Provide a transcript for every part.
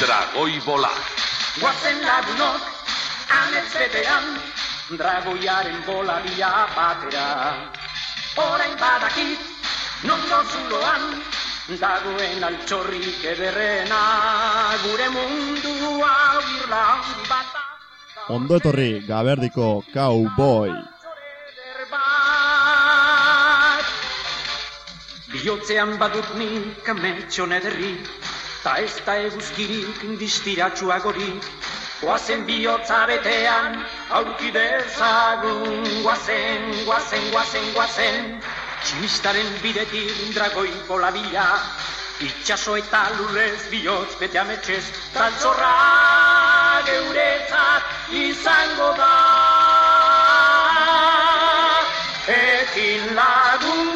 Dragoi bola. Guazen lagunok, anetz betean, dragoiaren bola bila batera. Orain badakit, non zuloan, dagoen altxorrik ederrena, gure mundua birla handi bata. Ondo etorri gaberdiko cowboy. Biotzean badut nik ametxon ederri, ta ez da eguzkirik distiratxuagorik. Guazen bihotza betean, aurki dezagun, guazen, guazen, guazen, guazen. Tximistaren bidetik dragoi bila, itxaso eta lurrez bihotz bete ametxez, taltzorra geuretzat izango da. Ekin lagun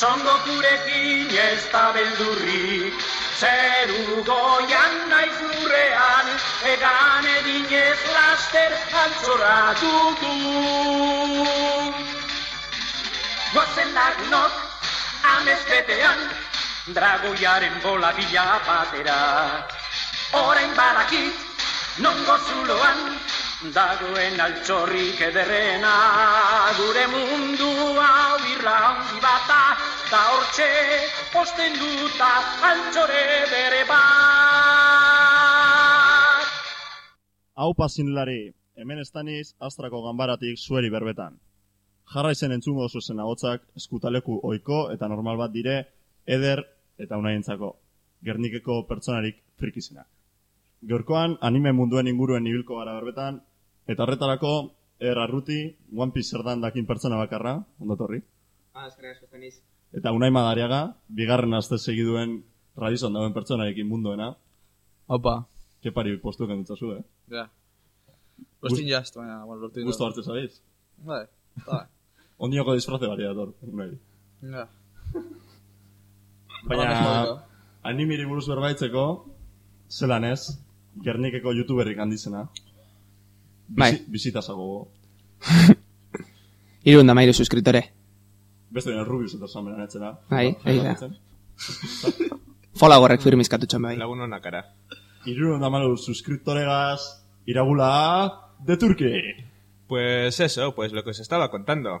bideari, songo gurekin ez da beldurrik. Zeru goian naiz lurrean, egan edinez laster antzora dugu. Gozen lagunok, amez betean, dragoiaren bola bila batera. Orain badakit, non gozuloan, dagoen altxorrik ederrena, gure mundu hau irla handi bata, da hortxe posten duta altxore bere bat. Hau pazinlari, hemen estaniz astrako ganbaratik zueri berbetan. Jarra izen entzungo zuzen agotzak eskutaleku oiko eta normal bat dire eder eta unaientzako. Gernikeko pertsonarik frikizenak. Gaurkoan anime munduen inguruen ibilko gara berbetan, eta horretarako errarruti, One Piece zerdan dakin pertsona bakarra, ondotorri. Ah, eskerrik asko Feniz. Eta Unai Madariaga, bigarren aste segiduen radizon dauen pertsonarekin munduena, Opa. kepari postu kendutzazu, eh? Ja. Gustin jaztu, baina, bueno, lortu Gusto hartzen zabiz. Bai, bai. Ondioko disfraze bari dator, Unai. Ja. Baina, animiri buruz berbaitzeko, zelan ez, Gernikeko youtuberik handizena. Bai. Bizi, Bizitazago go. Irun da mairu suskriptore. Beste dena Rubius eta Sameran etzena. Bai, Ba, egia da. Fola gorrek firmizkatu txon bai. Lagun honakara. Irun da malu suskriptoregaz, iragula de Turki. Pues eso, pues lo que os estaba contando.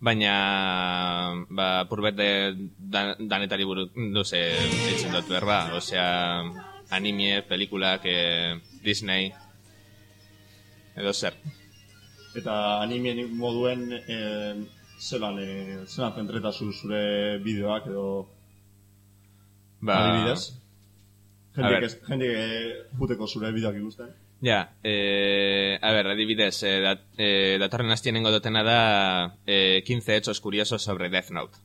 baina, ba, purbet de dan, danetari buru, duze, itzen dut berba, o sea, anime, pelikulak, eh, Disney, edo zer. Eta animien moduen eh, zelan, eh, zelan zentretazu zure bideoak edo Ba, adibidez? Jendik, ez, jendik juteko zure bideoak ikusten. Ja, eh, a ver, adibidez, eh, dat, eh, datorren astienengo dutena da eh, 15 hechos curiosos sobre Death Note.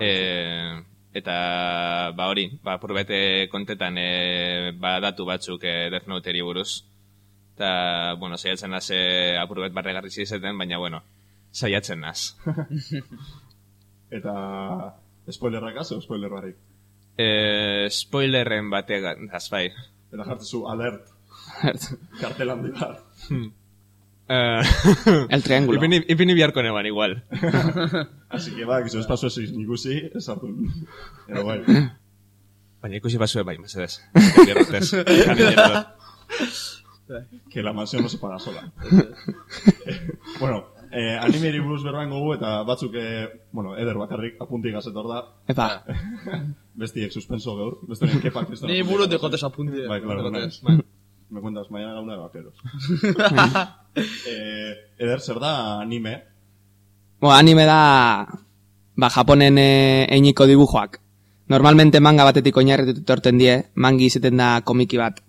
Eh, eta, ba hori, ba, purbete kontetan eh, ba, datu batzuk eh, Death Noteeri buruz. Eta, bueno, saiatzen naz eh, apurbet barregarri zizeten, baina, bueno, saiatzen naz. Eta spoilerrak az, edo spoiler barik. eh, spoilerren bategan, bai. Eta jartzezu alert, kartel handi bat. Eh, El triángulo. ipini, ipini biharko neban igual. Así que ba, gizu espazo ez ikusi, ez hartu. Pero bai. Baina ikusi basue bai, mesedez. Que la mansión no se paga sola. bueno, eh, animeri buruz berban gogu eta batzuk, eh, bueno, eder bakarrik apuntik gazetor da, Epa, bestiek suspenso gaur, bestearen kepak ez da. Ni buru de jotes apunti. Bai, claro. Me cuentas mañana la una de vaqueros. eh, eder, zer da anime? Bo, anime da, ba, japonen e, einiko dibujoak. Normalmente manga batetik oinarrituta etorten die, mangi izaten da komiki bat.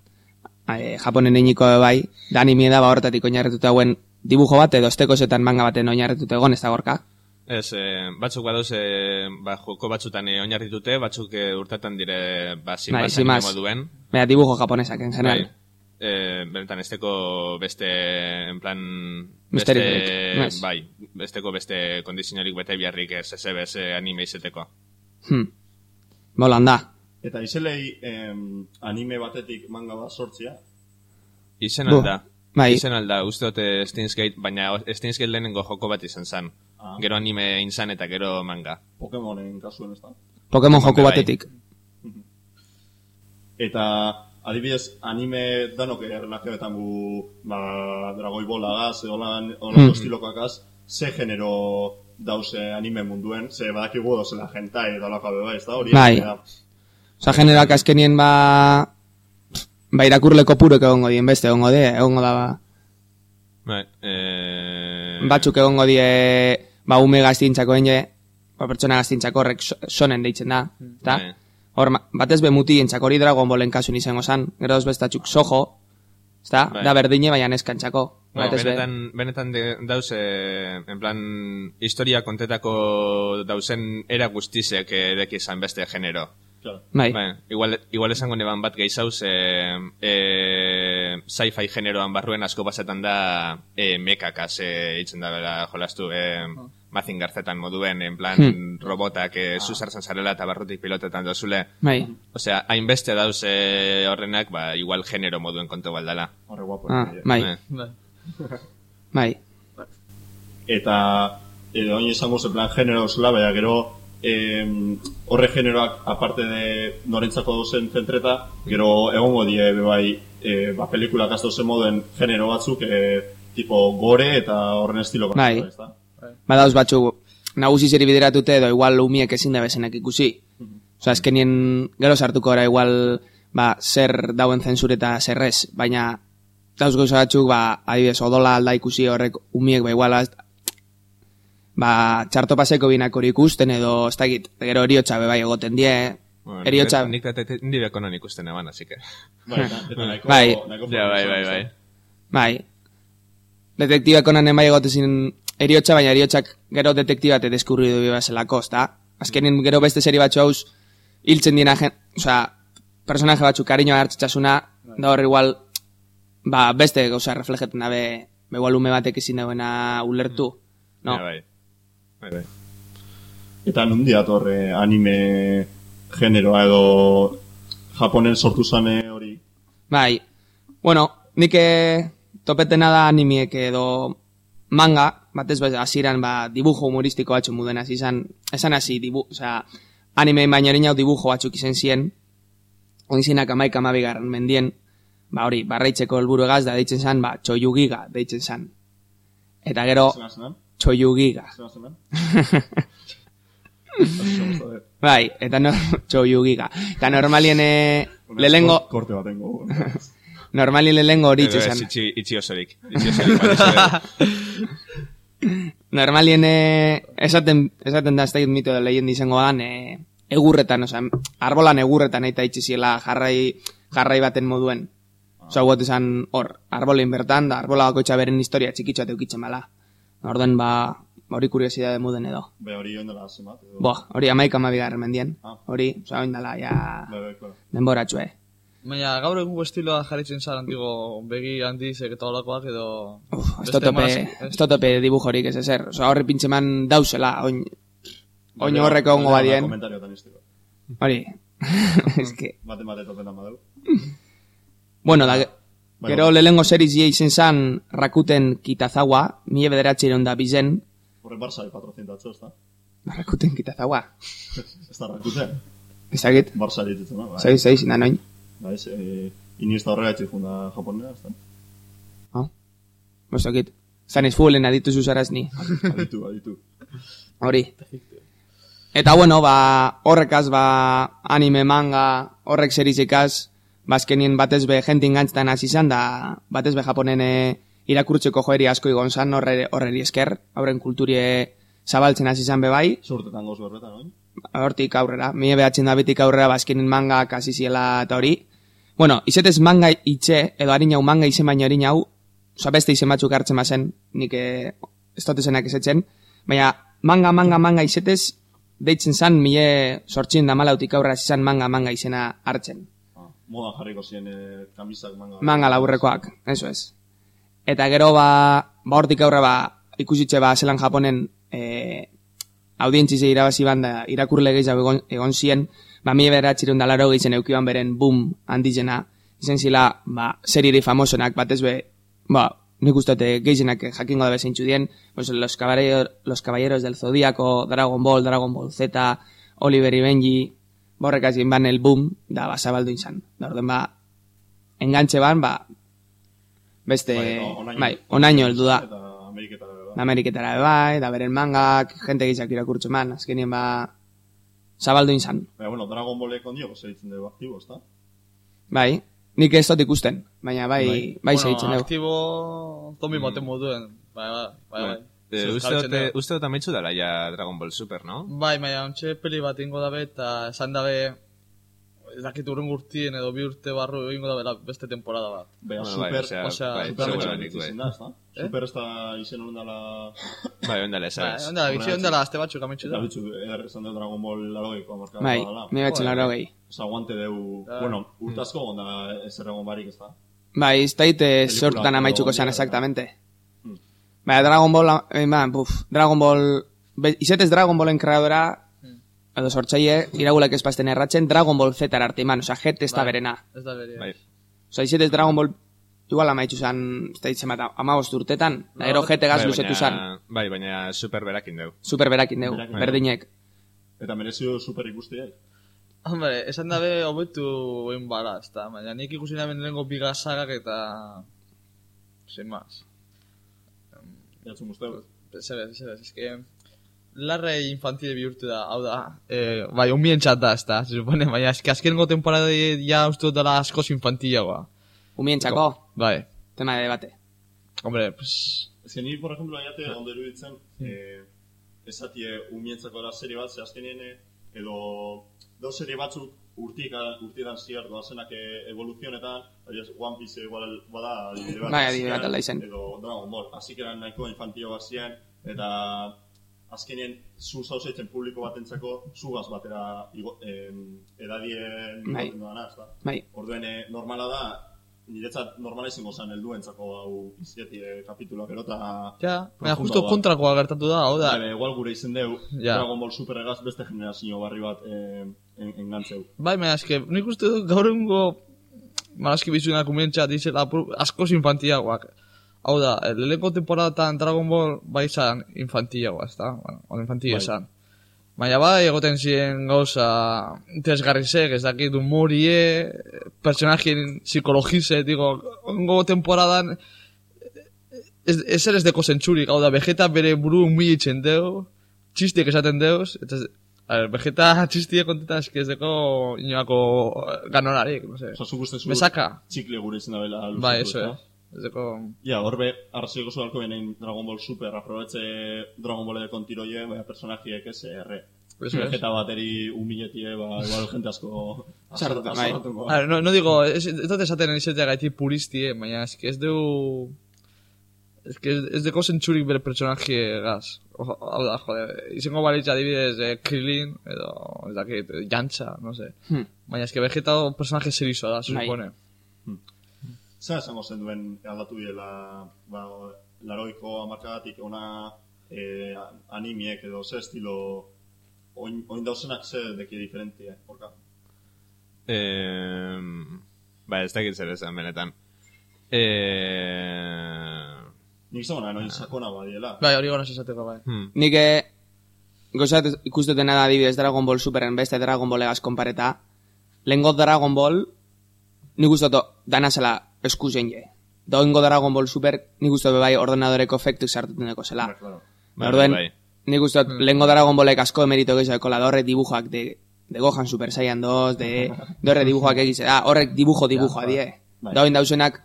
E, japonen einiko bai, da anime da, ba, horretatik oinarrituta hauen dibujo bat, edo estekosetan manga baten oinarrituta egon, ez da gorka. Ez, eh, batzuk badoz, eh, ba, joko batzutan eh, oinarritute, batzuk eh, urtatan dire, ba, sin anime más. moduen. Baina dibujo japonesak, en general. Bai. E, benetan esteko beste, en plan... Misteriorik, ez. bai, besteko beste kondizionik bete biharrik ez SBS anime izeteko. Hmm. Bolan da. Eta izelei em, anime batetik manga bat sortzia. Izen alda. bai. Izen alda, uste dute Steins Gate, baina Steins Gate lehenengo joko bat izan zen. Ah. Gero anime inzan eta gero manga. Pokemonen kasuen ez da. Pokemon joku Bai. batetik. Eta adibidez anime danok erlazioetan gu ba, Dragoi Bolagaz, holan holako Hmm. estilokakaz, ze genero dause anime munduen, ze badakigu dozela jentai holako beba, ez da hori? Bai. Osa, generak azkenien ba... Ba, irakurleko purek egongo dien beste, egongo die, egongo da, ba... Bai, e... Batzuk egongo die, ba, ume gaztintzako enge, ba, pertsona gaztintzako horrek so- sonen deitzen da, eta... Bai. Hor, batez be mutientzako hori Dragon Ballen kasun izango zan, gero ez bestatzuk sojo, ezta? Bai. Da berdine, baina neskantzako. Batez be. benetan, benetan de, dauz, eh, en plan, historia kontetako dauzen era guztizek deki izan beste genero. claro. Bai, Bai, igual, igual esango neban bat gehizauz, eh, eh, sci-fi generoan barruen asko pasetan da eh, mekakaz eh, itzen da bera jolastu, eh, Mazinger Zetan moduen, en plan, Hmm. robotak eh, zuzartzen zarela eta barrutik pilotetan dozule. bai. Osea, hainbeste dauz eh, horrenak, ba, igual genero moduen kontu baldala. Horre guapo. Ah, eh. bai, Eh, Bai. Eta edo oin esango ze plan genero zela, baina gero em, horre generoak aparte de norentzako dozen zentreta, gero egongo die bai e, ba, pelikulak azto zen moden genero batzuk e, tipo gore eta horren estilo Bai. Badauz batzu nagusi zeri bideratute edo igual umiek ezin da bezenak ikusi. Osa, azkenien gero sartuko gara igual ba, zer dauen zentzure eta zerrez, baina dauz gauza batzuk, ba, adibidez, odola alda ikusi horrek umiek, ba, igual, ba, txarto paseko binak hori ikusten edo, ez dakit, gero eriotxa be bai egoten die, Bueno, eriotxa, Nik nireko non ikusten eban, así que... Bai, Bai. bai, bai, bai. bai, detektibak onanen bai egotezin eriotxa, baina eriotxak gero detektibate deskurri du bibazelako, ezta? Azkenin gero beste seri batzu hauz, hiltzen dina gen, osea, personaje batzu kariñoa hartzitzasuna, da hor igual, ba, beste gauza reflejetan dabe, begual ume batek ezin dauena ulertu, no? Ja, bai. Bai, bai. Eta nundi datorre anime generoa edo Japonen sortu zane hori. Bai, bueno, nik eh, topetena da animiek edo manga, batez bez hasieran ba, dibujo humoristiko batzu muden hasi izan, esan hasi dibu, osea, anime baina hori hau dibujo batzuk izen zien, oinzinak amaik amabigarren mendien, ba hori, barraitzeko helburu egaz da deitzen zan, ba, txoyugiga deitzen zan. Eta gero? Zena, Bai, eta no, txoyugiga. Eta normalien, eh, lehengo, Korte bat tengo. normalien lehengo hori Edo itzen ez, zan. itxi, itxi osorik. Itxi osorik. Normalien eh, esaten, esaten da ez da mito da lehien izango dan, eh, egurretan, osea, arbolan egurretan aita itxiziela jarrai, jarrai baten moduen. Osa, guat esan, hor, arbolein bertan, da arbola bakoitza beren historia txikitxo eta eukitzen bala. Orden, ba, hori kuriosidade muden edo. Be hori ondela zemat. edo- Bo, hori amaik amabigarren mendien. Ah. Hori, osa, oindala, ja, Bai, bai, claro. denboratxue. Baina gaur egungo estiloa jarritzen zara antigo begi handizek eta holakoak edo... Uf, ez beste tope, mas- ez tope dibujorik ez ezer. Osa, horri pintxeman dauzela, oin, oin Bai, horreko ongo bai, badien. Komentariotan hori. es que, Bate bate topetan badeu. bueno, da, Bai, gero lehengo seriz je izen zan Rakuten Kitazawa, mila bederatxeron da bizen, Horre Barça patrocinatzo, ez da? Rakuten Kitazawa. Ez da rakuten. Ezagit, Barça ditzen, no? Bai, zai, zai, zindan oin. bai, ez, eh, iniesta horregatik junda japonera, ez da? Oh. Bostakit. Zan ez fuelen aditu zuzaraz ni. Aditu, aditu. Hori. Eta bueno, ba, horrekaz, ba, anime, manga, horrek serizikaz, bazkenien batez be jentin gantztan hasi izan da, batez be japonen eh, irakurtzeko joeri asko igon zan horre, horreri esker, hauren kulturie zabaltzen hasi izan be bai, Zortetan gauz berbetan, oin? hortik aurrera, mie behatzen da bitik aurrera bazkenin manga kasi ziela eta hori. Bueno, izetez manga itxe, edo harin hau manga izen baino harin hau, oza beste izen batzuk hartzen bazen, nik eh, ez dut esenak esetzen, baina manga, manga, manga izetez, deitzen zan, mie sortxin da malautik aurrera izan manga, manga izena hartzen. moda jarriko ziren eh, kamisak manga. manga laburrekoak, eso es. Eta gero ba, ba hortik aurre ba, ikusitxe ba, zelan Japonen e, audientzize irabazi banda irakurle gehiago egon, egon zien, ba, mi beratxirun da laro gehizen eukiban beren boom handizena, izen zila, ba, seriri famosonak, batez be, ba, nik ustote gehienak jakingo da bezeintzu dien, pues, los, caballeros, los caballeros del Zodíaco, Dragon Ball, Dragon Ball Z, Oliver y Benji, borrek hazien ban el boom, da, ba, zabaldu izan. Da, orden, ba, engantxe ban, ba, beste, bai, onaino heldu da. Eta Ameriketara ere, Da bai. Ameriketara ere bai, da beren mangak, jente gizak irakurtzu man, azkenien ba, zabaldu izan. Baina, bueno, Dragon Ballek ondio, segitzen dugu aktibo, ezta? Bai, nik ez dut ikusten, baina bai, bai, bai segitzen dugu. aktibo zombi moten moduen. Bai, bai, bai. bai. Eh, uste dute, dugu. uste dut amaitzu dela ja Dragon Ball Super, no? Bai, baina ontxe peli bat ingo dabe eta esan dabe ez dakit urren urtien edo bi urte barru ingo dabe la beste temporada bat. Baina, Bueno, bai, super, osea, osea, bai, super metxak bai. izen da, ezta? Eh? Super ez da izen hori dela... Bai, ondala, Bai, esaz. onda, bizi ondela aste batzuk ametsu Eta da. bitxu, eder esan dut Dragon Ball larogeiko amarkada Bai, dela. mi batzen Joder. laro gehi. Osa, guante deu... Bueno, urtazko onda ez erregon barik, ezta? Bai, ez daite sortutan amaitzuko zan exactamente. Hmm. Baina Dragon Ball, eh, man, buf, Dragon Ball, izetez Dragon Ballen kreadora, edo sortzaile, iragulek espazten erratzen, Dragon Ball Z arte iman, oza, jet ez da Bai. berena. Ez da beri. Bai. Oza, izetez Dragon Ball, igual amaitzu zan, ez da ditzen bat, amabost urtetan, da ero jete gaz Bai, luzetu zan, Bai, baina Super berakin deu. super berakin dugu, Berakin. berdinek. Eta merezio super ikustiak. Hombre, esan dabe hobetu egin bala, ez da. Baina nik ikusi nahi lehenko biga sagak eta... Sin más. Jatzun guzteu. Zebez, zebez, ez que... Larre infantile bihurtu da, hau da, eh, bai, umien txat da, ez da, se supone, baina azkenengo temporada ja uste dut dela askoz infantilagoa. Umientzako, Bai, tema de debate. hombre, pues... Ez que ni, por ejemplo, aiate ondo iruditzen, eh, esatie umientzako da serie bat, ze azkenien eh, edo do serie batzuk urtik, urtietan ziar doazenak eh, evoluzionetan, One Piece igual bada adibide bat. Bai, adibide bat alda izen. Edo Dragon Ball, eran nahiko infantio bat ziren, eta azkenien zu zauzeitzen publiko batentzako zugaz batera igo, em, edadien Bai. igotzen doana, ezta? Bai, Orduen, eh, normala da, niretzat normala izango zen helduentzako hau iztieti eh, kapituloak ero, eta... Ja, baina justo bat. kontrakoa gertatu da, hau da. Bai, igual gure izen deu, Ja. Dragon Ball Superregaz beste generazio barri bat eh, en, engantzeu. Bai, baina eske, nik uste dut gaur egungo malaski bizunak umentxa dizela apur- askoz infantiagoak. Hau da, eh, lehenko temporadatan Dragon Ball bai izan infantiagoa, ez da? Bueno, on infantia Bai. esan. Baina bai, egoten ziren gauza interesgarrizek, ez dakit, humorie, personajien psikologize, digo, ongo temporadan ez, ez ez deko zentzurik, hau da, Vegeta bere buru humilitzen deu, txistiek esaten deuz, eta a ver, Vegeta txistie kontetan eski ez deko inoako ganorarik, no sé. Osa, zuk uste zu... Mesaka. Txikle gure izan dabela Bai, eso ezta? Es. Ez deko... Ja, horbe, arrazoiko zu halko benein Dragon Ball Super, aprobetze Dragon Ball edekon tiroie, baina personajiek ez erre. Eso es. Vegeta bateri humiletie, ba, igual jente asko... Sartuta, bai. ver, no, no digo, ez, ez dut esaten izatea gaiti puristie, baina ez que ez du... Ez que ez, ez deko zentzurik bere personaje gaz. O- Hau da, joder, izango balitza adibidez eh, Krillin, edo, ez dakit, eh, Jantza, no sé. Hmm. Baina ez que Vegeta personaje serizo da, se Bai. supone. Zer esango zen duen aldatu diela, ba, laroiko amarkadatik ona eh, animiek edo ze estilo oin, oin dauzenak ze deki diferentie, orka. Eh, ba, ez dakit zer esan benetan. Eh, Nik nahi noin sakona badiela. Bai, hori gona esateko, bai. hmm. Nik eh, gozat ikustutena da adibidez Dragon Ball Superen beste Dragon Ballegaz konpareta. Lehengo Dragon Ball, nik dut dana zela eskuzen je. Da oingo Dragon Ball Super, nik uste dut bai ordenadoreko efektu sartuteneko zela. Bai, claro. Bai, Orduen, bai. nik uste dut lehengo Dragon Ballek asko emerito gehiago da horrek dibujoak de, de Gohan Super Saiyan 2, de, de horrek dibujoak egize, ah, horrek dibujo dibujoa die. Bai. Da oin dauzenak,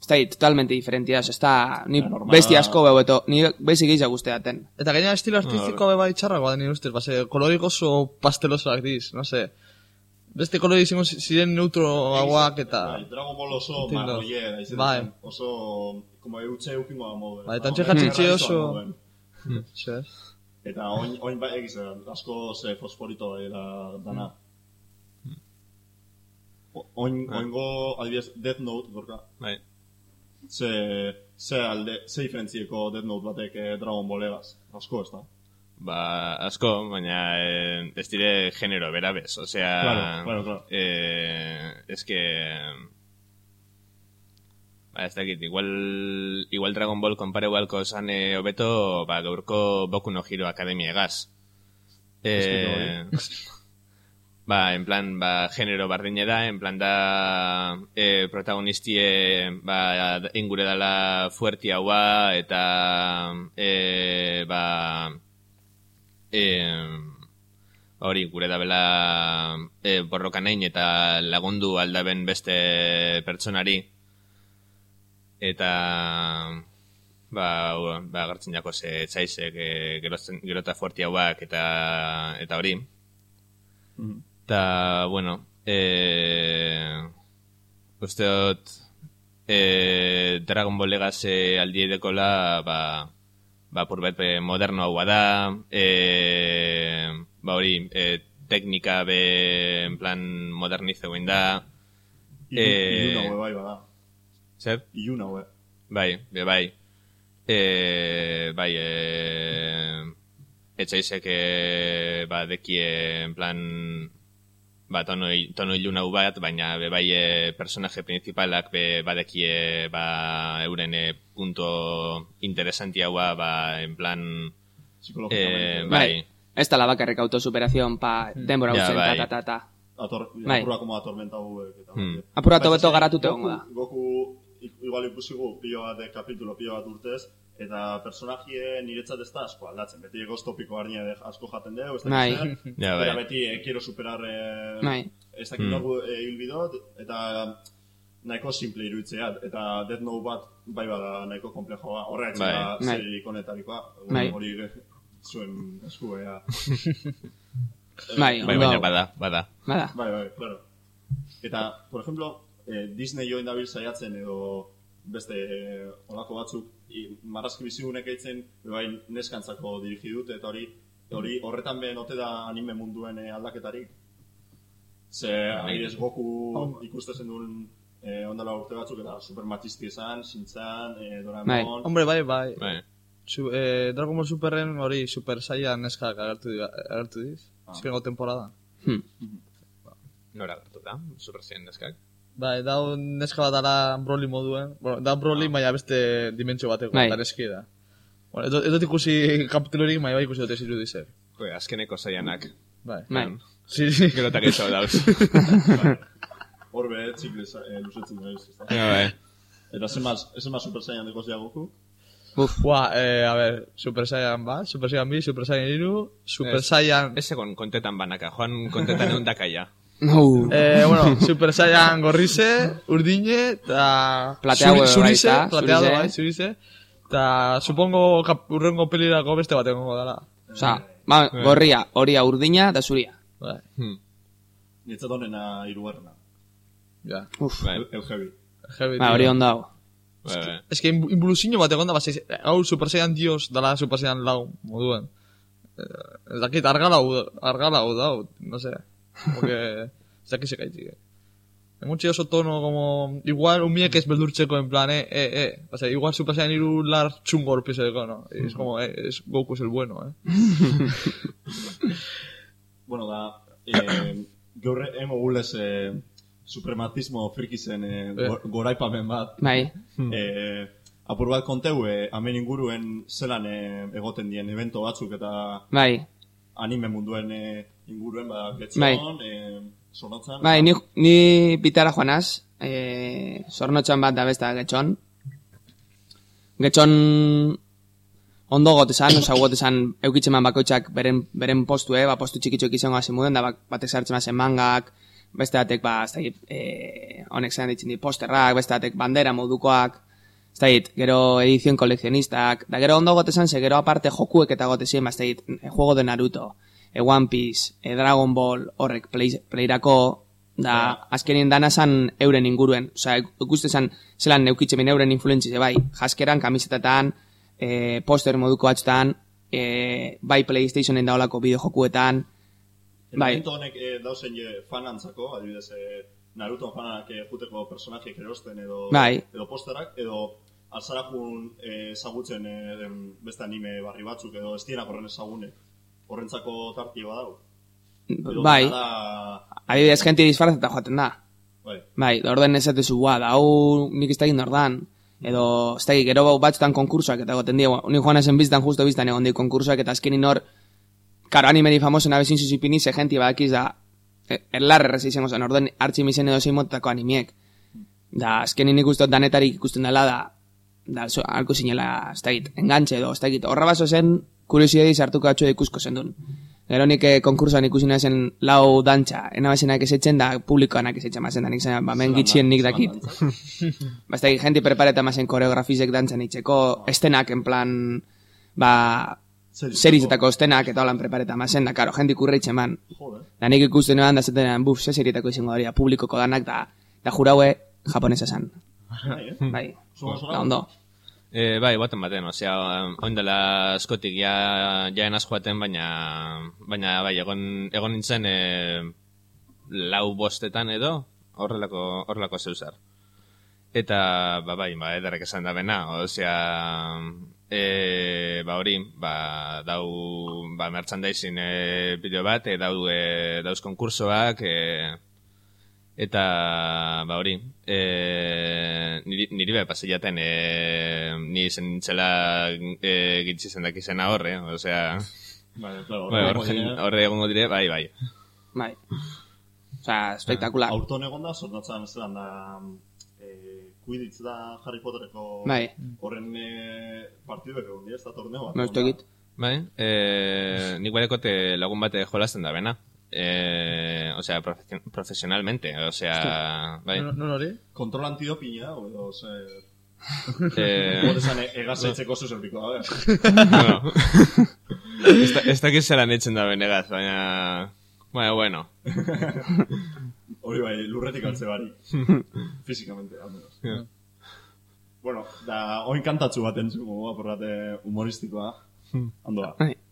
ez da, totalmente diferentia, ez da, ni Ja, besti asko eto, ni bezi gehiago guzteaten. Eta gaina estilo artistikoa be bai txarragoa da nire ustez, base, kolorik oso pastelosoak diz, no sé. Beste kolori izango zi- ziren neutroagoak eta... Bai, Dragon Ball oso Tinto. marroie, da izan Bai. oso, como eutxe eukingo da modu. Bai, eta antxe oso-. Xe. Eta oin, oin bai egiz, asko ze fosforito dela dana. O- Oin, Ah. oingo, adibidez, Death Note, gorka, Bai. ze, ze alde, ze diferentzieko Death Note batek eh, Dragon Ball egaz? Asko, ez da? Ba, asko, baina eh, ez dire genero bera bez. Osea, Claro, claro, claro. Eh, es que... Ba, ez dakit, igual, igual Dragon Ball konpare gualko zan eh, hobeto, ba, gaurko Boku no Hero Academia egaz. Eh, ba, en plan, ba, genero bardine da, en plan da eh, protagonistie ba, ingure dala fuerti haua, eta eh, ba, eh, hori gure dabela eh, borroka nahin eta lagundu aldaben beste pertsonari eta ba, ba gartzen jako ze txaizek e, gerotzen, gerota fuerti hauak eta, eta hori Mhm. eta bueno e, uste dut e, Dragon Ball Legacy aldiedekola ba, ba purbet be moderno hau da e, ba hori e, teknika be en plan modernizeuen da Ilu, Eh, iluna bai, bada. zer? Iluna hue. Bai, be bai. E, bai, e, etxaizek e, ba, dekie, en plan, ba, tono, tono iluna bat, baina be bai e, personaje principalak be badekie ba, euren e, punto interesanti haua, ba, en plan, e, bai, Ez da bakarrik autosuperación pa denbora Ja, utzen, bai. ta, ta, ta. Ator, Bai. apurra como atormenta hauek. Eta, Hmm. Apur bat hobeto ze- garatute Goku- egongo da. Goku, igual ikusigu, pilo bat de kapitulo, pilo bat urtez, eta personajie niretzat ez da asko aldatzen. Beti egoz topiko harnia asko jaten dugu, ez da Bai. Ja, bai. Eta beti, eh, quiero superar, eh, Bai. ez dakit Hmm. norgu eh, hilbidot, eta nahiko simple iruditzea, eta Death Note bat bai bada nahiko komplejoa, horregatzen Bai. da Bai. honetarikoa, Bai. hori eh, zuen esku, ea. Bai, bai, baina hau. bada, bada. Bada. Bai, bai, claro. Eta, por ejemplo, eh, Disney join dabil saiatzen edo beste eh, olako batzuk i, marrazki bizigunek eitzen bai neskantzako dirigi dute eta hori hori horretan behen ote da anime munduen eh, aldaketarik. Ze, adibidez, Goku ikusten duen eh, ondala urte batzuk eta super matisti esan, sintzan, eh, Bai. Doraemon... Hombre, bai, bai. Bai. Su, eh, Dragon Ball Superren hori Super Saiyan neskak agertu, agertu diz. Ah. Azkengo temporada. Hmm. Nora gertu da, Super Saiyan neskak. Bai, da un neska bat dara Broly moduen. Bueno, da Broly, baina beste dimentsio bateko, Bai. da neski da. Bueno, ez dut- ez dut ikusi kapitulorik, baina bai ikusi dut ez irudi zer. Joe, azkeneko Saiyanak. Bai. Bai. Sí, sí. Gero eta gehiago dauz. Hor be, txikle eh, luzetzen da ez da. Ja, bai. Eta zenbat, zenbat Super Saiyan dekozia Goku? Uf, Buah, eh, a ver, Super Saiyan bat, Super Saiyan bi, Super Saiyan iru, Super Ez. Saiyan... Ez egon kontetan banaka, joan kontetan egun dakaia. No. Eh, bueno, Super Saiyan gorrize, urdine, eta... Plateado zuri- bai, zurize, eta, plateado, zurize. bai, zurize. Eta, supongo, kap, urrengo pelirako beste bat egongo dala. Osa, ba, gorria, horia urdina da zuria. Bai, Hmm. Nietzat honena irugarrena. ja. Uf, Bai, El, el heavy. Heavy, ba, hori ondo hau. bai, bai. Ez que involuzinho bat egon da, hau Super Saiyan Dios dala Super Saiyan lau moduen. Eh, Ez dakit, argala hau, argala hau da, no sé. Como que, ez dakit sekaitik. Emutxe oso tono, como, igual umiek ez beldurtzeko, en plan, eh, eh, eh. O sea, igual Super Saiyan iru lar txungor piseko, no? Y es como, eh, es Goku es el bueno, eh. Bueno, da, eh, gaur emo gules eh, suprematismo frikizen eh, go- goraipamen bat. Bai, Eh, apur bat konteu, eh, hemen inguruen zelan eh, egoten dien evento batzuk eta bai. anime munduen eh, inguruen, ba, getxon, Bai. eh, sonotzan. Bai, ni, ni bitara joanaz, e, zornotxan bat da besta getxon. Getxon ondo gotezan, oza gotezan eukitzeman bakoitzak beren, beren postue, ba, postu txikitxoek izango hasi muden, da bak, batek sartzen bazen mangak, beste batek, ba, ez dakit, e, honek zelan ditzen di posterrak, beste batek bandera modukoak, ez dakit, gero edizion kolekzionistak, da gero ondo gotezan, ze gero aparte jokuek eta gotezien, ba, ez dakit, e, juego de Naruto, e One Piece, e Dragon Ball, horrek play, playrako, da, azkenien dana zan euren inguruen, osea, ikuste zan, zelan neukitzemen euren influentzize, bai, jaskeran, kamisetetan, e, poster moduko batzutan, e, bai Playstationen daolako bideo jokuetan, bai. Evento honek eh, dauzen je fanantzako, adibidez, eh, Naruto fanak eh, juteko personajiek erosten edo Bai. edo posterak edo alzarakun eh, ezagutzen eh, den beste anime barri batzuk edo ez dienak horren ezagunek horrentzako tarti badau. Bai, Da, adibidez, gente disfrazeta joaten da. bai. Bai, orden ez etezu, bua, da hau nik ez da egin ordan. Edo, ez da gero bau batzutan konkursoak eta goten dio. Ni joan ezen biztan, justo biztan egon di konkursoak eta azkenin hor, karo animeri famosen abezin zuzipini, ze genti badakiz da, e, erlar errez izango zen, orden hartzi mizen edo zein motetako animiek. Da, azkenin nik ustot danetarik ikusten dela da, da, alko zinela, ez da git, engantxe edo, ez da git, horra baso zen, kuriosidadi sartuko atxo ikusko zen duen. Gero nik eh, konkursoan ikusi zen lau dantxa, enabazenak esetzen da publikoanak esetzen mazen da nik zen, ba, men gitxien nik dakit. Basta gente prepareta mazen koreografizek dantzan itxeko, estenak, en plan, ba, serizetako estenak eta holan prepareta mazen, da, karo, jende ikurreitzen man. Joder. Da nik ikusten noan da zaten, buf, ze serietako izango daria, publikoko danak, da, da juraue japonesa zan. Bai, eh? Bai, da ondo. E, bai, baten baten, osea, oin dela askotik ja, ja enaz joaten, baina, baina bai, egon, egon nintzen e, lau bostetan edo, horrelako, horrelako zeuzar. Eta, ba, bai, ba, ederrek esan da bena, osea, e, ba, hori, ba, dau, ba, merchandising e, bideo bat, e, dau, e, dauz konkursoak, e, Eta, ba hori, e, niri, niri be paseiaten, e, ni zen nintzela e, gitzi zendak izena horre, osea, Bai, claro. bai, horre, horre egongo dire, bai, bai. Bai. Osea, espektakular. Aurton egon da, sornatzen zelan da, eh, Quidditch da Harry Pottereko Bai. horren eh, partiduek egon dira, ez da torneo bat. Ez. Bai, e, nik barekote lagun bate jolasten da bena. E, osea, profe- profesionalmente, osea, bai. Non non hori? Kontrol antidopina, edo, ze... E, Horrezan egazaitzeko zuzerpiko, a ver. bueno. ez, da, ez dakiz zelan etzen da benegaz, baina... Bueno, bueno. Hori bai, lurretik altze bari. Físicamente, al menos. Ja. Bueno, da, oin kantatzu bat entzuko, apurrate humoristikoa. Ando da. Bai. Oni-chan,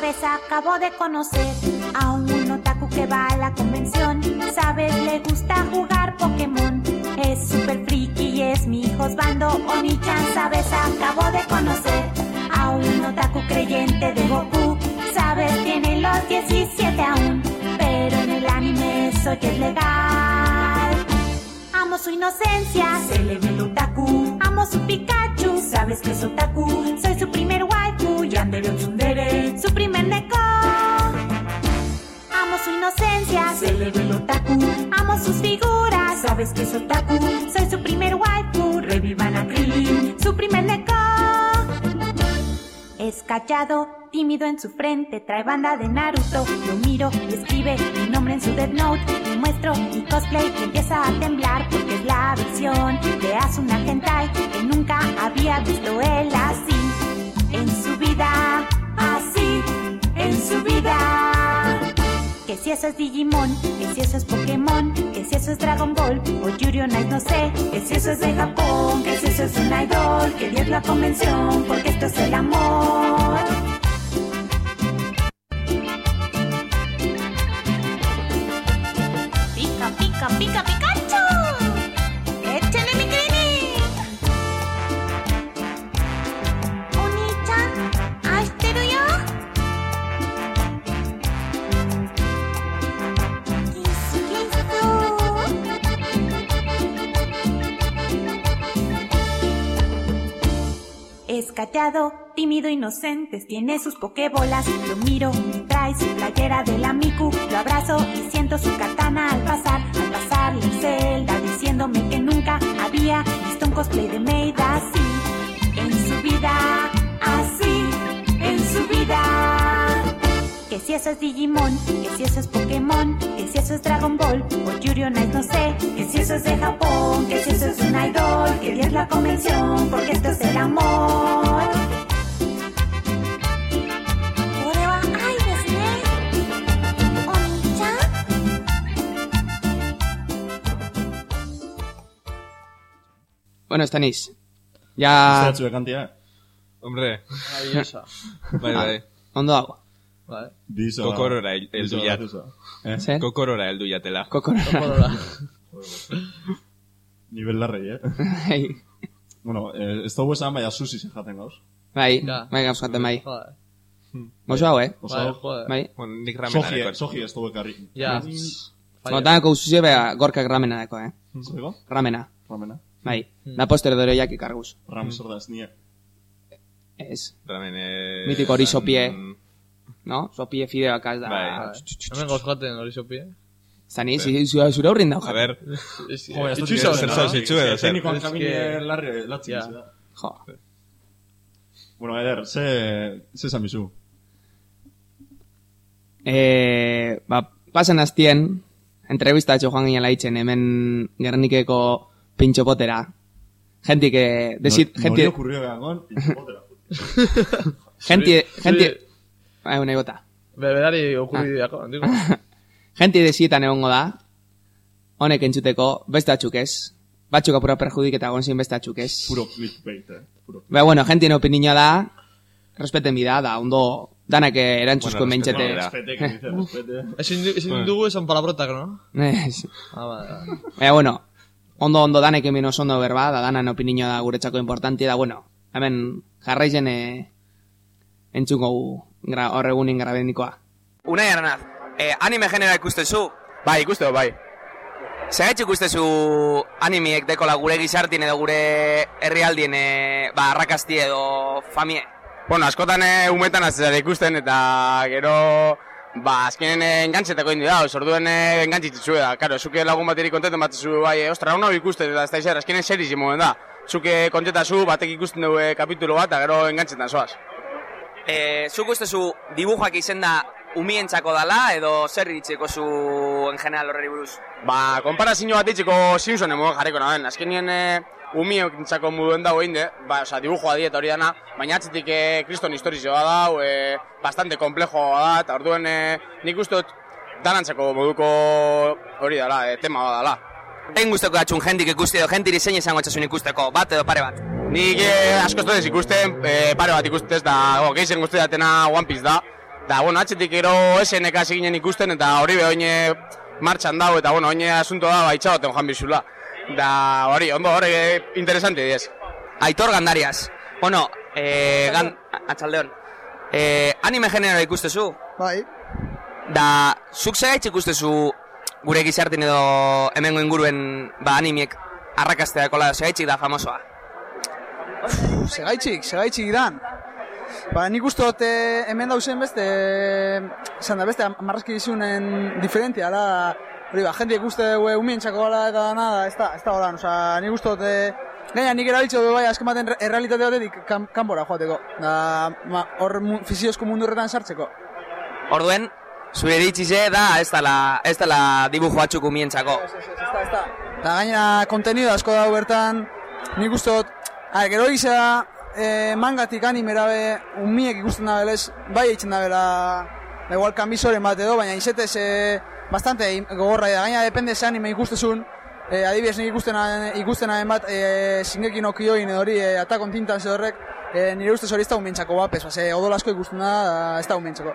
sabes, acabo de conocer a un otaku que va a la convención. Sabes, le gusta jugar Pokémon. Es super friki y es mi Osvaldo. Oni-chan, sabes, acabo de conocer un otaku creyente de Goku. Sabes, tiene los 17 aún, pero en el anime eso ya es legal. Amo su inocencia, se le ve el otaku. Amo su Pikachu, sabes que es otaku. Soy su primer waifu, Yandere Tsundere, su primer neko. Amo su inocencia, se le ve el. Amo sus figuras, sabes que es otaku. Soy su primer waifu, revivan a Krillin, su primer neko. Es callado, tímido en su frente, trae banda de Naruto. Lo miro y escribe mi nombre en su Death Note. Le muestro mi cosplay y empieza a temblar porque es la visión de Asuna Hentai que nunca había visto él así. En su vida, así, en su vida. Que si eso es Digimon, que si eso es Pokémon, que si eso es Dragon Ball o Yuri on Ice, no sé, que si eso es de Japón, que si eso es un idol, que Dios la convención, porque esto es el amor. Tímido, inocente, tiene sus pokebolas. Lo miro, trae su playera de la Miku. Lo abrazo y siento su katana al pasar. Al pasar la celda diciéndome que nunca había visto un cosplay de Maid así. En su vida, así, en su vida. Que si eso es Digimon, que si eso es Pokémon, que si eso es Dragon Ball o Yuri Night, no sé. Que si eso es de Japón, que si eso es un idol, que es la convención, porque esto es el amor. Bueno, tenéis. Ya. cantidad. Hombre. Maravillosa. Vale, vale. Ah, hondo agua. Dago. Vale. Bizo. Kokorora hel- heldu jat. Eh? Zer? Kokorora heldu jatela. Kokora. Hola. Nivel larrei, eh? Bai, bueno, eh, ez dugu esan, baina susi zen jaten gauz. bai, bai gauz jaten bai. Gozo hau, eh? Osa, Vale, joder. Bai. Nik ramena soji, deko. soji ez dugu ekarri. Ja. Motanako usuzie beha gorkak ramena dako, eh? Zego? Ramena, Ramena. bai. Da poster dore jak ikarguz. Ram zer da ez nie. Ez, Ramen, eh... Mitiko hori sopie. No? Sopie fideoak az da. Bai. Hemen gauz jaten hori sopi, eh? Zani, zi- zure zure aurrin dau A ver, ez dut Itxuso, zer no? zauz, itxu edo zer. Teknikoan Es kamine que- larri, latzi Ja. bizi da. Jo. Bueno, eder, ze, ze esan bizu? Eh, ba, pasan aztien, entrevistatxo joan ginen laitzen hemen Gernikeko pintxo potera. Gente que... Desit, No- gente... Nori okurrio gangon, pinchopotera. Gente... Zuri- Gente... Bai, una igota. Berberari okurri diako, digo. Gente desietan egongo da, honek entzuteko, beste atxuk ez. Batzuk apura perjudik eta gonzin beste atxuk ez. Puro clickbait, eh? Puro Ba, bueno, gente opinioa da, respeten bida, da, ondo, danak erantzuzko Bueno, mentxete. respeten Respete, que dice, respete. Ezin du- ezin dugu esan palabrotak, no? Ez. Ah, vale, vale. Baina, bueno, ondo ondo danek hemen oso ondo berba, da danan opinioa da guretzako importantia da, bueno, hemen jarraizen e, entzungo gu, gra, hor egunin grabenikoa. Unai Aranaz, eh, anime genera ikustezu? Bai, ikuste bai. Zagaitxik ikustezu animiek dekola gure gizartien edo gure herrialdien e, ba, arrakasti edo famie? Bueno, askotan eh, umetan azera ikusten eta gero ba, azkenen eh, engantzetako indi da, orduen engantzitzu da. Karo, zuke lagun bateri kontenten batzu, bai, eh, ostra, hona ikusten eta ez da izan, azkenen seriz imoen da. Zuke kontetazu, batek ikusten dugu kapitulo bat, eta gero engantzetan zoaz. E, zuk ustezu dibujoak izen da umientzako dala edo zer iritzeko zu en general horreri buruz? Ba, konparazio bat itxiko Simpsonen moduan jarriko nahen. Azkenien e, umioentzako moduen dago inde, ba, oza, dibujoa dieta hori dana, baina atzitik e, kriston historizioa da, e, bastante komplejoa da, eta orduen e, nik uste dut danantzako moduko hori dala, e, tema bat dala. Egin guzteko atxun jendik ikusti edo jentiri zein izango txasun ikusteko, bat edo pare bat? Nik e, asko ez ikusten, e, pare bat ikustez, da, o, gehien guzti datena One Piece da. Da, bueno, atzetik gero SNK hasi ginen ikusten, eta hori be oine martxan dago, eta bueno, oine asunto da, ba, itxagoten joan bizula. Da, hori, ondo, hori, e, interesante diez. Aitor Gandarias. Bueno, eh, gan, atxaldeon. Eh, anime genero ikustezu? Bai, Da, zuk zegaitz ikustezu gure gizartin edo hemengo inguruen ba animiek arrakasteakola zegaitzik da famosoa? Segaitxik, segaitxik dan. Ba, nik uste dut eh, hemen dauzen beste, esan da, beste marrazki dizunen diferentia da, hori ba, jendiek uste dugu umientzako gala eta dana, da, ez da, ez da holan, oza, nik uste dut, eh, gaina nik erabiltze du bai, azken baten re- errealitate batetik kan, kanbora joateko, da, ma, hor mu, fiziozko mundu horretan sartzeko. Orduen, zure ditzize da ez dela, ez dela dibujo batzuk umientzako. Ez, ez, ez, ez da, ez da. Da, gaina, kontenido asko dago bertan, nik uste dut, a, gero izea, e, mangatik animera be, umiek ikusten da belez, bai eitzen da bela, da igual kanbizoren bat edo, baina izetez e, bastante gogorra da, gaina depende ze anime ikustezun, e, adibidez nik ikusten, ikusten bat, e, Shingeki no Kyojin edo hori, e, Attack on Titan ze horrek, e, nire ustez hori ez da umientzako bapes, base, odol asko ikusten da, da, ez da umientzako.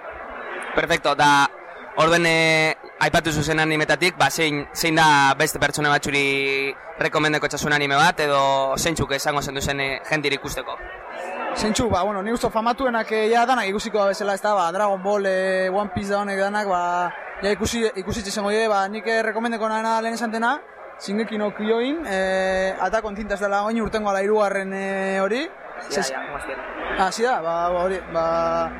Perfecto, da orden eh, aipatu zuzen animetatik, ba, zein, zein da beste pertsona batxuri rekomendeko txasun anime bat, edo zeintzuk esango zen duzen eh, jentir ikusteko. Zentzu, ba, bueno, ni usto famatuenak eh, ja danak ikusiko da bezala, ez da, ba, Dragon Ball, eh, One Piece da honek danak, ba, ja ikusi, ikusitxe zengo die, ba, nik rekomendeko nana lehen esantena, Shingeki no Kyojin, eh, Attack on dela oin urtengo ala irugarren eh, hori. Zez- Ah, sí da, ba, ba, hori, ba,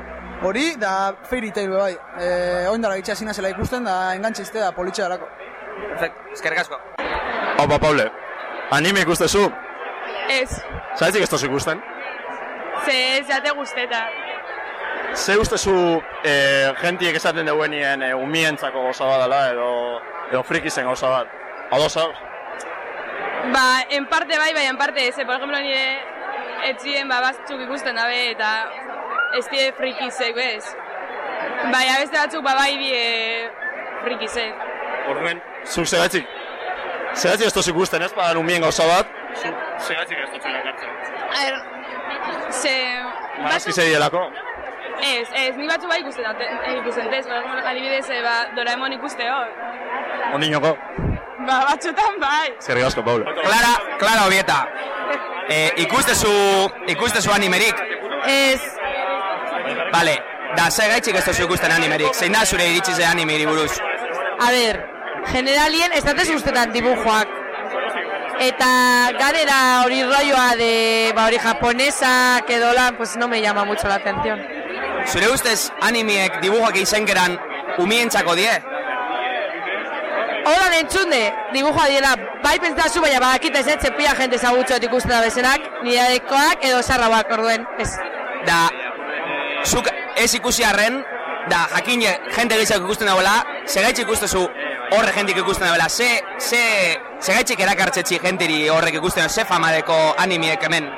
hori, da Fairy Tail be bai. Eh, oin dara itxea zela ikusten, da engantxe izte da politxe darako. Perfecto, eskerrik asko. Opa, Paule, anime ikustezu? Ez, Zaitzik ez tozu ikusten? ze ez jate guzteta. Ze ustezu eh, gentiek esaten duenien eh, umientzako gauza bat dela edo, edo frikizen gauza bat? Ados, ados? Ba, en parte bai, bai, en parte ez. Por ejemplo, nire etzien ba, batzuk ikusten dabe eta die frikizek bez. Bai, beste batzuk ba bai die frikizek. Horren, zuk zegatzik? Zegatzik ez tozu ikusten ez, badan umien gauza bat, Zegatzik ez dutxera kartzen. A ver, ze... Marrazki zeidelako. Ez, ez, ni batzu bai ikusten eh, ikusten por ejemplo, adibidez, eh, ba, Doraemon ikuste hor. Ondinoko. Ba, batzutan bai. Zerri asko, Paulo. Clara, Clara Obieta. Eh, ikustezu, ikustezu animerik? Ez, Vale, da, ze gaitxik ez duzu ikusten animerik? Zein da zure iritsi ze animeri buruz? a ber, generalien ez datez ustetan dibujoak. Eta garera hori rolloa de, ba hori japonesak edo lan, pues no me llama mucho la atención. Zure ustez animeek dibujoak izenkeran umientzako die? Hola entzunde, dibujoa diela, bai pentsazu, baina badakita ez etxe pila jente zagutxot ikusten da bezenak, nire adekoak edo sarrauak orduen, ez. Da, zuk ez ikusi arren, da, jakin jente gehiago ikusten dagoela, segaitxik ikustezu horre jentik ikusten dagoela, ze, ze, segaitxik erakartzetzi jentiri horrek ikusten, ze famadeko animiek hemen.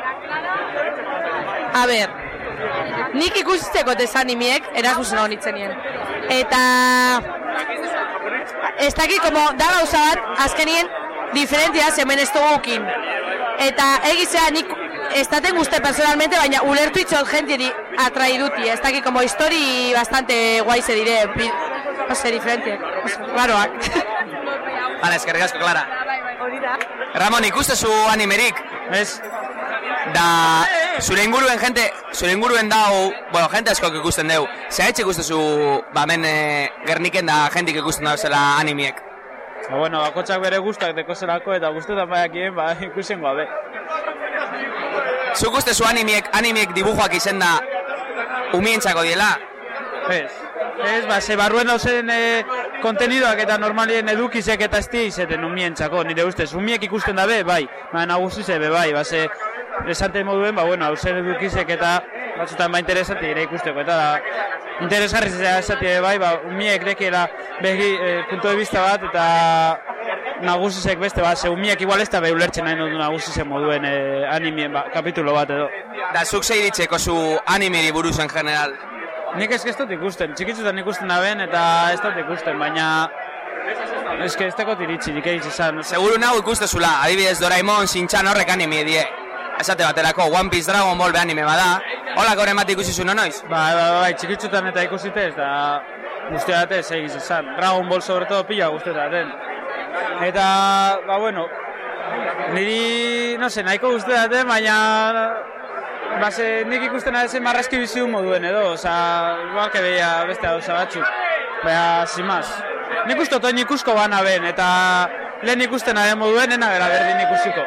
A ber, nik ikusteko desanimiek erakusen hon itzenien. Eta... Ez dakit, como, da gauza bat, azkenien, diferentia hemen ez dugukin. Eta egizea nik ez daten guzti personalmente, baina ulertu itxot jentiri atrai duti. Ez dakit, como, histori bastante guai ze dire, bi- no sé, diferente, raroak. Hala, eskerrik asko, Clara. Ramon, ikustezu animerik? Ez. Da, zure inguruen jente, zure inguruen dau, bueno, jente askok ikusten deu. Zehaitxe ikustezu, ba, hemen eh, gerniken da jentik ikusten dau zela animiek. Ba, bueno, bakotxak bere guztak dekozelako eta guztetan baiakien, ba, ikusen gabe. Zuk ustezu animiek, animiek dibujoak izen da umientzako diela? Ez. Ez, ba, ze barruen dauzen e, kontenidoak eta normalien edukizek eta esti izeten umientzako, nire ustez. Umiek ikusten dabe, bai, ba, nagusi zebe, bai, ba, ze, esante moduen, ba, bueno, hausen edukizek eta batzutan ba interesante ere ikusteko, eta da, interesgarri zera esati ere, bai, ba, umiek dekiela begi, e, punto de vista bat, eta nagusisek beste, ba, ze umiek igual ez da be ulertzen nahi nodu nagusisek moduen e, animien, ba, kapitulo bat edo. Da, zuk zei ditzeko zu animeri buruz en general? Nik ez ez dut ikusten, txikitzutan ikusten da ben, eta ez dut ikusten, baina... Ez que ez tekot iritsi, nik egitz izan. Seguru nago ikustezula, adibidez Doraemon, Shinchan horrek anime die. Esate baterako, One Piece Dragon Ball be anime bada. Hola gaur bat ikusi zuen noiz? Ba, ba, ba, bai, txikitzutan eta ikusite ez da... Guzti bat ez egiz. Dragon Ball sobre todo pila guzti daten. Eta, ba, bueno, niri, no se, nahiko guzti daten, baina... Ba, ze, nik ikusten adezen marrazki bizi moduen edo, oza, igual que beia beste gauza batzuk. Baina, sin más. Nik uste otoin ikusko bana ben, eta lehen ikusten aden moduen, ena bera berdin ikusiko.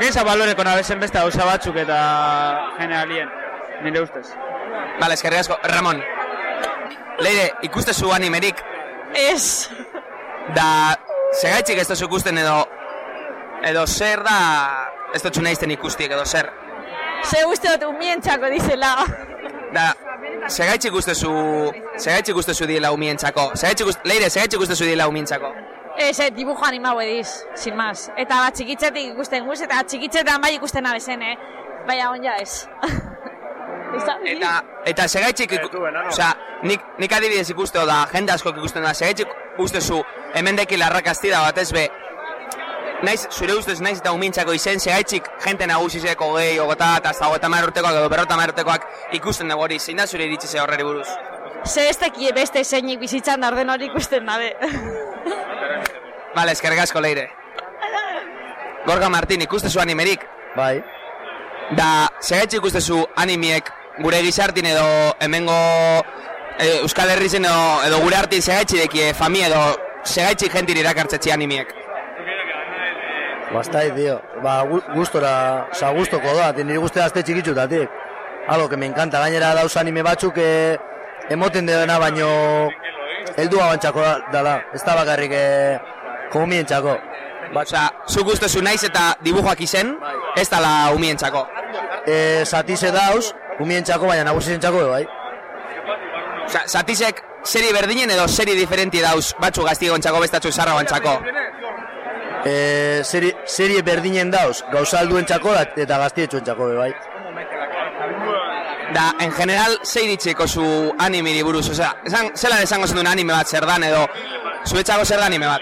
Geiza baloreko nabezen beste gauza batzuk eta generalien, nire ustez. Bale, eskerrik asko. Ramon, Leire, ikustezu animerik? Ez. Da, segaitxik ez duzu ikusten edo... Edo zer da... Ez dutxu nahizten ikustiek edo zer. Ze uste dut umientzako dizela. Da, segaitxik ikustezu... Segaitxik ikustezu diela umientzako. Segaitxik ikustezu... Leire, segaitxik ikustezu diela umientzako. Ez, eh, dibujo animau ediz, sin más. Eta bat txikitzetik ikusten guz, eta txikitzetan bai ikusten abezen, eh? Baina on ja ez. Eta, eta segaitxik, iku... Osea, nik, nik adibidez ikusteo da, jende askok ikusten da, segaitxik ustezu, hemen deki larrakaztida bat ez be, naiz, zure ustez naiz eta umintzako izen, segaitxik jente nagusizeko gehi, ogota, eta ez dago eta urtekoak edo berrota urtekoak ikusten dugu hori, zein da zure iritsi ze horreri buruz? Ze ez beste zeinik bizitzan da orden hori ikusten dabe. Bale, eskerrik asko leire. Gorga Martin, ikustezu animerik? Bai. Da, segaitxik ikustezu animiek gure gizartin edo hemengo e, Euskal Herrizen edo, edo gure artin segaitxi deki fami edo segaitxik jentir irakartzetzi animiek. Bastai, tío. Ba, gu- gustora, oza, gustoko da, ti niri guztia azte txikitxutatik. Algo que me encanta, gainera dauz anime batzuk eh, emoten dena baino heldua bantxako da, dala, ez da bakarrik eh, komientzako. Osea, zuk ustezu naiz eta dibujoak izen, ez dala umientzako. Eh, satize dauz, umientzako, baina nagusientzako bai. Osea, satisek seri berdinen edo seri diferenti dauz, batzu gaztigontzako, bestatzu zarra bantzako. Eh, serie, serie berdinen dauz, gauza alduentzako da- eta gaztietxuentzako bai. Da, en general, zei ditxeko zu animiri buruz, osea, esan, zelan esango zen duen anime bat zer dan edo, zuetxako zer da anime bat.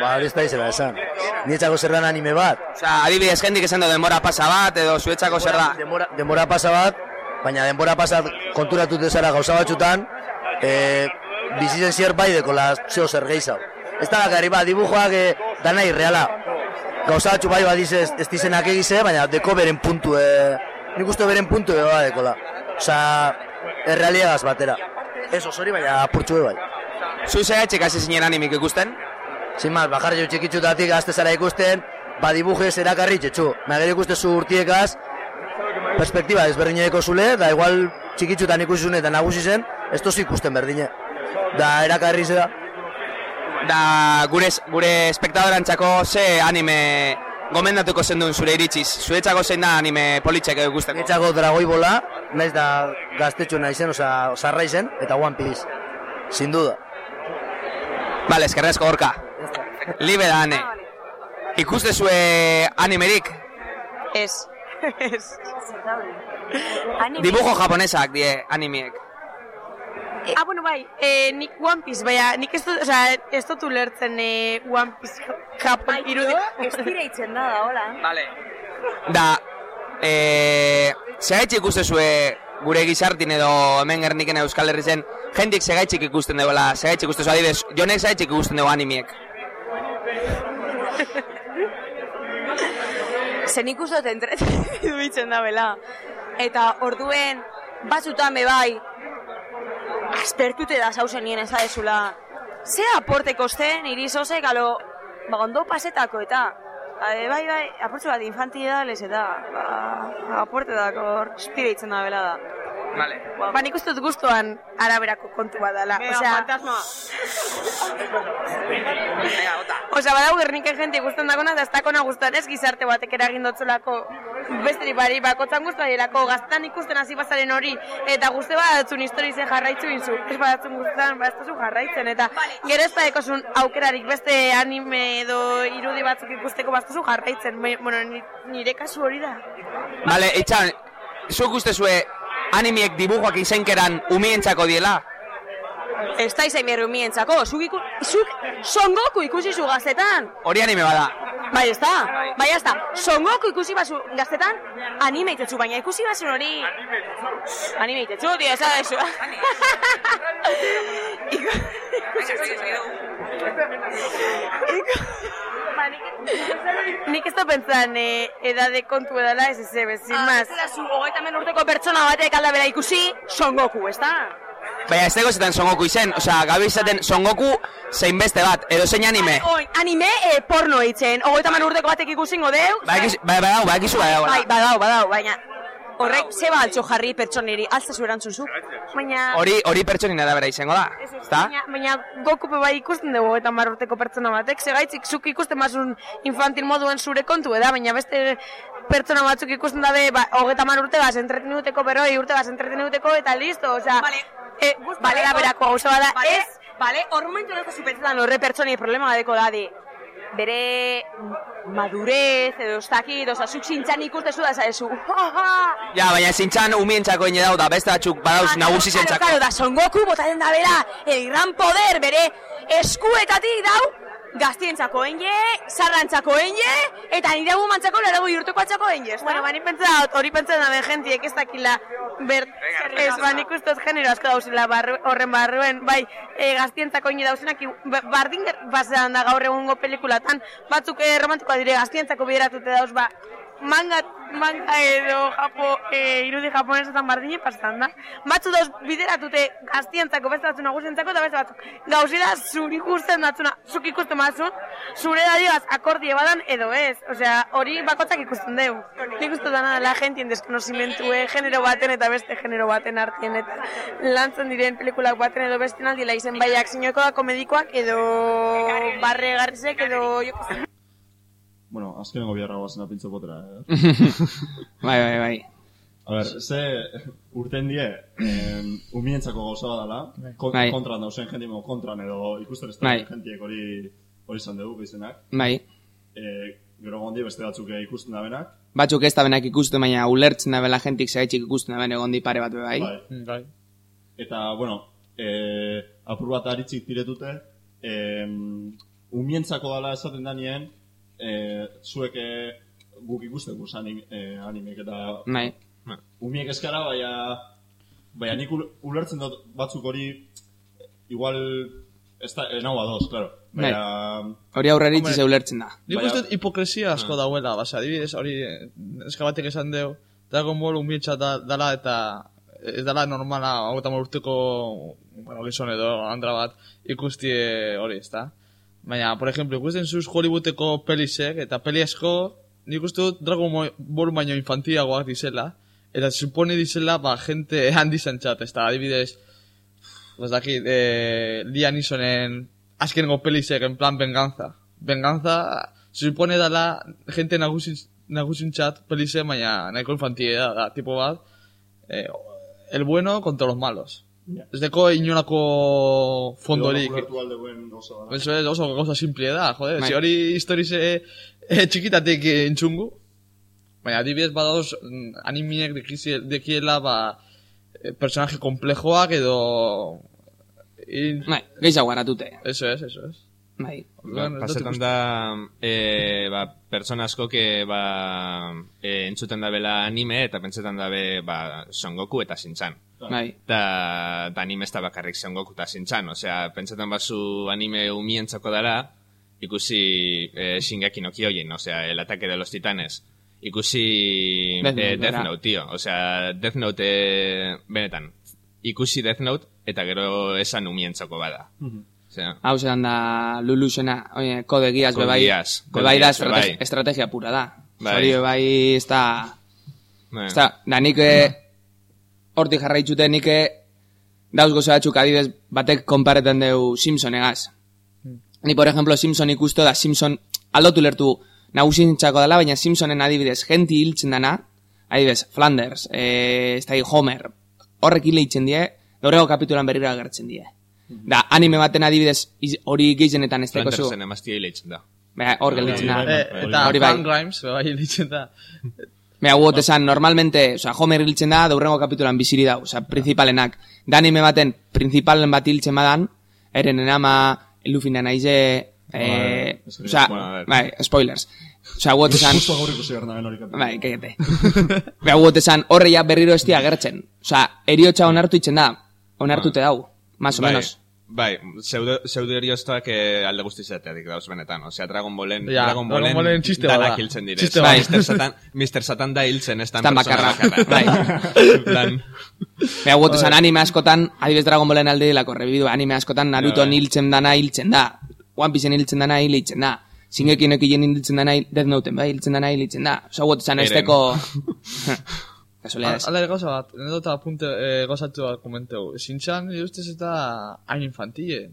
Ba, hori ez da izela esan. Nietzako zer dan anime bat. Osea, adibidez, jendik esan du denbora pasa bat, edo zuetzako zer da. Denbora, denbora pasa bat, baina denbora pasa konturatu dezara gauza batzutan, e, bizitzen zier bai dekola zeo zer gehiago. Ez da bakarri bat, dibujoak e, dana irreala. Gauza batzu bai badiz ez, ez dizenak egize, baina deko beren puntu, e, nik uste beren puntu eba dekola. Osa, errealiagaz batera. Ez osori, baina apurtxu bai. Zu zehatxek hasi zinen animik ikusten? Sin más, bajar jo txikitxutatik gazte zara ikusten, ba dibujez erakarri txetxu. Magero ikuste zu urtiekaz, perspektiba ezberdineko zule, da igual txikitxutan ikusi eta nagusi zen, ez toz ikusten berdine. Da erakarri zera. Da gure, gure espectadorantzako ze anime gomendatuko zen duen zure iritziz. Zuretzako zein da anime politxek ikusteko? Niretzako dragoi bola, naiz da gaztetxo naizen, oza, osarra izen, eta One Piece. Sin duda. Vale, eskerrezko gorka. Libe da ane. Ikuste zue animerik? Ez. Ez. Dibujo japonesak die animiek. Ah, bueno, bai, eh, nik One Piece, baina, nik ez dut, osea, ez dut ulertzen eh, One Piece Japon irudi. Ez dira itzen da, da, hola. Vale. Da, eh, segaitxik ikuste zue gure gizartin edo hemen gerniken Euskal Herri zen, jendik segaitxik ikusten duela, segaitxik ikusten adibidez, jonek segaitxik ikusten dugu animiek. Zen ikustot entretenidu bitzen da bela. Eta orduen, batzutan be bai, aspertute da zauzen nien ez adezula. Ze aporteko zen, iri zoze, galo, ba, ondo pasetako eta, Ade, bai, bai, aportzu bat infantilidades eta, ba, aporte da, hor, da bela da. Vale. Ba, nik uste dut guztuan araberako kontu bat dela. Mega, Osea, fantasma. Osea, badau gerniken jente ikusten dagona, da ez dakona ez gizarte batek eragin dotzelako beste bari bakotzan guztu badirako gaztan ikusten hasi bazaren hori eta guzti badatzun histori ze jarraitzu inzu ez badatzun guztan badatzun jarraitzen eta gero ez badekozun aukerarik beste anime edo irudi batzuk ikusteko badatzun jarraitzen bueno, ni- nire kasu hori da Vale, itxan, zuk uste animiek dibujoak izenkeran umientzako diela? Ez da izan berri umientzako, zuk, iku, zuk Son Goku ikusi zu gaztetan. Hori anime bada. Bai, ez da, bai, ez da. Son Goku ikusi bazu gaztetan, anime itetzu, baina ikusi bazu hori... Anime itetzu, tio, ez da eso. Nik ez da pentsan eh, edade kontu edala ez ez ez, sin Ah, más. ez da zu hogeita hemen urteko pertsona batek alda bera ikusi, Son Goku, ez da? Baina ez dago zetan Son Goku izen, osea, gabe izaten Son Goku zein beste bat, edo zein anime. Oin, anime eh, porno eitzen, hogeita hemen urteko batek ikusingo deu. Ba, ba, badau, ba, ekizu badau. Bai, badau, badau, baina horrek zeba altxo jarri pertsoneri, altza zu erantzun zu. Baina, Hori, hori pertsonin bera izango da, ezta? baina, baina Goku be bai ikusten dugu eta mar urteko pertsona batek, segaitzik zuk ikusten mazun infantil moduen zure kontu eda, baina beste pertsona batzuk ikusten dabe, ba, hogeta mar urte gaz entretenuteko, beroi urte gaz entretenuteko, eta listo, osea, Vale. Eh, bale da berako gauza bada, ez, Vale, hor momentu horreko zupetzetan horre pertsonei problema badeko da di. Bere madurez, edo ez dakit, oza, zuk zintzan ikustezu da zaezu. Ja, baina zintxan umientzako ine dau da, beste batzuk badauz nagusi Claro, zentzako. claro, da Son Goku botaten da bera, el gran poder, bere eskuetatik dau, gaztientzako enge, zarrantzako enge, eta nire gumantzako lerago urteko atzako enge, ez Bueno, bani pentsa hori pentsa da ben jentiek ez dakila ber ez ba nik uste dut genero asko dauzela barru, horren barruen. Bai e, gaztientzako ine dauzenak ba- bardin bazean da gaur egungo pelikulatan batzuk e, romantikoa dire gaztientzako bideratute dauz ba manga, manga edo japo, e, irudi japonesetan bardine pasetan da. Batzu dauz bideratute gaztientzako beste batzu nagusientzako eta beste batzuk. Gauzi da zuri ikusten datzuna, zuk ikusten batzun, zure dadiogaz akordie badan edo ez. Osea, hori bakotzak ikusten deu. Nik uste dana la gente deskonosimentue genero baten eta beste genero baten artien eta lantzen diren pelikulak baten edo beste aldila izen baiak zinoko da komedikoak edo barre garrizek edo jo, que sé. Bueno, azkenengo biharra guazen apintzo potera, eh? bai, bai, bai. A ber, ze urten die, em, umientzako gauza badala, kon, Bai. kontran dauzen jendimo kontran edo ikusten ez Bai. da jentiek hori hori izan dugu izenak. Bai. E, gero gondi beste batzuk eh, ikusten da benak. Batzuk ez da benak ikusten, baina ulertzen da bela jentik segaitxik ikusten da bene gondi pare bat be bai. Bai. Eta, bueno, e, apur bat aritzik diretute, em, umientzako dala esaten danien, e, zuek e, guk ikusten guz anim, e, animek eta Bai. umiek eskara, baina, baina nik ul- ulertzen dut batzuk hori, igual, ez da, eh, nau adoz, claro. Baina, Hori aurrera itzi ulertzen da. Nik uste hipokresia asko dauela, basa, adibidez, hori, eh, eska batek esan deu, Dragon Ball umietxa da, dala eta ez dala normala, hau eta urteko, bueno, gizon edo, andra bat, ikusti eh, hori, ez da? Baina, por ejemplo, ikusten zuz Hollywoodeko pelisek, eta peli asko, nik uste dut Dragon Ball baino infantiagoak dizela, eta supone dizela, ba, gente handi zentzat, ez da, adibidez, ez dakit, eh, Liam Neesonen azkenengo pelisek en plan venganza. Venganza, supone dala gente nagusin, nagusintzat pelise, baina nahiko infantia da, da, tipo bat, eh, el bueno contra los malos. Ez deko inolako fondorik. Eso es oso gauza simple da, joder. Bai. Si hori historize eh, txikitatik eh, entzungu. Baina adibidez badauz mm, animiek dekizie- dekiela ba eh, personaje komplejoak edo... In... Bai, gehiago garatute. Eso es, eso es. Bai. Ba, pasetan da, e, ba, pertsona askoke, ba, e, entzuten da bela anime, eta pentsetan dabe, ba, Son Goku eta Shinchan. Bai. Da, da anime ez da bakarrik Son Goku eta Shinchan, osea, pentsetan bazu anime umientzako dara, ikusi e, Shingeki no Kyojin, osea, el ataque de los titanes. Ikusi Death Note, eh, Death. Note, tío. Osea, Death Note, eh, benetan, ikusi Death Note, eta gero esan umientzako bada. Osea, Hau zelan da Lulusena, oie, kode guías Code bebai, bebai da Geass, estrate bebai. estrategia pura da. Bai. Hori bebai ez da, ez da, da nik eh, hortik jarraitzute nik eh, dauz gozo batzuk adibidez batek konparetan deu Simpsonegaz. Ni, por ejemplo, Simpson ikusto da Simpson aldotu lertu nagusintzako dela, baina Simpsonen adibidez genti hiltzen dana, adibidez Flanders, eh, ez da Homer, horrek hile hitzen die, gaurrego kapitulan berriro agertzen die. Da, anime baten adibidez hori gehienetan ez deko zu. Flandersen emaztia hileitzen da. Baina, hor gelditzen da. Eh, eta Hori bai. Frank Grimes, bai, ditzen da. Baina, guot esan, normalmente, oza, Homer hiltzen da, daurrengo kapitulan biziri da, oza, principalenak. Da anime baten, principalen bat hiltzen badan, eren enama, Lufina naize, eh, oza, bai, spoilers. Oza, guot esan, Justo gaur ikusi behar naben hori kapitulu. bai, keiete. Baina, guot esan, horre ja berriro estia agertzen. Oza, eriotxa onartu itzen da, onartute dau, más o Bai, menos. Bai, zeude, zeude horioztak eh, alde guztizateatik dauz benetan. Osea, Dragon Ballen, Ja, Dragon Dragon Ballen, Ballen txiste bat danak da. hiltzen dire. Txiste bat. Mr. Satan, Mr. Satan da hiltzen, ez persona bakarra. Bai. Plan, Baina, guot esan, anime askotan, adibidez Dragon Ballen alde delako, rebidu, anime askotan Naruto bai. hiltzen dana hiltzen da. One Pieceen hiltzen dana hiltzen da. Shingeki no Kyojin hiltzen dana Death Noten, bai, hiltzen dana hiltzen da. Osa, guot esan, ez Eren. deko... Kasualidades. Hala gauza bat, anedota apunte eh, gauzatu bat komenteu. Sintxan, nire ustez ez da hain infantile.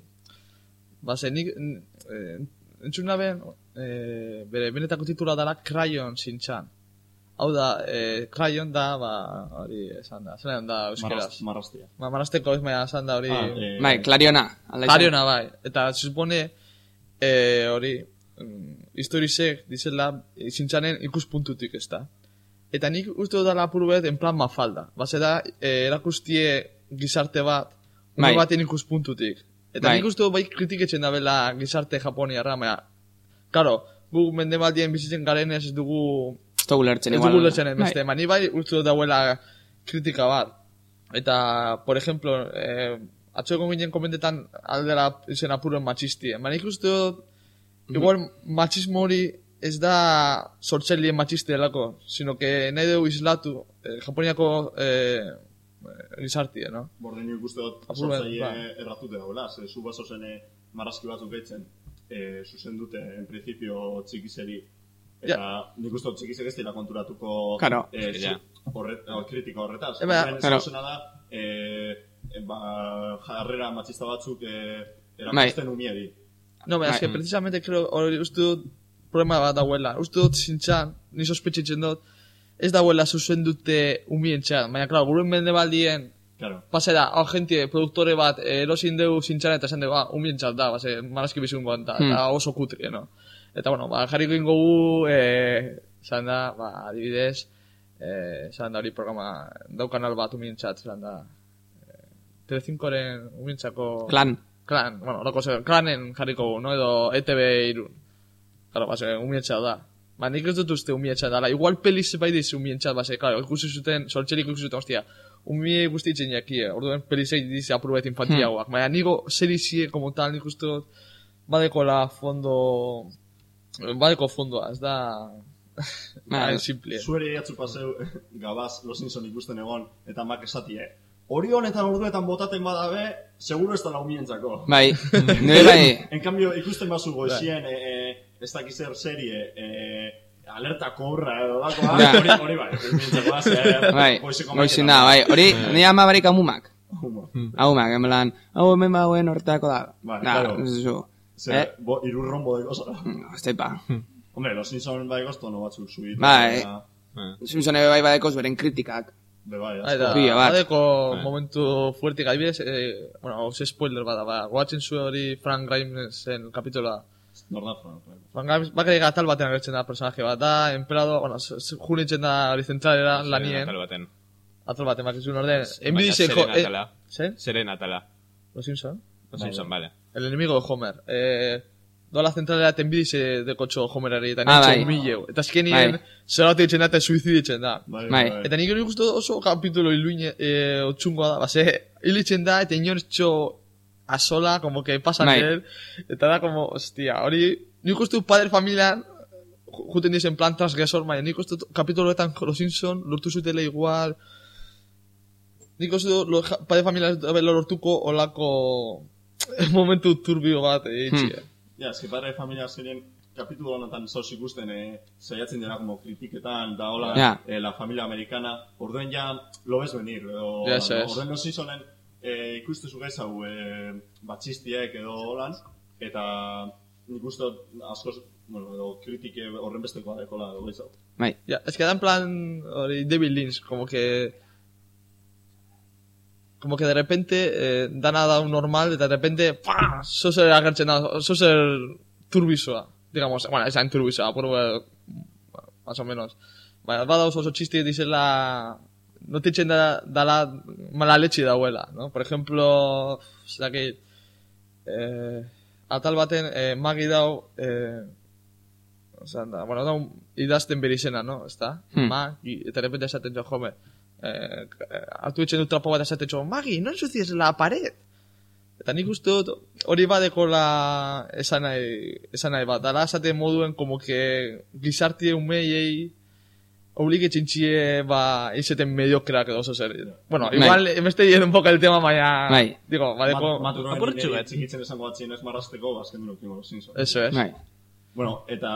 Ba, ze nik, eh, entzun naben, eh, bere benetako titula dara Crayon Sintxan. Hau da, eh, Crayon da, ba, hori esan da, zelan da euskeraz. Marraztia. Ma, marrazteko ez maia esan da hori... Ah, eh, Bai, Clariona. Clariona, bai. Eta, se supone, eh, hori, mm, historisek, dizela, Sintxanen ikuspuntutik ez da. Eta nik uste dut dala apur bet, en plan mafalda. Base da, eh, erakustie gizarte bat, Bai. baten ikuspuntutik. Eta Bai. nik uste dut bai kritiketzen da bela gizarte japoniarra, baina, karo, gu mendebaldien bizitzen garen ez dugu Ez dugu lertzen, ez dugu lertzen Bai. beste, mani bai uste dut dauela kritika bat. Eta, por ejemplo, eh, atxoko ginen komentetan aldera izen apuren matxisti. Manik uste dut, igual matxismo hori ez da sortzailien matxisti delako, sino que nahi dugu islatu eh, Japoniako eh, gizartie, no? Borde nik uste dut sortzaile ba. erratute dagoela, ze zu baso zen eh, marrazki batzuk gaitzen, e, zuzen dute, en principio, txikizeri. Eta nik uste dut txikizek ez dira konturatuko Claro. eh, Ja. horret, eh, kritika horretaz. Eba, claro. da, eh, eh, ba, jarrera matxista batzuk eh, Bai. erakusten umieri. No, baina, Bai. eske, precisamente, creo, hori uste dut problema bat dauela. Uste dut zintxan, ni sospetxitzen dut, ez dauela zuzen dute umien txan. Baina, klar, guruen mendebaldien, Claro. pase da, hau gente, produktore bat, eh, erosin dugu zintxan eta esan dugu, ah, umien txan da, base, marazki bizun da, Hmm. eta oso kutri, no? Eta, bueno, ba, jarriko ingo gu, eh, esan da, ba, adibidez, eh, esan da hori programa, dau kanal bat umien txat, esan da, eh, Telecincoren umien txako... Klan. klan, bueno, loko ze, klanen jarriko gu, no? Edo ETV irun. Claro, base, umietxa da. Ba, nik ez dut uste umietxa dala. Igual peliz bai diz umietxa, base, claro, ikusi zuten, sortxerik ikusi zuten, ostia, umie guzti itzen jakie, orduen pelizei diz apurbet infantiagoak. Baina, nigo serizie, como tal, nik uste dut, badeko la fondo, badeko fondoa, ez da... Ba, simple. Zueri jatzu paseu, gabaz, Los Simpson ikusten egon, eta mak esatie. Hori honetan orduetan botaten badabe, seguro ez da laumientzako. Bai, nire bai. en cambio, ikusten bazu goizien, e, e, ez dakiz zer serie, e, alerta kobra edo dako, hori, hori bai, zer, Bai, goizeko goizin maiketan. da, bai. Hori, nire ama barik amumak. Amumak, en plan, hau hemen bauen hortako da. Bai, claro. zu. Zer, Eh? bo, irurrombo deko zara. Ez taipa. Hombre, Los Simpson bai gozto no batzuk subit. Bai, Simpsone bai badeko zuen kritikak. Bai, Bai, badeko Bai. momentu fuertik adibidez, eh, bueno, oso spoiler bada, ba, goatzen zu hori Frank Grimesen kapitola. Norda, Frank. Frank Grimes, bakarik atal batean agertzen da personaje bat, da, emperado, bueno, junitzen da hori zentralera lanien. Atal baten. Atal baten, bakizun orden. Baina Enbidize, zeren atala. ¿Sí? Zeren atala. Los Simpson. Los Simpson, vale. El enemigo de Homer. Eh, doa la zentralera tenbidize de kotxo Homerari, eta Ah, nintxe bai. humileu. Eta azkenien, Bai. zer bat ditzen da, eta suiziditzen da. Bai, Bai. Eta nik hori guztu oso kapitulo iluine, eh, otxungoa da, base, hilitzen da, eta inortxo a sola, como que pasan Bai. de él, eta da como, hostia, hori, nik uste padre familian, ju- juten dizen plan transgresor, baina nik uste kapituloetan Los Simpson, lortu zutela igual, nik uste lo, padre familian lortuko olako momentu turbio bat, eh, itxia. Ja, eski padre familia azkenien kapitulo honetan zauz ikusten eh, saiatzen dira como kritiketan, da hola, Ja. eh, la familia americana, orduen ja lo ves venir, edo, Ja, eso es. orduen no Eh, ikuste zu gaiz hau eh, batxistiek edo holan, eta nik uste dut askoz, bueno, edo kritike horren bestekoa dekola edo gaiz hau. Bai. Ya, es que plan hori David Lynch, como que como que de repente eh, dana da un normal, eta de repente ¡pah! zo zer agertzen da, zo zer turbisoa, digamos, bueno, esan turbisoa, por bueno, más o menos. Baina, bada oso oso txiste dizela, no te echen da, dala mala leche dauela, ¿no? Por ejemplo, zera que, eh, atal baten, eh, magi dau, eh, Osea, da, bueno, da un idazten bere izena, no? Ezta? Hmm. Magi, eta de repente esaten jo, jome, eh, hartu etxen dut trapo bat esaten jo, Magi, no ensucies la pared. Eta nik uste dut, hori badeko la esan nahi, esan nahi bat, dala esaten moduen como que gizartie umeiei obligue txintxie, ba, izeten mediokrak edo zer. Bueno, Bai. igual, me estoy yendo un poco el tema, baina... Bai. Digo, badeko... Mat, maturoen apurtxu nire bat. txikitzen esango batzien ez marrasteko, azken dut ukimo Los Simpson. Eso es. Bai. Bueno, eta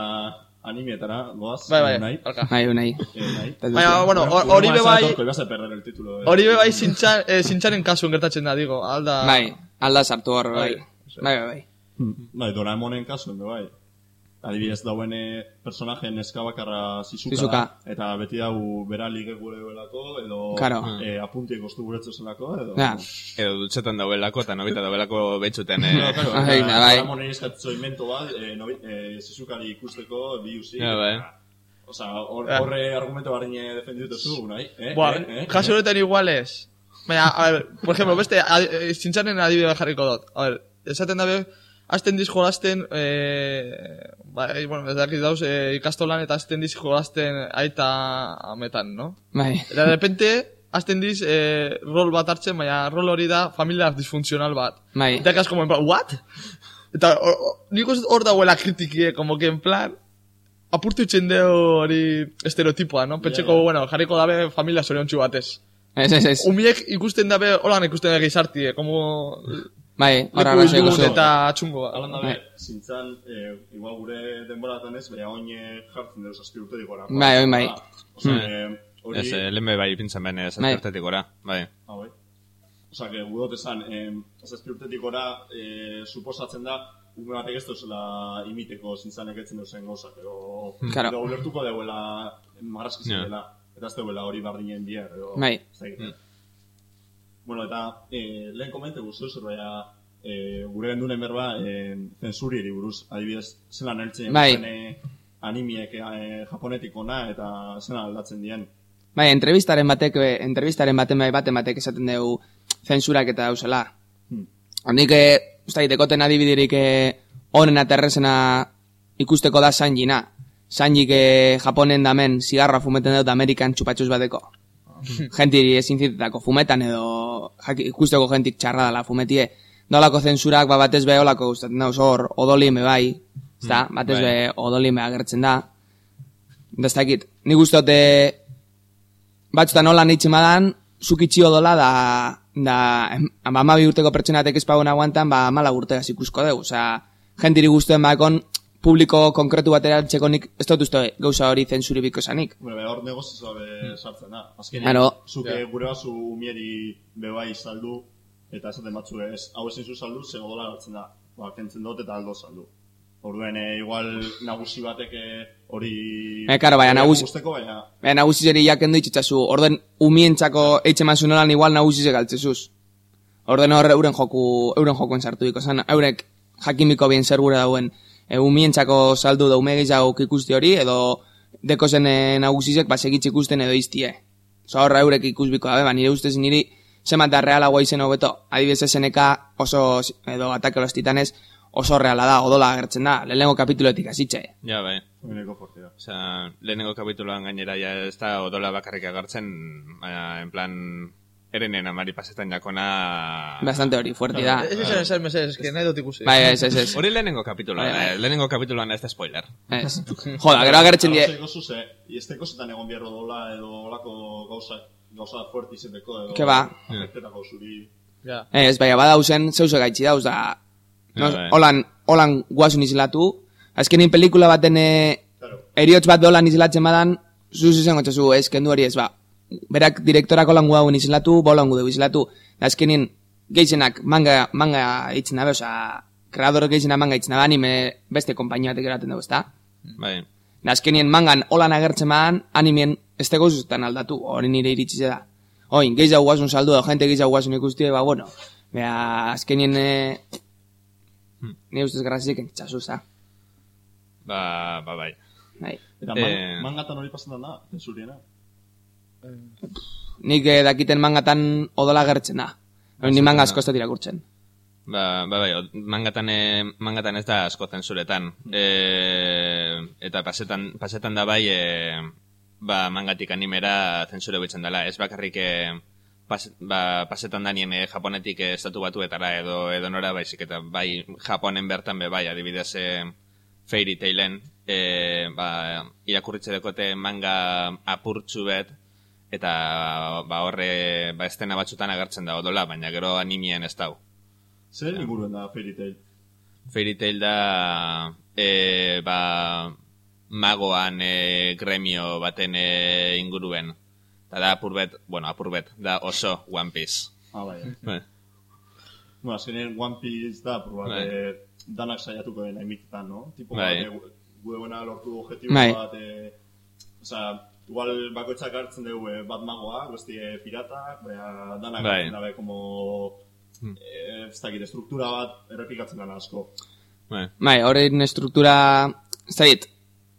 animetara, goaz, Bai, bai, nahi. alka. Bai, unai. Eh. Baina, bueno, hori be bai- de- Hori be bai zintxan, eh, zintxaren kasuen gertatzen da, digo, alda... Bai, alda sartu hor, bai. Bai. Bai, bai, bai. Bai, Doraemonen kasuen, bai. Adibidez dauen eh, personaje neska bakarra Shizuka. da, eta beti dau bera lige gure duelako, edo Claro. eh, apuntiek gostu guretzu zelako, edo... Ja. Edo dutxetan dauelako, eta nobita dauelako betxuten, eh. Claro, claro, Bai, bai. Doraemonen eskatzo invento bat, eh, nobi, eh, Shizukari ikusteko, bi usi. Ja, bai. Osa, hor- Ja. horre argumento bardine defenditu zu, nahi? Eh? Buah, eh? eh? kasu honetan iguales. Baina, a ver, por ejemplo, beste, adi- eh, zintxaren adibide jarriko dut. A ver, esaten dabe, azten diz jolasten, eh, bai, bueno, ez dakit dauz, eh, ikastolan eta azten diz jolasten aita ametan, no? Bai. Eta de repente, azten diz eh, rol bat hartzen, baina rol hori da familia disfuncional bat. Bai. Eta kas como en plan, what? Eta nik hor dagoela kritikie, como que en plan, apurtu itxen deo hori estereotipoa, no? Pentseko, Ja, ja. bueno, jarriko dabe familia zoriontsu batez. Ez, ez, ez. Umiek ikusten dabe, holan ikusten dabe gizartie, como Bai, horra ilun zu. eta txungo. Alan Bai. dabe, zintzan, eh, igual gure denboratan ez, bera oin jartzen dut zazpi urte dikora. Bai, oin bai. Osa, Hmm. hori... Ez, eh, lehen bai pintzen bene, Bai. zazpertetik gora, bai. Ah, bai. Osa, que gudot esan, eh, zazpi urtetik ora, eh, suposatzen da, ume batek ez duzela imiteko zintzanek etzen duzen gauzak, edo, Claro. edo ulertuko deuela marrazki zirela, eta ez deuela hori bardinen bier, edo... Bai. Bueno, eta eh, lehen komente guztu zer, baina eh, gure gendunen berba eh, zensurieri buruz, adibidez, zelan eltzen Bai. zen, eh, animiek eh, japonetik ona eta zelan aldatzen dien. Bai, entrevistaren batek, entrevistaren baten bai baten batek esaten dugu zensurak eta dauzela. Hmm. Handik, eh, ez da, dekoten adibiderik eh, onena eta errezena ikusteko da Sanjina. Sanjik eh, Japonen damen zigarra fumeten dut Amerikan txupatxuz bateko. Gentiri ezin zitetako fumetan edo ikusteko gentik txarra dela fumetie. Dolako zensurak ba, batez be olako gustatzen da, oso hor odolime bai, ezta, Mm, batez bai. be odolime agertzen da. Da ez dakit, nik ustote batzutan nola nitzen badan, zukitxi odola da, da, ba, amabi urteko pertsonatek ez aguantan, ba, amala urtegaz ikusko dugu, osea, jentiri guztuen bakon, publiko konkretu batera txeko nik, ez dut uste gauza hori zentsuri biko esanik. Bueno, be, hor negozio be sartzen da. Azkenean, Claro. zuke Ja. gure bazu umieri bebai saldu, eta esaten batzu ez, hau ezin zu saldu, ze odola hartzen da. Ba, kentzen dut eta aldo saldu. Orduen, e, igual nagusi batek eh, hori... E, karo, baina nagusi... Gusteko, baina... Baina nagusi zeri jaken du itxitzazu, orden umientzako eitxe mazu nolan igual nagusi ze galtzezuz. Orden hor euren joku, euren jokuen sartu biko, zan, eurek jakimiko bien zer gure dauen, e, umientzako saldu da ume gehiago ikusti hori, edo deko zen e, nagusizek basegitz ikusten edo iztie. Osa horra eurek ikusbiko dabe, ba, nire ustez niri zemat da realagoa izen hobeto. Adibidez SNK oso, edo atake los titanes, oso reala da, odola agertzen da, lehenengo kapitulotik hasitxe. Ja, bai. Lehenengo fortea. Osea, lehenengo kapituloan gainera ja ez da odola bakarrik agertzen, baina, en plan, erenen amari pasetan jakona... Bastante hori, fuerte da. Ez esan esan mesez, es que nahi dut ikusi. Bai, ez, ez, ez. Hori lehenengo kapituloan, Bai, bai. eh, lehenengo kapituloan ez da spoiler. Ez. Joda, gero agertzen die... Arrazoi gozu ze, izteko zetan egon bierro dola edo olako gauza, gauza fuerte izeteko edo... Ke ba. Efektetako zuri... Ja. Ez, bai, badauzen, zeuse gaitxi dauz da... No, bai. holan, holan guasun izlatu. Azkenin pelikula baten eriotz bat dolan izlatzen badan, zuz izango txasu, ez, kendu hori ez, ba. Berak direktorak holan guaun izlatu, bolan gudu izlatu. Da azkenin, gehienak manga, manga itzen dabe, oza, kreador gehiena manga itzen dabe, anime beste kompainia batek eraten dugu, ezta? Bai. Da azkenien mangan holan agertzen badan, animien ez tego zuzetan aldatu, hori nire iritsi da. Oin, gehiago guasun saldu, edo jente gehiago guasun ikusti, ba, bueno, bea, azkenien, e, nire ustez grazizik entzitzazu, za. Ba, ba, bai. Bai. Eta Eh, man, mangatan hori pasetan da, zuriena. Nik eh, dakiten mangatan odola agertzen da. Ni manga asko ez dut irakurtzen. Ba, ba, bai, mangatan, e, mangatan ez da asko zensuretan. E, eta pasetan, pasetan da bai, e, ba, mangatik animera zentsure bitzen dela. Ez bakarrik e, pas, ba, pasetan danien e, japonetik e, estatu batuetara edo edo nora baizik eta bai japonen bertan be bai, adibidez e, Fairy Tailen e, ba, irakurritze dekote manga apurtxu bet eta ba, horre ba, estena batzutan agertzen da odola, baina gero animien ez dau. Zer inguruen da Fairy Tail? Fairy Tail da e, ba, magoan e, gremio baten e, inguruen. Eta da apurbet, bueno, apurbet, da oso One Piece. Ah, bai. Bai. Bueno, azkenean One Piece da, por bat, Bai. danak saiatuko den hainbitetan, no? Tipo Bai. bat, eh, gu buena lortu objetibo Bai. bat, eh, osea, igual bakoitzak hartzen dugu eh, bat magoa, guzti eh, piratak, baina danak Bai. dabe, como, eh, ez dakit, estruktura bat errepikatzen dana asko. Bai. Bai, horren estruktura, ez dakit,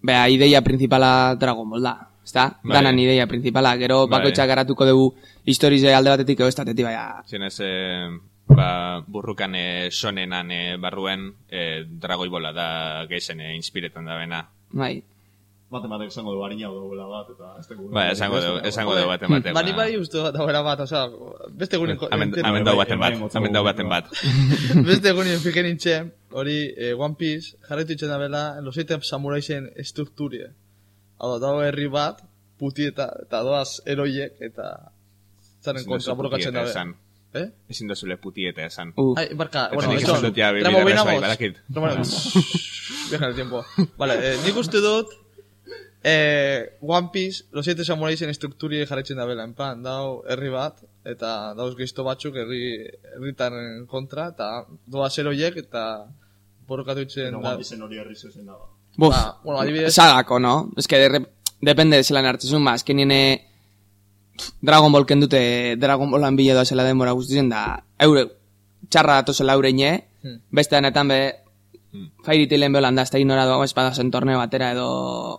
bea, ideia principala Dragon Ball da. Ezta? Bai. Danan ideia principala. Gero Bai. bakoitzak garatuko dugu historize alde batetik edo estatetik, baina... Zinez, e, ba, burrukan e, sonenan e, barruen e, dragoi bola da geizen e, inspiretan da bena. Bai. Baten batek esango du harina duela bat, eta ez dugu... Bai, esango du, esango du baten batek. Bani bai uste bat dagoela bat, osea, beste egunen... Hemen dau baten bat, hemen dau baten bat. beste egunen fiken nintzen, hori eh, One Piece, jarretu itxen dabela, los siete samuraizen estrukturie. Hau da, dago herri bat, puti eta, eta doaz eroiek, eta zaren kontra putieta dabe. esan. Eh? Ezin dozule putieta esan. Uh. Ai, barka, Eta bueno, nik eso, esan dut ja, bi Remo, bideraz bai, binamos. badakit. Remo, viaja en el tiempo. Vale, eh, nik uste dut, eh, One Piece, los siete samuraisen estrukturi jarretzen dabela, en plan, dau herri bat, eta dauz geizto batzuk herri, herritaren kontra, eta doa zeroiek, eta borrokatu itzen Pero da. One Pieceen hori herri zezen dago. Buf, Ba, bueno, adibidez- sagako, no? Ez que derre, depende de zelan hartzezun, ba, azkenien eh, Dragon Ball kendute Dragon Ballan bile doa zela denbora guztien da, eure, txarra datozela eureine, Hmm. beste denetan be, Fairy Tailen beholan da, ez da inora doa espadazen torneo batera edo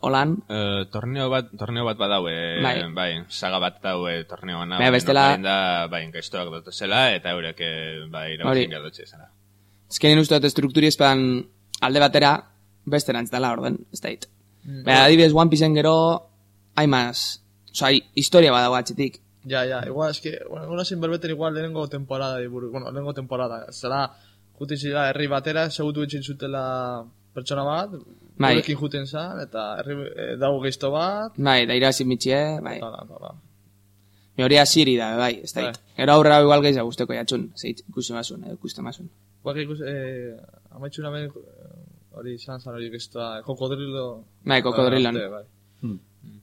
holan, Eh, torneo bat, torneo bat badau, e, Bai. bai. saga bat dau e, torneo Bai, bestela- Da, bai, gaiztoak dut zela, eta eurek, e, bai, irabazin behar dutxe zela. Ezkenin uste dut estrukturi ezpedan alde batera, beste dela orden, ez da hit. Mm. Baina, adibidez, One Pieceen gero, haimaz, oza, historia badago atxetik. Ja, ja, igual, eske, bueno, egon hazin berbeten igual lehenengo temporada diburu, bueno, lehenengo temporada, zela, juten zira herri batera, segutu etxin zutela pertsona bat, Bai. gurekin juten zan, eta herri eh, dago geizto bat, Bai, da irazi mitxie, bai. Hala, hala. Me hori asiri da, bai, ez da hit. Gero aurra igual gehiago guzteko jatxun, zeit, ikusi mazun, edo ikuste mazun. guak ikus, eh, amaitxuna ben, eh, hori izan zan hori geiztoa, kokodrilo... Bai, kokodrilon. Hor arte, bai. Hmm.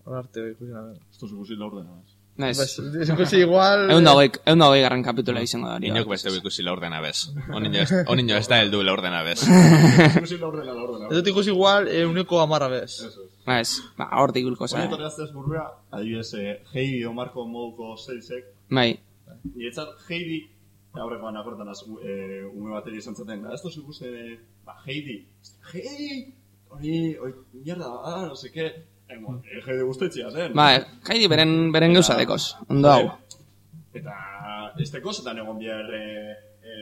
Hor arte, ikusi. Ez duzu ikusi laurdena. Naiz. Pues, ikusi igual... Egun da hogei, egun da hogei garran kapitula izango da. Inok beste ikusi laurdena bez. Onino ez, onino ez da heldu laurdena bez. Ikusi laurdena, laurdena. Ez dut ikusi igual, eh, uneko amarra bez. Ba ez, ba, hortik gulko Hori za. etorri aztez burrua, adibidez, eh, Heidi o Marco moduko zeizek, Bai, Niretzat Heidi, aurrekoan akortan az, e, ume bateri izan zaten, ez duzu ikusten, ba, Heidi, Heidi, hori, hori, mierda, ah, no sé e, e, Heidi guztetxea zen. ba, jaidi beren, beren gauza dekoz, ondo hau. Eta, ez teko zetan egon behar, e, e,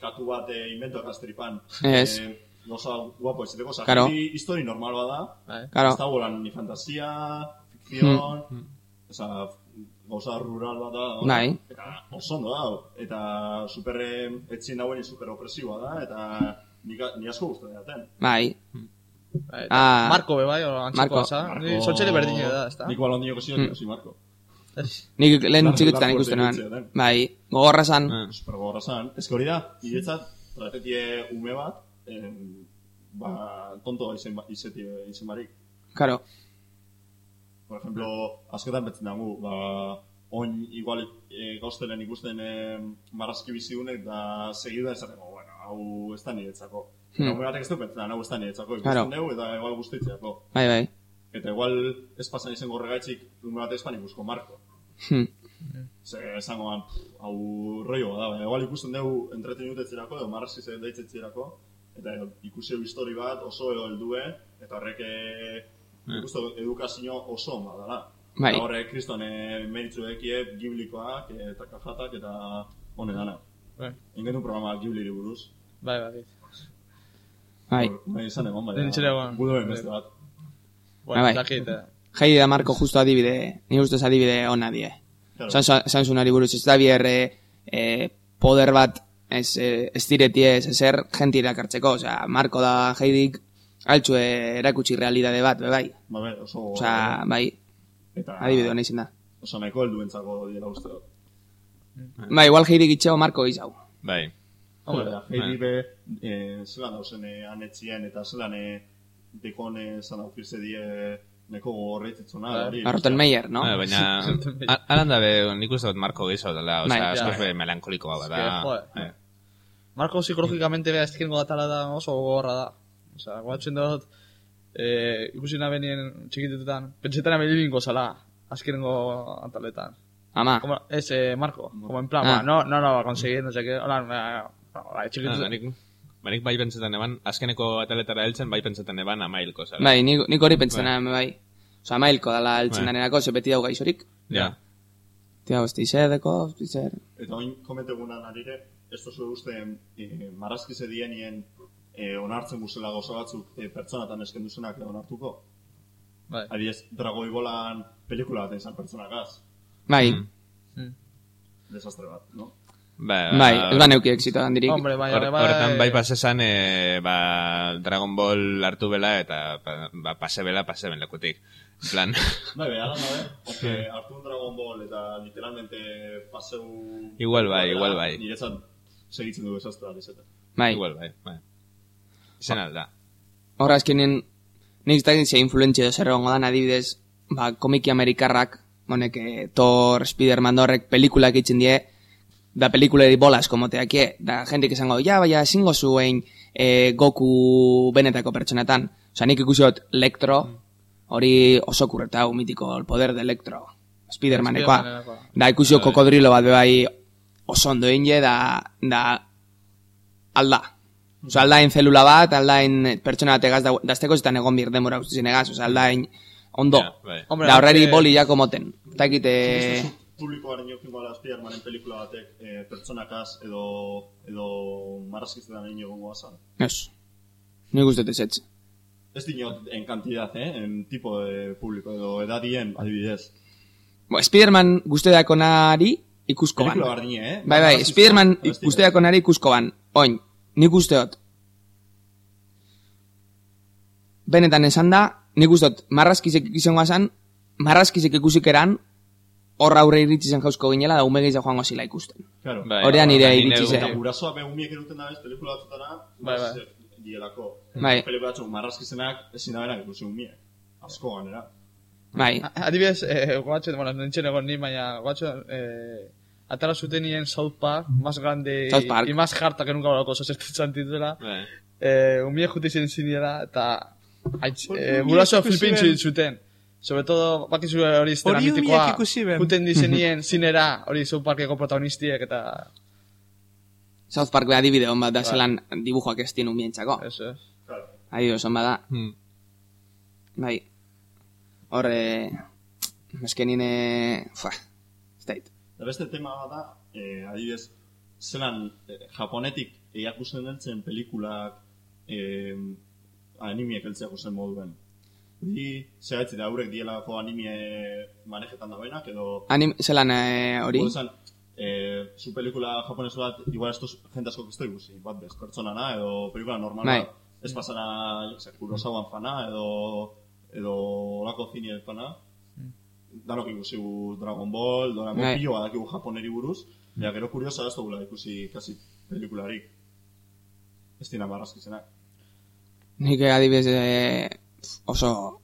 katu bat e, inventoak astripan. Ez. E, Goza guapo ez deko, Claro. Histori normal bada, Claro. ez dago lan ni fantasia, fikzion, Osa, gauza rural bat da. hori. Bai. Eta oso ondo da. Eta super eh, etxin dauen super opresiboa da. Eta nik, ni asko gustatzen daten. Bai. Bai, Ah, Marco be bai, Marco. za. Ni sortxele berdine da, ezta? Nik balon dio kosio, mm. Marco. Nik lehen txikitutan lar ikusten nuen. Bai, gogorra zan. Super gogorra zan. Ez que hori da, niretzat, tratetie ume bat, em, ba, tonto izen, ba- izeti, izen barik. Karo. Por ejemplo, askotan betzen dago, ba, oin igual e, gauztelen ikusten e, marrazki biziunek da segida esateko, bueno, hau ez da niretzako. Hmm. Hmm. Batek ez du pentsan, hau ez da niretzako, Claro. ikusten dugu eta igual guztitzeko. Bai, bai. Eta igual ez pasan izango horregaitzik, ume bat espan ikusko marko. Hmm. Ze, esango ban, hau rollo da, baina igual ikusten dugu entreteniutetzerako, edo marrazki zen daitzetzerako, eta ikusi histori bat oso edo heldue, eta horrek eh, uste dut edukazio oso on badala. Bai. Eta horrek kriston eh, meritzu ekie giblikoak eh, eta kajatak eta hone dana. Bai. Ingen du programa gibliri buruz. Bai, bai. Bai. Bai, izan egon, bai. Nintzen egon. Buduen beste bat. Bueno, bai. dakit, eh. Jaidi da Marco justo adibide, ni ustez adibide ona die. Claro. Zunari buruz, ez da bier eh, eh, poder bat ez, eh, ez diretie ez ezer jenti irakartzeko, osea, Marco da Jaidik altxue erakutsi realidade bat, be bai. Ba, bai, oso... Osea, bai, Eta... adibide hona izan da. Oso nahiko helduentzako diela uste dut. Ba, igual Jaidik itxeo Marco izau. Bai. Hombre, da, Heidi be, eh, zelan dauzen eh, anetzien eta zelan eh, dekon zan aukirze die neko gogorreitetzuna. hori. Rottenmeier, no? Bai, baina, a- alan da be, nik uste dut Marko gehiago dela, Bai. osea, askoz Ja. be melankolikoa bada. Eh. Marco psikologikamente bea eskengo datala da oso gogorra da. Osea, guatzen dut, eh, ikusi nabenien txikitutetan, pentsetan abelilingo zala, azkenengo ataletan. Ama. Como, es, eh, Marco, como en plan, Ah. ba, no, no lo va a conseguir, no sé qué, hola, ba, ba, Ah, txikitutetan. nik, banik bai pentsetan eban, azkeneko ataletara heltzen bai pentsetan eban amailko, zara. Bai, nik, nik hori pentsen bai. bai. Osea, mailko dala altzen Bai. danerako, ze beti dau gaizorik. Ja. Tia, hosti, zedeko, zer. Eta oin komentegunan arire, ez tozu uste eh, marrazkize dienien eh, onartzen guzela gauza batzuk eh, pertsonatan esken duzenak edo onartuko. Bai. Adibidez, Dragoi Bolan pelikula bat izan pertsonakaz. Bai, Desastre bat, no? Ba, bai, ez ba neuki exito handirik. Hombre, bai, Hor- bai, bai, Horretan bai pasesan, e, ba, Dragon Ball hartu bela eta ba, ba, pase bela, pase ben lekutik. Plan, Bai, bai, ala nabe, porque hartu un Dragon Ball eta literalmente paseu... Igual bai, igual bai. Niretzat segitzen du desastre alizeta. Bai. igual bai, bai. Izen alda. Horra azkenen, nik ez dakit ze influentzia edo zer egongo dan adibidez, ba, komiki amerikarrak, honek, eh, Thor, Spiderman horrek pelikulak itzen die, da pelikuleri bolas komoteakie, da jentik esango, ja, baina ezingo zuen eh, Goku benetako pertsonetan. Osa, nik ikusiot Electro, hori oso kurreta hau mitiko, el poder de Electro, Spidermanekoa. Spidermanekoa. Da, ikusio kokodrilo bat bebai oso ondo inge, da, da, alda. Osa, aldain zelula bat, aldain pertsona bat egaz da- dazteko zetan egon bir demora ustizien egaz, osa, aldain ondo. Ja, bai. Hombre, da, horreri boli jako moten. Eta ekite... Publikoaren jokin bala Spidermanen pelikula batek eh, pertsonakaz edo, edo marrazkizetan egin egongo azan. Ez. Nik uste ez ez. Dinot en cantidad, eh? En tipo de público edo edadien, adibidez. Bo, Spiderman guzteako nari ikusko ban. Pelikula bardine, eh? Bai, bai, Spiderman abesti- guzteako nari ikusko ban. Oin, nik usteot. Benetan esan da, nik usteot, marrazkizek izango zan, marrazkizek ikusik eran, hor aurre iritsi zen jauzko ginela, da ume gehiago joango zila ikusten. Claro. Horean nire iritsi zen. Eta gurasoa be umiek eruten da bez, pelikula batzutara, Bai, bai. dielako. Bai. Pelikula batzuk marrazkizenak ezin da benak ikusi umiek. Asko ganera. Bai. A- Adibidez, eh, guatxo, bueno, nintzen egon ni, baina guatxo, eh, atara zuten nien South Park, más grande South Park. y más harta que nunca balako sosetzen tituela. Bai. Eh, umie jute zen zinera, eta aitz, eh, umiek guraso ikusi flipin ben. zuten. Sobre todo, bakizu hori iztera Hori mitikoa, juten dizenien zinera, hori South Parkeko protagonistiek, eta... South Park be adibide hon bat da zelan dibujoak ez dien umientzako. Eso es. Adibide hon bada. Hmm. Bai. Horre... Eskenine... Fua. Ez dait. Da beste tema bat da, eh, adibidez, zelan eh, japonetik eiakusten heltzen pelikulak eh, animiek heltzeako zen moduen. Hori, zegaitzi da haurek dielako anime manejetan dauenak, edo... Anim, zelan eh, hori? Esan, eh, zu pelikula japones bat, igual estos jente asko ez ikusi, bat bez, pertsonana, edo pelikula normal bat, ez pasana, jo se, Kurosawan fana, edo, edo olako zine fana, danok ikusi gu Dragon Ball, Dragon Ball Bai. pilo badakigu japoneri buruz, ja, gero kuriosa ez dugula ikusi kasi pelikularik. Ez dina marrazkizenak. Nik eh, adibidez eh, oso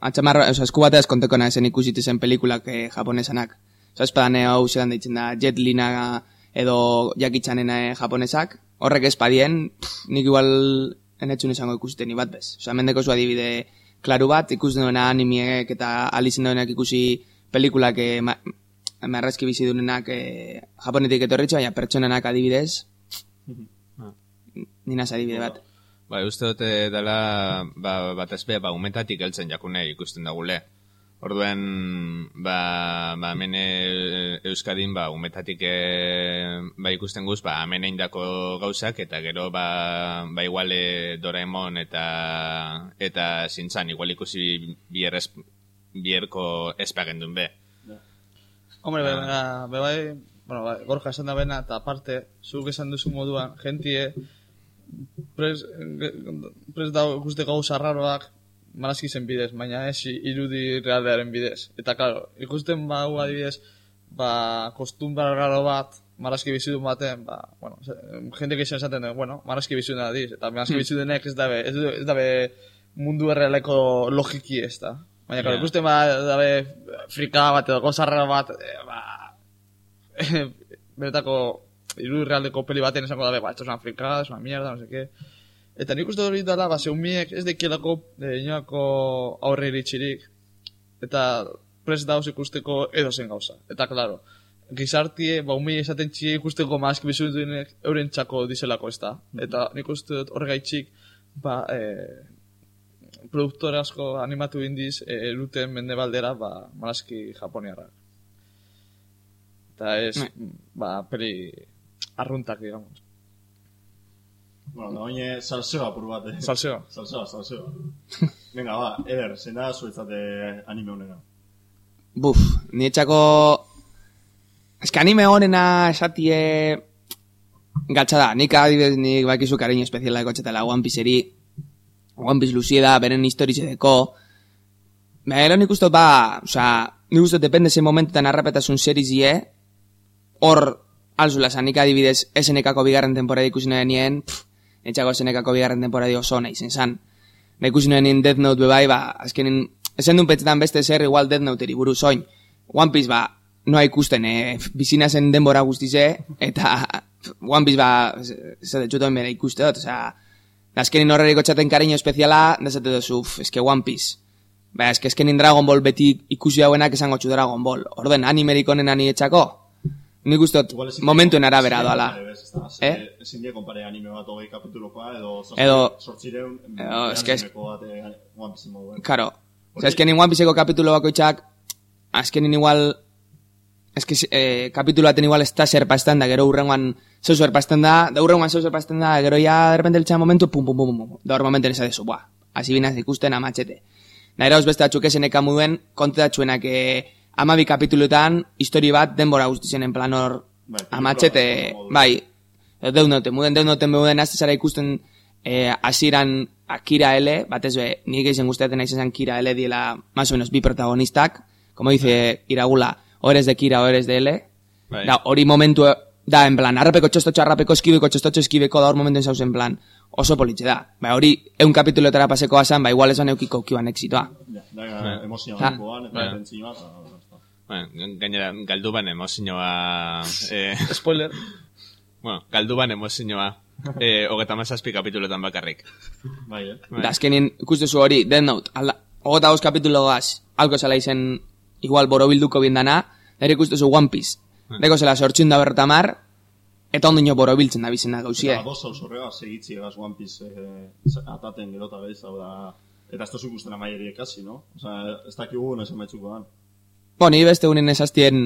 atxamarra, oso esku batez konteko nahezen ikusitu zen pelikulak eh, japonesanak. Oso espadan hau zelan deitzen da Jet Lina edo eh, japonesak. Horrek espadien, pff, nik igual enetxun izango ikusiten bat bez. Osa, mendeko zu adibide klaru bat, ikusten duena animiek eta alizen duenak ikusi pelikulak eh, ma, marrazki bizi duenak eh, japonetik etorritxo, baina pertsonenak adibidez, ninaz adibide bat. Bai, uste dute dela, ba, bat ezbe, ba, umetatik heltzen jakune ikusten dagule. Orduen, ba, ba, hemen e, Euskadin, ba, umetatik e, ba, ikusten guz, ba, hemen eindako gauzak, eta gero, ba, ba igual e, Doraemon eta, eta zintzan, igual ikusi bier ez, bierko espagendun be. Hombre, ah. be, bai, bueno, bai, gorja esan da bena, eta aparte, zuk esan duzu moduan, gentie, pres, pres da guzti gauza raroak, marazki zen bidez, baina ez irudi realearen bidez. Eta, claro, ikusten bau adibidez, ba, kostumbra raro bat, marazki bizidun baten, ba, bueno, jende gizien esaten den, bueno, marazki bizidun da diz, eta marazki Hmm. bizidunek ez dabe, ez, ez dabe mundu errealeko logiki ez da. Baina, Ja. ikusten ba, dabe frika bat edo gauza raro bat, eh, ba, benetako irudi realdeko peli baten esango dabe, ba, esto es una frikada, es una mierda, no sé qué. Eta nik uste hori dela, ba, zeumiek ez dekielako eh, inoako aurre iritxirik, eta prest dauz ikusteko edo zen gauza. Eta, claro, gizartie, ba, umei esaten txie ikusteko maazki bizutuenek euren txako dizelako ez da. Eta nik uste dut horregaitxik, ba, eh, produktore asko animatu indiz, eh, luten mendebaldera, ba, marazki japoniarrak. Eta ez, ba, peli arruntak, digamos. Bueno, da oine salseo apur bat. Eh? Salseo. Salseo, salseo. Venga, ba, Eder, zein da zuetzate anime honena? Buf, nietxako... Ez que anime honena esatie... Gatsa da, nik adibidez nik bakizu kariño espeziala ekotxetela One Pieceri. One Piece luzie da, beren historizedeko. Baina nik uste ba, osea, nik uste depende zein momentetan arrapetasun serizie, hor alzula zan, nik adibidez esenekako bigarren temporada ikusi nien, etxako esenekako bigarren temporada oso nahi zen zan. Da ikusi nien Death Note bebai, ba, azkenin, esen duen petzetan beste zer igual Death Note eri buruz oin. One Piece ba, noa ikusten, eh, bizina zen denbora guztize, eta One Piece ba, ze detxutoen bera ikuste dut, da azkenin horreriko txaten kariño espeziala, da zate duzu, eske One Piece. Ba, eske azkenin Dragon Ball beti ikusi hauenak esango txu Dragon Ball. Orden, animerik onena ni etxako, nik uste dut momentuen arabera doala. Eh? Ezin die konpare anime bat hogei kapitulokoa, edo Edo- zortzireun edo, eske ez- animeko bat eh, One Piece moduen. Karo, Osea, azkenin One Pieceko kapitulo bakoitzak, azkenin igual, eske eh, kapitulu baten igual ez da zerpazten da, gero urrengoan zeu zerpazten da, da urrengoan zeu zerpazten da, gero ya derrepente eltxan momentu, pum, pum, pum, pum, pum, da hor momenten ez adezu, buah, hasi binaz ikusten amatxete. Naira beste batzuk esen eka muduen, konte datxuenak eh, amabi kapitulutan, histori bat denbora guztien en plan hor, amatxete, bai, deun noten, muden deun noten muden azte zara ikusten eh, asiran Akira L, batez be, nik eizen guztiaten naiz esan Kira L diela más o menos bi protagonistak, como dice Iragula, o eres de Kira o eres de L, Bai. da hori momentu da, en plan, arrapeko txostotxo, arrapeko eskibeko txostotxo, eskibeko da hor momenten zauz en plan, oso politxe da. Ba, hori, eun kapituletara paseko asan, ba, igual esan eukiko kiuan exitoa. Ja, da, Bai. emozioa eta Bai. tentzioa, eta... Bueno, gainera, galdu ban emozioa... Eh, Spoiler. bueno, galdu ban emozioa. Eh, hogeta mazazpi kapituletan bakarrik. Bai, eh? Da, azkenin, ikustezu hori, Death Note, alda, hogeta bost kapitulo gaz, alko zela izen, igual borobilduko bindana, ere ikustezu One Piece. Deko zela sortxun da bertamar, eta ondino borobiltzen da bizena gauzie. Eta dos haus horrega segitzi egaz One Piece eh, ataten gerota behiz, hau da... Eta ez tozu ikusten amaieri ekasi, no? Osa, ez dakigu nesan baitzuko dan. Bo, ni beste unen esaztien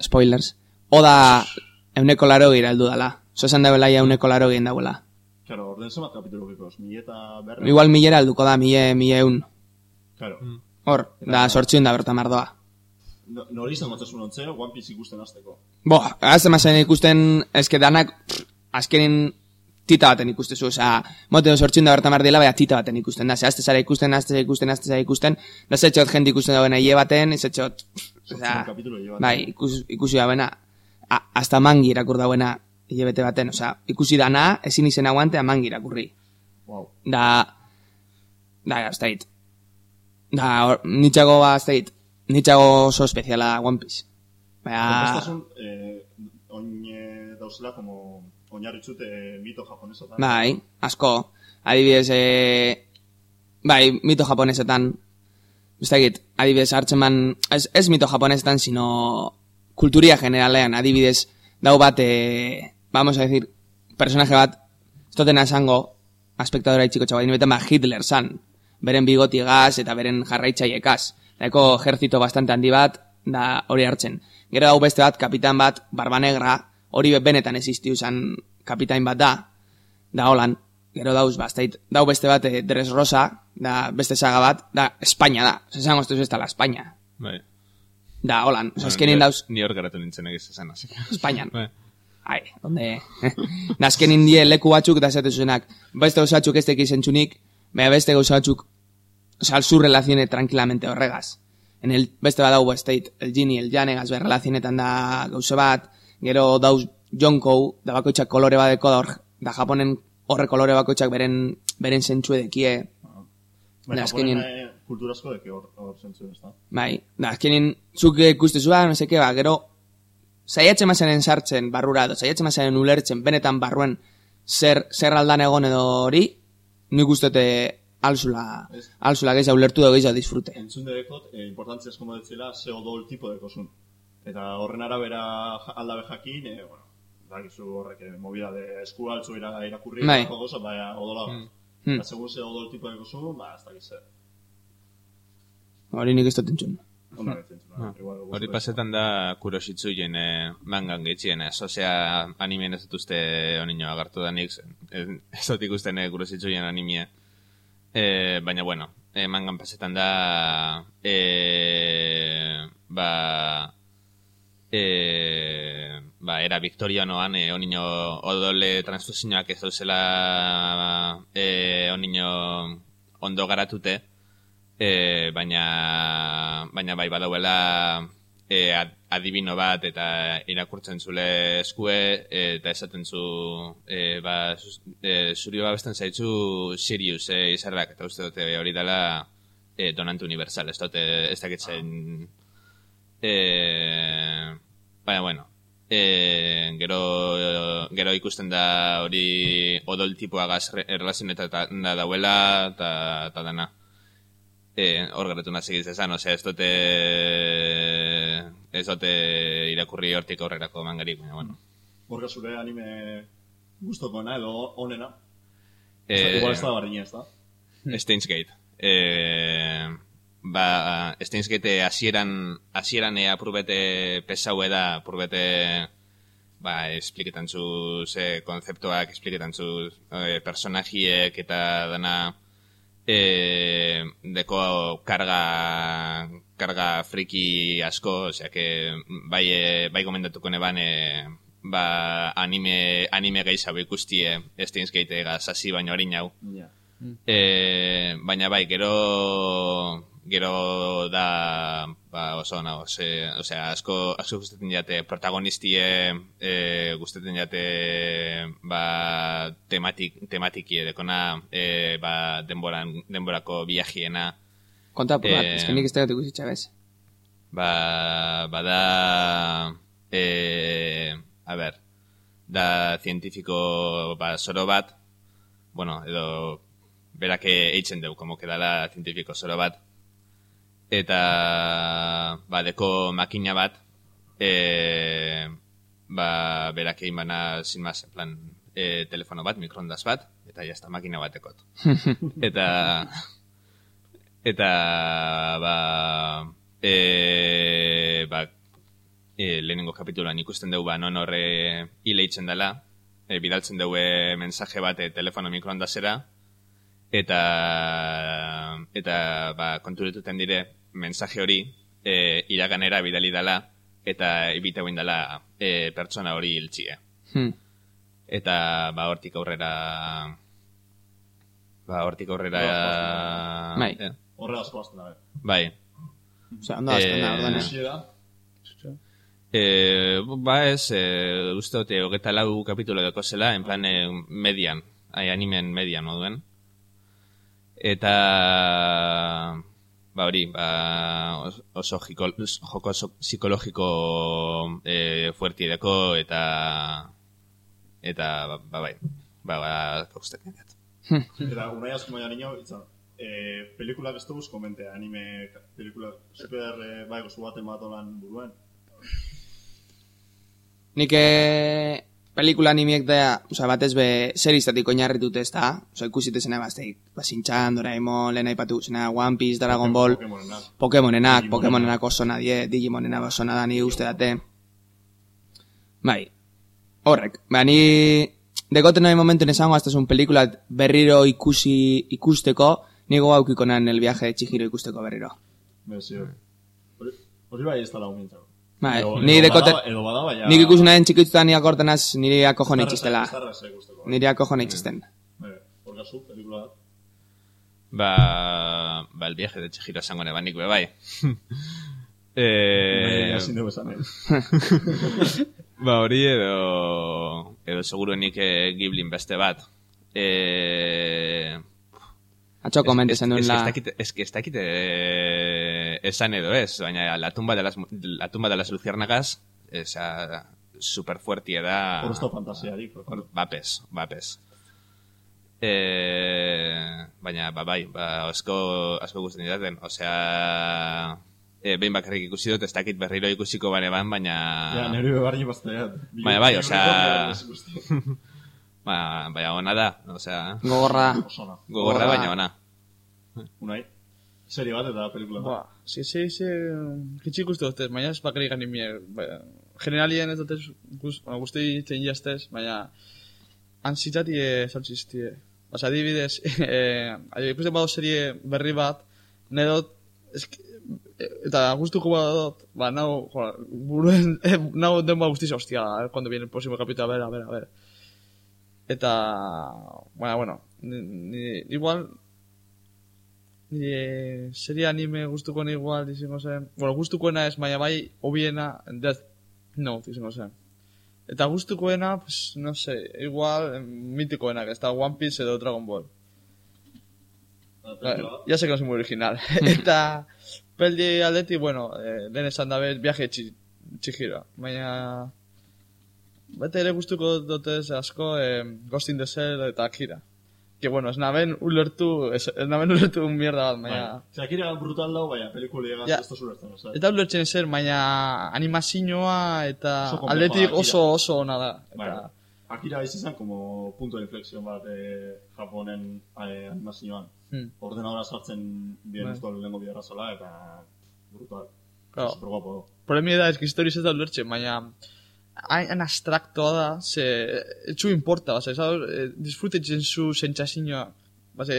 spoilers. Oda euneko laro gira heldu dala. So esan dabela ja euneko laro gien dauela. Claro, orden zemat kapitulu bikoz, mila eta berre... Igual milera helduko da, mile, mile eun. Claro. Hor, da sortzion da berta mardoa. No, nori izan matzasun ontzea, One Piece ikusten azteko. Bo, azte mazen ikusten, eske danak, azkenin tita baten ikustezu, osea, moten sortzion da berta mar dela, baina tita baten ikusten da, ze azte zara ikusten, azte zara ikusten, azte zara ikusten, da zetxot jende ikusten dagoena hile baten, zetxot, kapitulu hile baten. bai, ikus, ikusi dauena, a, hasta mangi irakur dauena hilabete baten, osea, ikusi dana, ezin izen aguante, amangi irakurri. Wow. Da, da, ez da hit. Da, nitxago ba, ez Nitxago oso espeziala One Piece. Baina, Bestasun, eh, oin eh, dauzela, como oinarritzute mito japonesotan. bai, asko. Adibidez, e, bai, mito japonesetan, hit, adibidez, hartzen man, ez, ez mito japonesetan, sino kulturia generalean, adibidez, dau bat, e, vamos a decir, personaje bat, ez dutena esango, aspektadora itxiko txabain, betan ba Hitler zan, beren bigotigaz eta beren jarraitzaiekaz. Daiko ejertzito bastante handi bat, da hori hartzen. Gero hau beste bat, kapitan bat, barba negra, hori benetan existiu zan kapitain bat da, da holan, gero dauz, bastait, dau beste bat, eh, Dres Rosa, da beste saga bat, da Espainia da, zesan goztuz ez dela Espainia. Bai. Da holan, Bueno, azkenin ni- dauz, Ni hor garatu nintzen egiz esan, así. Espainian. Bai. Ai, donde... da azkenin die leku batzuk da esate zuzenak. Beste gauza batzuk ez tekiz entzunik, beste gauza oza, su relazione tranquilamente horregaz. En el beste bat dau bestait, el Gini, el Janegaz, be relazionetan da gauza bat, gero dauz Jonkou, da bakoitzak kolore badeko da hor, da Japonen horre kolore bakoitzak beren, beren zentzue dekie. Baina, Da azkenin, eh, kulturazko deke hor, hor zentzu, ez da? bai, da azkenin, zuk ikustezu ba, no seke, ba, gero, saiatzen mazaren sartzen barrura edo, saiatzen mazaren ulertzen benetan barruen zer, zer aldan egon edo hori, nik ustote alzula, alzula gehiago ulertu edo gehiago disfrute. Entzun dedekot, eh, importantzia esko modetzela, ze odol tipo dekozun. Eta horren arabera aldabe jakin, eh, bueno, dakizu horrek eh, movida de esku altzu ira, irakurri, Bai. bai. goza, baina odola bat. Hmm. Eta segun ze odol tipo dekozun, ba, ez dakiz zer. Hori nik ez dut entzun. Ah, Hori pasetan da kurositzuien eh, mangan gehitzien, ez? Osea, animien ez dituzte onino agartu da nik, ez, ez dut ikusten eh, kurositzuien animia. Eh, baina, bueno, eh, mangan pasetan da, eh, ba, eh, ba, era viktorianoan, eh, onino odole transfusioak ez dauzela eh, onino ondo garatute, e, baina, baina bai badauela e, ad- adibino bat eta irakurtzen zule eskue e, eta esaten zu e, ba, e, zuri babesten zaitzu Sirius e, izarrak eta uste dute hori dela e, donante universal ez dute ez dakitzen e, baina bueno e, gero, gero ikusten da hori odol tipoagaz re- erlazionetan da dauela eta, dana. Eh, hor geratu nazi egiz esan, osea, ez dute ez dute irakurri hortik aurrerako mangarik, baina, bueno. Borga zure anime gustokoena edo onena. Eh, Igual ez da bardina, ez da? Steins Gate. Eh, ba, esteinskete hasieran, hasieran ea purbete pesaue da, purbete, ba, espliketan zu, ze konzeptuak, espliketan zu e, personajiek eta dana, e, deko karga, karga friki asko, osea, que bai, e, bai gomendatuko neban, e, ba, anime, anime gehiago ikustie, esteinskete gazasi baino harin hau. Ja. E, baina bai, gero gero da ba, oso ona, ose, osea, asko, asko gustatzen jate protagonistie e, gustatzen jate ba, tematik, tematiki dekona e, ba, denboran, denborako viajiena Konta apur bat, Eh, ez que nik ez tegatik usitxa bez. ba, bada e, a ber da zientifiko ba, soro bat bueno, edo berak eitzen dugu, como que dala zientifiko soro bat eta ba, deko makina bat e, ba, berak egin bana en plan e, telefono bat, mikroondas bat eta está, makina batekot eta eta ba e, ba e, lehenengo kapituloan ikusten dugu ba non horre hile itzen dela e, bidaltzen dugu e, mensaje bat e, telefono mikroondasera eta eta ba konturetuten dire mensaje hori e, iraganera bidali dela eta ibite egin dela e, pertsona hori hiltzie Hmm. eta ba hortik aurrera ba hortik aurrera Bai. eh, Horre asko azten da. bai Osea, ondo hasten da, Eh, orduan. Ikusi da. Eh, ba ez, eh, uste dute, hogeta lau kapitulo deko zela, en plan eh, median, ai, animen median moduen. Eta, ba hori, ba, os- oso jiko, joko psikologiko eh, fuerti deko, eta, eta, ba, ba bai, ba, ba, gustatzen dut. Eta unai asko maia niño, itzan, eh, pelikulak ez duguz komente, anime pelikula, super, eh, bai, gozu baten bat olan buruen. Nik eh, pelikula animiek da, oza, batez be, seristatik oinarritute ez da, oza, ikusite zena bazteik, Basintxan, Doraemon, lehen aipatu zena, One Piece, Dragon Ball, Pokemonenak. Pokemonenak, Pokemonenak oso nadie, Digimonenak oso nada ni uste date. Bai, horrek, ba, ni dekoten nahi momentu nesango hasta un pelikula berriro ikusi ikusteko, nigo aukiko nan el viaje de Chihiro ikusteko berriro. Hori, bai ez dala umintzako. Bai, Edo- ni edo dekoten, bada- edo bada, baina- nik ikusi nahen txikitutan ni akortenaz niri akojo nahi txistela. Estarra ze gusteko. Niri akojo nahi txisten. Bai, hor gazu, pelikula bat. Ba, ba, el viaje de Chihiro esango nebanik be bai. eh, Bai, eh. ba, hori edo, edo seguruenik eh, Ghiblin beste bat. Eh, Atxo komente es- zen es- duen es la... que ez que ez dakit eh, esan edo ez, baina la tumba de las, la tumba de las luciérnagas, esa super fuerte da... Hor ez da fantasiarik. Hor, bapes, bapes. Eh, baina, ba, bai, ba, asko, asko guztien idaten. Osea, eh, behin bakarrik ikusi dut, ez dakit berriro ikusiko bane ban, baina... Ja, nire bebarri baztea. Baina bai, osea... ba, baina ona da, osea... Gogorra. Osona. Gogorra, baina ona. Unai, serie bat eta pelikula bat. Ba, si, si, si, gitsi ikustu dutez, baina ez bakarrik animiek. Ba, generalien ez dutez guzti itzen jaztez, baina ansitzati saltziztie. Osa, adibidez, eh, ikusten bado serie berri bat, nedot, esk, eta gustuko badot, ba, nau, joa, buruen, eh, nau denba guztiz, hostia, ver cuando viene el próximo capítulo, a ver, a ver, a ver. Eta, bueno, bueno, ni, ni, igual, ni eh, serie anime gustuko igual, izango zen, bueno, gustukoena ez, baina bai, hobiena, Death Note, izango zen. Eta gustukoena, pues, no sé, igual, mitikoena, que está One Piece edo Dragon Ball. Eh, ya sé que no soy muy original. Eta, peldi aldeti, bueno, eh, lehen esan dabe, viaje txi, txihira. Baina, bete ere gustuko dotez asko, eh, Ghost in the Shell eta Akira. Que bueno, ez naben ulertu, ez, ez naben ulertu mierda bat, baina... Bai. Zakira brutal dau, baina pelikulia Ja. ez da zulertzen. oza. Eta ulertzen zer, baina animazioa eta Oso aldetik oso oso ona da. Eta, Bai. Akira izan zen como punto de inflexión bat eh, Japonen eh, animazioan. Hmm. Ordenadora sartzen bien Bai. esto lehengo biderra zola, eta brutal. Claro. Super guapo. Problemi da, eski historiz ez da ulertzen, baina hain abstraktoa da, ze, etxu importa, base, sabes, eh, disfrutetzen zu sentsazioa, base,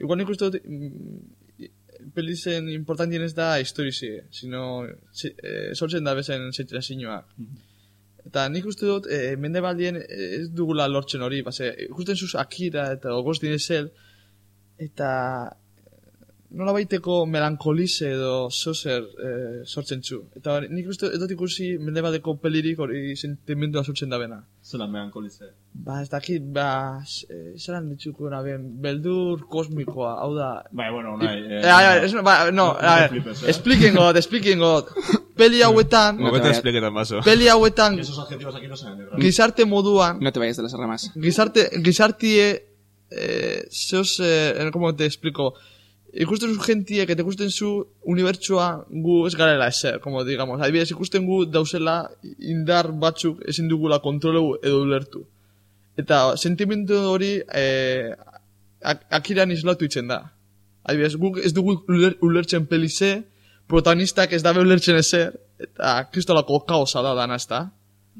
igual nik uste dut, mm, pelizen importantien ez da historizi, sino, si, eh, sortzen da bezen sentsazioa. Eta nik uste dut, eh, mende baldien ez dugula lortzen hori, base, ikusten zuz Akira eta the Shell, eta nola baiteko melankolize edo zozer eh, sortzen zu. Eta nik uste ez dut ikusi mende badeko pelirik hori sentimendua sortzen da bena. Zelan melankolize. Ba, ez dakit, ba, eh, zelan ditzuko ben, beldur kosmikoa, hau da... Bai, bueno, nahi, eh, Eh, ver, es, ba, no, no a ver, flipes, eh. expliquen god, expliquen god. Peli hauetan... No te expliquetan baso. Peli hauetan... Esos adjetivos aquí no se han Gizarte moduan... No te vayas de las ramas. Gizarte, gizartie... Eh, zeos, eh, como te explico... Ikusten zu gentiek eta ikusten zu unibertsua gu ez garela eser, como digamos. Adibidez, ikusten gu dauzela indar batzuk ezin dugula kontroleu edo ulertu. Eta sentimendu hori eh, ak akiran islatu itzen da. Adibidez, guk ez dugu uler, ulertzen pelize, protagonistak ez dabe ulertzen ezer, eta kristolako kaosa da dana, ez da?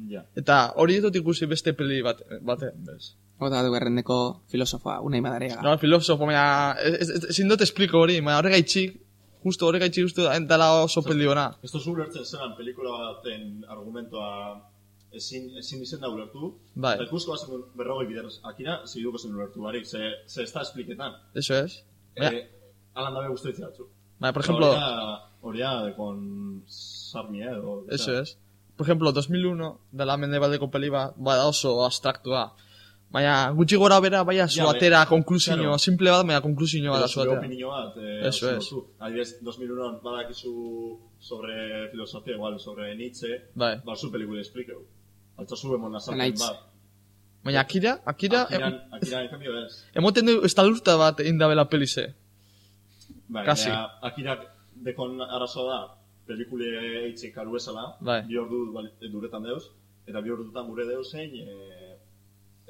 Ja. Eta hori ez dut ikusi beste peli bat, batean, bez. Oda du errendeko filosofoa, unai madariaga. No, filosofo, ez- ezin dut espliko hori, baina horregaitxik, justo horregaitxik justo dela oso peli ona. Ez tozu ulertzen zelan pelikula baten argumentoa ezin, ezin izen da ulertu. Bai. Eta ikusko bazen berrogei bider Akira, ziduko zen ulertu barik, ze, ze ez da espliketan. Eso es. Eh, alan dabe guztetzi batzu. Baina, por ejemplo- Horia de con Sarmi, eh, edo... eso es. Por ejemplo, 2001, dela mendebaldeko peli bat, bada oso abstraktua. Baina, gutxi gora bera, baina Ja, zuatera, be- konklusio, claro. simple bat, baina konklusio bat Pero zure zuatera. opinio bat, eh, Eso oso es. zu. Adibidez, 2001 badakizu sobre filosofia, igual, sobre Nietzsche, Bai. ba, zu pelikula esplikeu. Altzazu emon azalpen bat. Baina, Akira, Akira, Akira, en cambio, ez. emoten du estalurta bat indabela pelize. Bai, Kasi. baina Akirak dekon arazoa da, pelikule eitzik karu esala, Bai. bi ordu duretan deuz, eta bi ordutan gure deuzein, e,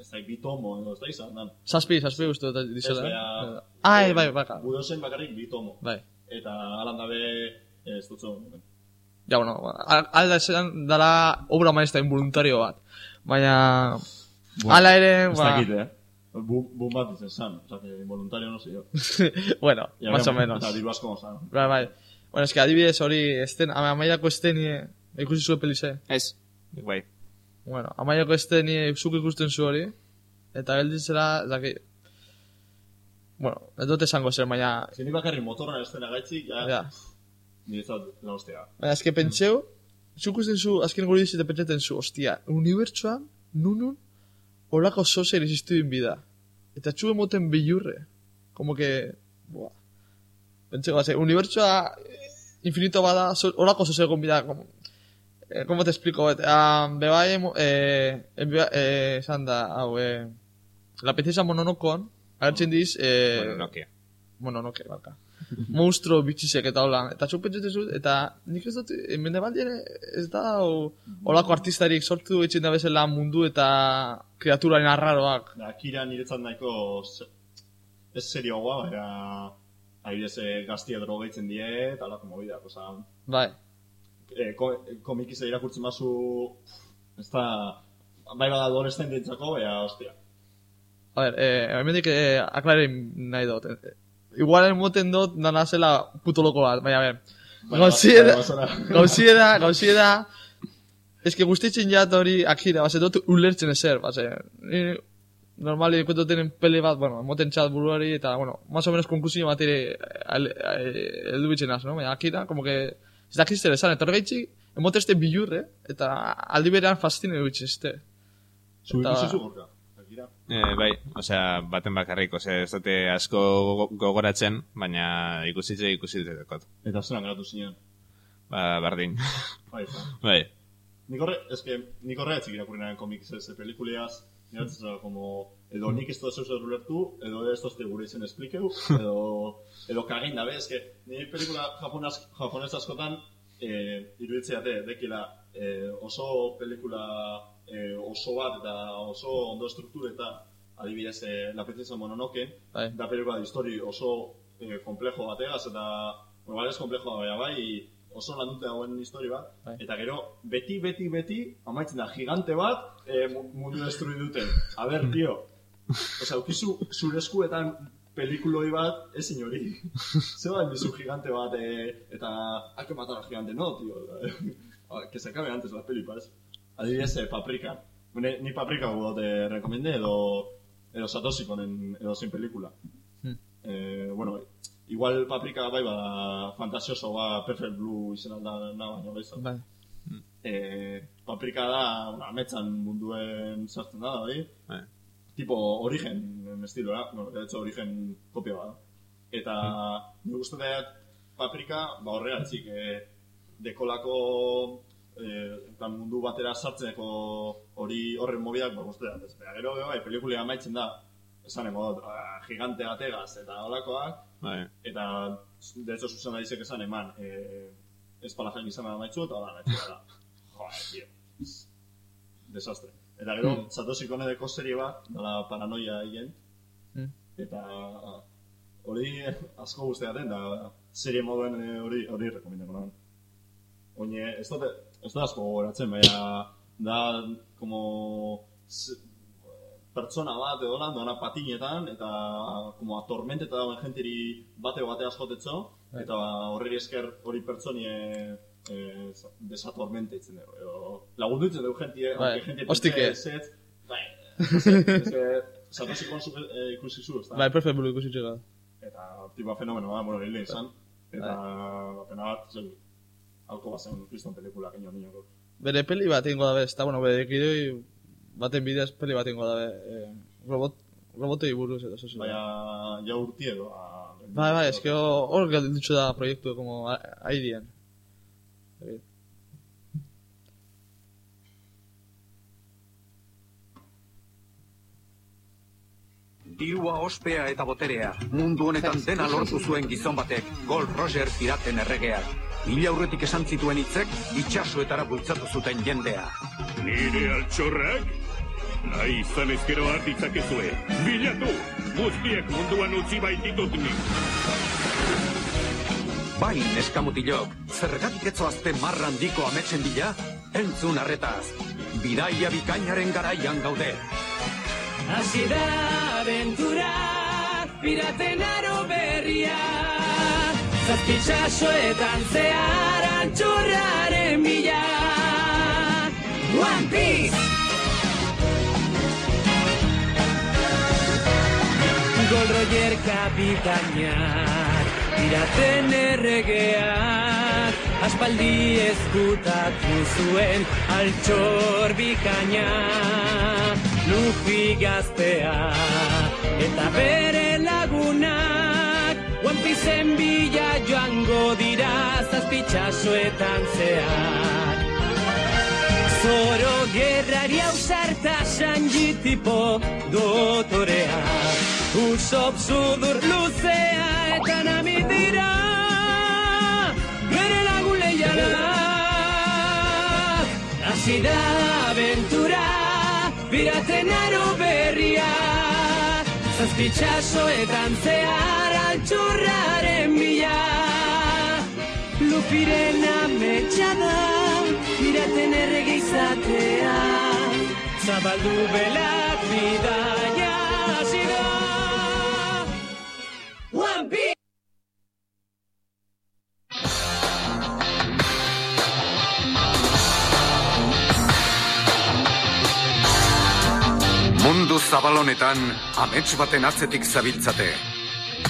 ez da, bi tomo, edo ez da izan, dan. Zazpi, zazpi uste dut Ez, dizela. baina... eh? Ai, bai, baka. Gu deuzein bakarrik bi tomo. Bai. Eta alan dabe, ez dutzu, Ja, bueno, al- alda esan dala obra maestra involuntario bat. Baina, ala ere, Ez ba... dakit, eh? Bu, bu bat izan zan, o sea, que involuntario no sé yo. bueno, Ja, más o bai, menos. Eta diru asko zan. Bai, bai. Bueno, es que adibidez hori, esten, ama- amaiako estenie, ikusi zuen pelize? Ez. Bai. Bueno, amaiako estenie zuk ikusten zu hori, eta gelditzera, daki... Bueno, ez dut esango zer, baina... Zini bakarri motorra ez dena gaitzik, ja, Ja. niretzat la hostia. Baina, eske pentseu, zuk usten zu, azken guri dizite pentsaten zu, ostia, unibertsuan, nunun, olako zozer existitu bida. Eta txu emoten bilurre. Como que, buah. Pentseu, base, unibertsua infinito bada, so, olako zozer egon bida, como, eh, como te explico, et, um, bebai, eh, eh, eh, esan da, hau, eh, la princesa mononokon, agertzen diz, eh, Mononoke. Mononoke, barka. monstruo bitxisek eta hola. Eta pentsatzen zut, eta nik ez dut, eh, mende baldien ez da o, olako artistarik sortu etxen da bezala mundu eta kreaturaren arraroak. Da, Akira niretzat nahiko ez serioagoa, baina adibidez eh, gaztia drogaitzen die, eta alako mobidak, oza, Bai. Eh, ko, komikize irakurtzen bazu, ez da, bai bada adolescententzako, baina, ostia. A ber, eh, hemendik eh, aklaren nahi dut. Eh, Igual moten dut dana zela puto loko bat, baina a ber. Baina, Gauzie da, baina, basora. gauzie da, gauzie da, Ez que guztitzen jat hori akira, base dut ulertzen ezer, base. Ni normali ikutu tenen peli bat, bueno, moten txat buruari, eta, bueno, más o menos konklusio bat ere heldu bitzen az, no? Baina akira, como que, ez dakiz zer esan, eta horregaitxik, emoteste bilurre, eta aldi berean fastine dutzen este. Zu ikusi zu gorka, Akira. Eh, bai, osea, baten bakarrik, osea, ez dute asko gogo- gogoratzen, baina ikusitze ikusitze dekot. Eta zelan geratu zinen. Ba, bardin. Bai, ja. bai. Nik horre, eske, nik horre etzik irakurri nahen komik ez ez pelikuleaz, niratzen zara, como, edo nik ez dut zeuzer ulertu, edo ez dozte gure izen esplikeu, edo, edo kagin dabe, eske, nire pelikula japonaz, japonez askotan, eh, iruditzea te, dekila, eh, oso pelikula e, oso bat eta oso ondo struktureta, adibidez, e, La princesa Mononoke, Bai. da pelikula de histori oso e, komplejo bategaz, eta, bueno, bai ez komplejo baina bai, oso landute dagoen histori bat, Bai. eta gero, beti, beti, beti, amaitzen da, gigante bat, e, mu- mundu destrui duten. A ber, tio, Osa, ukizu zure eskuetan pelikuloi bat, ezin hori. Zeba dizu gigante bat, e, eta hay que matar al gigante, no, tío. Ah, que se acabe antes la peli, parece. Adibidez, eh, paprika. Ni, ni paprika gudo te recomendé, edo, edo Satoshi konen edo zein pelikula. Hmm. Eh, bueno, igual paprika bai bada fantasioso ba Perfect Blue izan alda na baina bai Bai. Eh, paprika da, bueno, ametsan munduen sartzen da, bai? Bai. Tipo origen estilora, bueno, de hecho origen kopia bada. Eta mm. gustu dut paprika, ba horregatik, eh, dekolako eh, plan, mundu batera sartzeneko hori horren mobidak, ba gustu dut. ez. Baina gero, bai, pelikulea amaitzen da, esan emo ah, gigante bategaz eta holakoak, Bai. eta de hecho dice que esan eman, eh, ez pala jain izan amaitzu, eta ba, nahi da. Joder, tío. Desastre. Eta gero, Hmm. Satoshi Konedeko serie bat, dala paranoia hien, Hmm. eta hori asko guztiaten, da serie moduen eh, hori hori rekomendako nahan. Oine, ez da asko gogoratzen, baina da, como, pertsona bat edo lan, doana patinetan, eta como atormenteta dagoen jentiri bate bateaz jotetzo, Bai. eta horreri esker hori pertsonie eh, desatormente itzen dugu, edo lagundu itzen dugu jentie, Bai, jentie pentsa ezetz, bai, eske, Satoshi Kon zu- eh, ikusi zu, ezta? Bai, perfect blue ikusi txega. Eta tipa fenomeno bat, bueno, hile izan, eta ba, pena bat, zel, alko bazen kriston pelikula, keño niñoko. Bere peli bat ingo dabe, ez da, bueno, bere kidoi baten bidez peli bat ingo dabe, eh, robot, robotei buruz edo, zozu. Baina, ja urti edo, a, Bai, bai, eske hor gelditzu da proiektu, como a- airien. Dirua ospea eta boterea, mundu honetan dena lortu zuen gizon batek, Gold Roger piraten erregeak. Mila aurretik esan zituen hitzek, itxasuetara bultzatu zuten jendea. Nire altxorrak? Nahi izan ezkero hartitzakezue. Bilatu! Guztiek munduan utzi baititut nik. Bain eskamutilok, zergatik etzoazte marra handiko ametsen bila? Entzun arretaz, bidaia bikainaren garaian gaude. Hasi da aventura, piraten aro berria. Zazpitsasoetan zehar antxurraren bila. One Piece! Gold Roger kapitainak, piraten erregeak, aspaldi ezkutatu zuen altxor bikaina. Luffy gaztea, eta bere lagunak, Pieceen bila joango dira zazpitsasoetan zehar. Zoro gerrari ausarta Sanji tipo dotorea. Usopp sudur luzea eta nami dira Bere lagun leiala Hasi da aventura Piraten aro berria. Zazpitsasoetan zehar altxurraren bila Lufiren ametsa da Piraten errege izatea Zabaldu belak bidaia hasi da One Piece! Mundu zabalonetan, amets baten atzetik zabiltzate.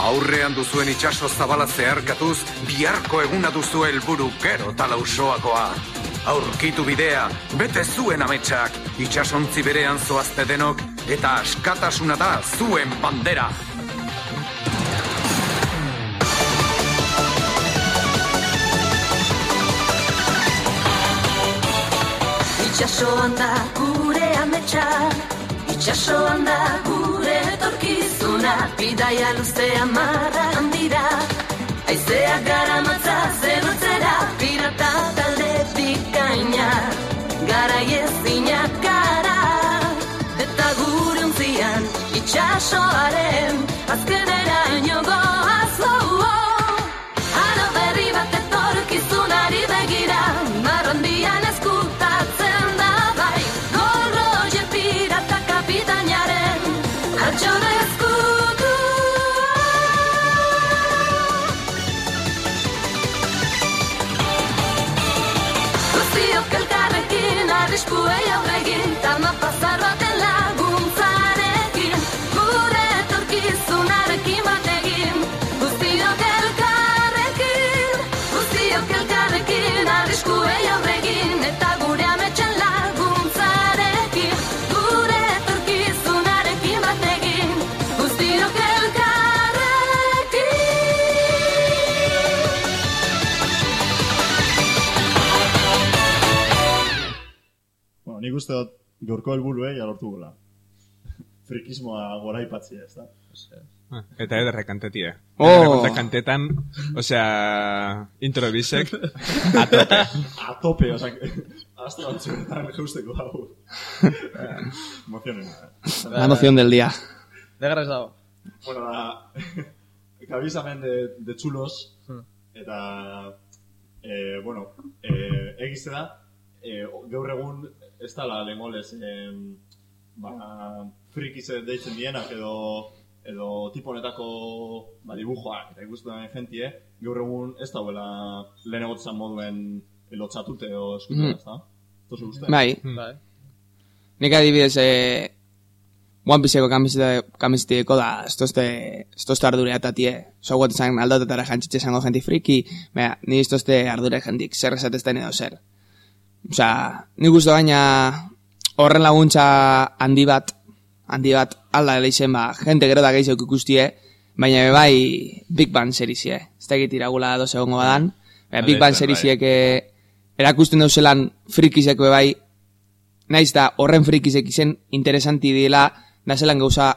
Aurrean duzuen itsaso zabala zeharkatuz, biharko eguna duzu helburu gero talausoakoa. Aurkitu bidea, bete zuen ametsak, itsasontzi berean zoazte denok, eta askatasuna da zuen bandera. Itxasoan da gure ametsa Itxasoan da gure etorkizuna Bidaia luzea marra handira. Aizea gara matza zerotzera Pirata talde dikaina Gara jezina gara Eta gure untzian Itxasoaren Azkenera inogo nik uste dut gaurko helburuei alortu gola. Frikismoa gora ipatzia, ez da? Ah, Eta ederre kantetie. Oh. Ederre kantetan, osea, introbisek, a tope. A tope, oza, azte batzuetan jeusteko hau. Emozionen. La emoción del día. De garras dago. Bueno, da, kabizamen de, de chulos, eta, eh, bueno, eh, egize da, eh, gaur egun ez dala lengolez, eh, ba, frikize deitzen dienak edo, edo tipo honetako ba, dibujoak eta ikusten den jentie, gaur egun ez dauela lehen egotzen moduen lotxatute edo eskutu, Mhm. ez da? Tozu uste? Bai. Bai. Nik adibidez, eh, One Pieceko kamiseta, kamisetiko da, ez tozte, ez tozte ardure atatie. Soguat izan aldatetara jantzitxe izango jenti friki, baina, ni ez tozte ardure jentik, zer esatezten edo zer. Osea, nik uste baina horren laguntza handi bat, handi bat alda izen ba, jente gero da gehiago ikustie, baina be bai Big Bang serizie. Ez da egit iragula doz egongo badan, baina Big Bai, Bang bai. seriziek eh, erakusten dauzelan frikizek be bai, naiz da horren frikizek izen interesanti dela, da zelan gauza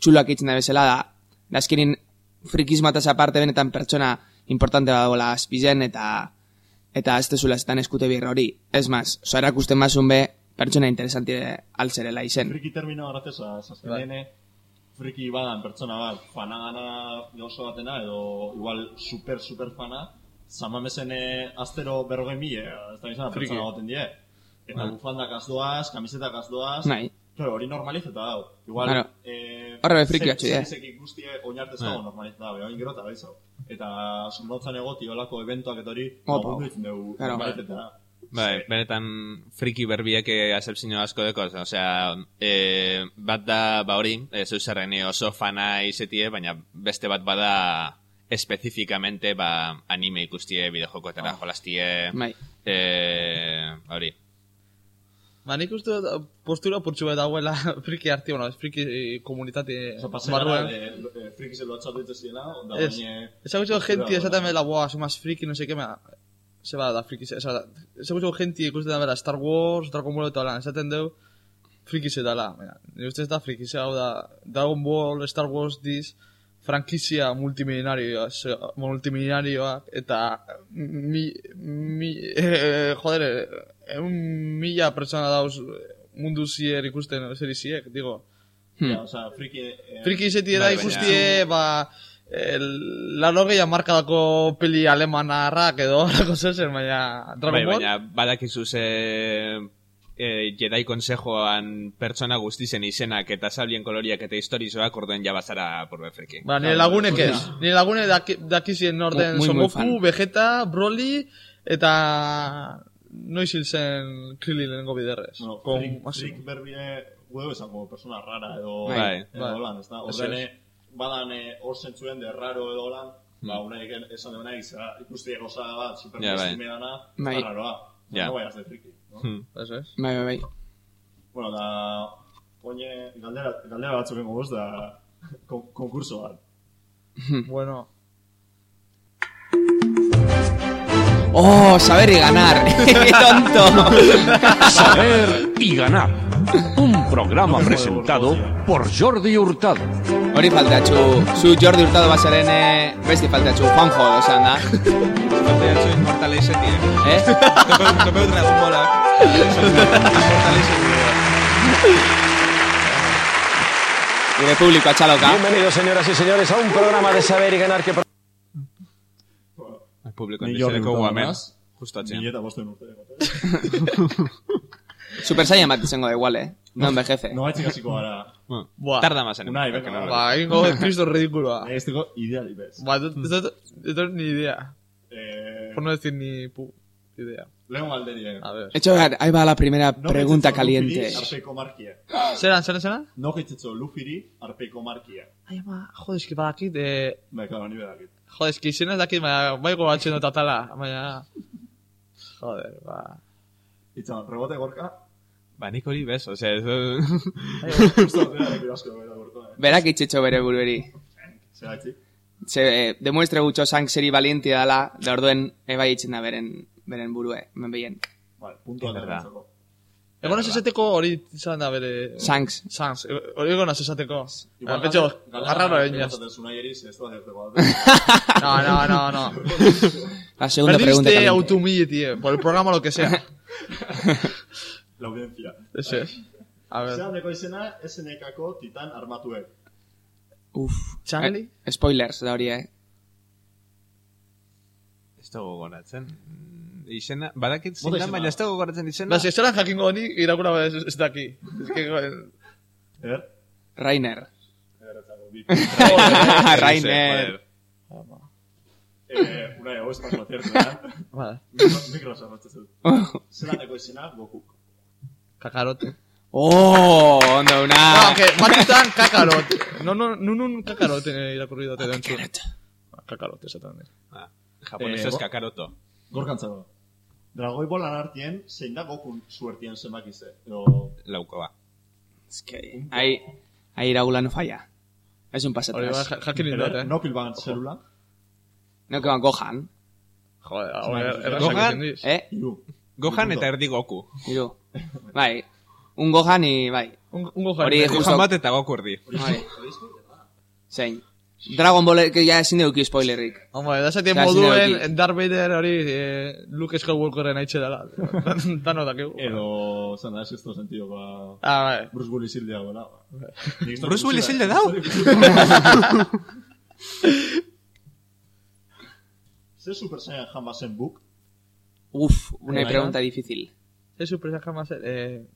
txulak itzen da bezala da, da azkenin frikizmataz aparte benetan pertsona importante badagoela azpizen eta eta ez tezula zetan eskute birra hori. Ez maz, oza erakusten mazun be, pertsona interesanti altzerela izen. Friki termino gratesa, zazkenene, friki badan pertsona bat, fanagana oso batena, edo igual super, super fana, zamamezen eh, astero berrogei mile, ez da izan, Friki. pertsona goten die. Eta Bai. bufandak azdoaz, kamisetak azdoaz, Nahi. Claro, hori normalizeta dago. Igual, Claro. eh, Horre be friki batzu die. zerizek ikustie oinartez dago Bai. normalizeta dago, oin gero eta gaizo. Eta zonautzan egoti olako eventuak eta hori, Opa. lagundu ditzen dugu Claro. normalitetara. Bai, benetan friki berbiek asepzio asko deko, osea, e, bat da, ba hori, e, zeuzerren e, oso fana izetie, baina beste bat bada espezifikamente ba, anime ikustie, bideojokoetara Oh. jolastie, Bai. e, hori. Ba, nik uste dut postura purtsu bat dagoela friki arti, bueno, friki komunitate Osa, pasera barruan. de, de, friki ze lotxatu dituzien, da Ez, baina... esa gutxo gente esaten bela, boa, soy más friki, no sé qué, mea, se va da friki, esa, esa gutxo gente ikusten da bela Star Wars, Dragon Ball eta lan, esaten deu, friki ze dala, mea, nire ustez da friki ze hau da, Dragon Ball, Star Wars, diz, frankizia multimillenarioa, ze- multimillenarioak, eta mi, mi, eh, joder, egun mila pertsona dauz mundu zier ikusten zeri ziek, digo. Ja, osea, friki... Eh, Friki izeti da Bai, baina- ikustie, ba, el, laro gehiago markadako peli alemanarrak edo horreko zezen, baina Dragon Bai, Ball. baina badakizu ze e, Jedi konsejoan pertsona guztizen izenak eta sablien koloriak eta historizoak orduen jabazara por friki. Ba, nire lagunek ez. Nire lagunek daki, dakizien orden Somoku, fan. Vegeta, Broly, eta noiz hil zen Krillin lehenko biderrez. Bueno, Con- así. frik berbie gueu esango persona rara edo... Bai. edo Bai. ez da? Eso Ordene, es. badan eh, hor zentzuen de raro edo holan, Hmm. ba, unaik esan duen nahi, zera, ikusti goza bat, super Ja, bai. yeah, dana, Bai. ba, raroa. Ja. No vayas de friki, no? Hmm. Eso es. Bai, bai, bai. Bueno, da... Oine, galdera, galdera batzuk engo bost, da... Kon konkurso bat. bueno. Oh, saber y ganar. ¡Qué tonto! Saber y ganar. Un programa presentado por Jordi Hurtado. Hori faltatxu, zu Jordi Hurtado basaren eh, besti faltatxu, Juanjo, osan da. Faltatxu inmortala izetie. Eh? Topeu, topeu Dragon Ballak. Inmortala izetie. Gure publikoa txaloka. Bienvenidos, señoras y señores, a un programa de saber y ganar que... pro- Publiko Ni Jordi dizereko urtean guamen. naz. Justo atzean. Mila eta bosten urte. Super Saiyan bat izango da igual, eh? No envejece. No haitzik hasiko gara. Buah. Tarda más en Unai, que no. Ba, egingo kristo ridikuloa. Ez dugu ideali bez. Ba, ez dut ni idea. Eh, Por no decir ni pu idea. Lehengo galderi, eh. A ver. Hecho, ahí va la primera No pregunta caliente. Arpeiko markia. Zeran, zeran, zeran? No gaitzetzo Lufiri arpeiko markia. Ai, ama, jode, eski badakit, eh... Claro, ni bedakit. Jode, eski izena ez dakit, baina, bai gogatzen dut atala, baina... Joder, ba... Itzan, rebote gorka. Ba, nik hori bez, osea, ez... Justo, asko gorka. Berak itxetxo bere burueri. Zer haitzik? Se, eh, demuestre gutxo zank seri valiente dala, da orduen ebai itzen da beren, beren burue, hemen behien. Vale, puntu alde verdad. Egon ez esateko hori izan da bere... Sanks. Sanks, e- hori egon ez esateko. Igual, Pentsa, galera- garraro egin zerteko No, no, no, no. La segunda pregunta Perdiste autumillity, eh, por el programa lo que sea. La audiencia. Ese es. A ver. Zeran deko izena, SNK-ko titan armatuek. Uf. Charlie? Eh, spoilers da hori, eh? Ez dago gogoratzen. Izena, badakit zindan, baina ez dago gogoratzen izena. Ba, si ez jakingo honi, irakura ez, ez daki. Ez que, Er? Rainer. Rainer. Eh, una ego ez paso cierto, eh? Vale. Mikro, mikro sarratzen zut. Zeran deko izena, Goku. Kakarote. Oh, ondo una. No, que batzutan kakarote. No, no, nun un kakarote irakurri dute dentzun. Kakarote, esaten dira. Ah, japonesez go- kakaroto. Gorkantzako. Dragoi bolan artien, zein da Gokun suertien zenbakize. Edo... Laukoa. Es que ahí, ahí Iraula no falla. Es un pase Hori atrás. ja- jakin indot, eh. Nokil bagan zelula. No que van Gohan. Joder, er- Gohan. Eh? Iru. Gohan eta erdi Goku. Iru. Bai. Un Gohan y bai. Un, un Gohan. Hori Gohan bat eta Goku erdi. Bai. Zein. Dragon Ball que ya ezin deuki spoilerrik. Hombre, da ezin moduen. Darth Vader hori, eh, Luke Skywalkeren haitxe dela. Dano dakigu. Edo, zan da, ez esto sentido, ba... Ah, bai. Bruce Willis hilde hau, bela. Bruce Willis hilde dau? Ze Super Saiyan jama zen buk? Uf, una Bai. pregunta difícil. Ez sorpresa jamás, eh,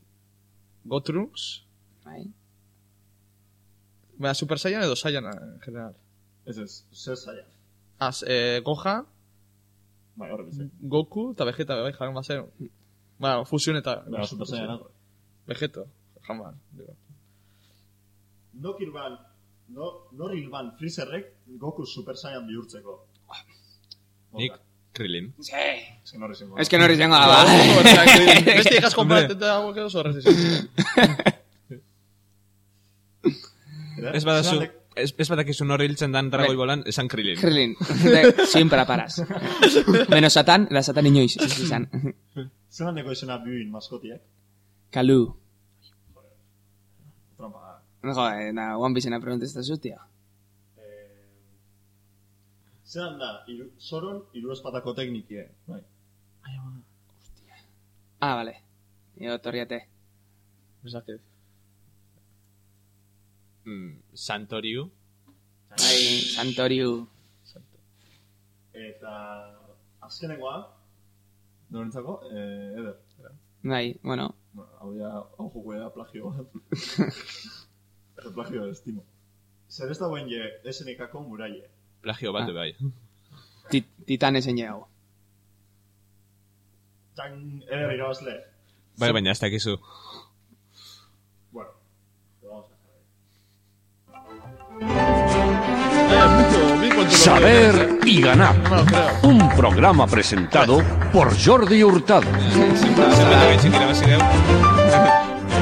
Gotrunks, Bai. Baina Super Saiyan edo Saiyan en general. Ez ez, ze Saiyan. Az, eh, Gohan, Bai, horre bizi. Goku eta Vegeta bai jamás zen. Bueno, fusión eta... Baina Super Saiyan. Vegeto, jamás. Digo. Nok irban, no, nor irban Freezerrek Goku Super Saiyan bihurtzeko. Nik, Krillin. Sí. Ez que norri zengo. Es que no izango da, Ba, ba. Beste ikas konpratzen da hauek edo zorrez izan. Ez badazu, ez, ez badakizu norri hiltzen dan dragoi bolan, esan Krillin. Krillin. De- Siempre paras. Menos Satan, da Satan inoiz. Ez izan. Zeran deko izena biuin maskotiek? Kalu. Trampa. Joder, na, One Piece pregunta esta zutia. Zeran da, iru, zoron, iru espatako teknikie. Bai. Ah, vale. Yo torriate. Besakit. Mm, Santoriu. Bai, Santoriu. Eta azkenengoa, norentzako, eh, eder. Bai, bueno. Bueno, hau ya, hau da plagio bat. Eta plagio de estimo. Zer ez da buen je, SNK-ko muraie. Plagio bat Ah. bai. Tit Titanes enyeago. Tan, eder irabazle. Bai, baina ez dakizu. Bueno, lo vamos a Saber y ganar. Un programa presentado por Jordi Hurtado.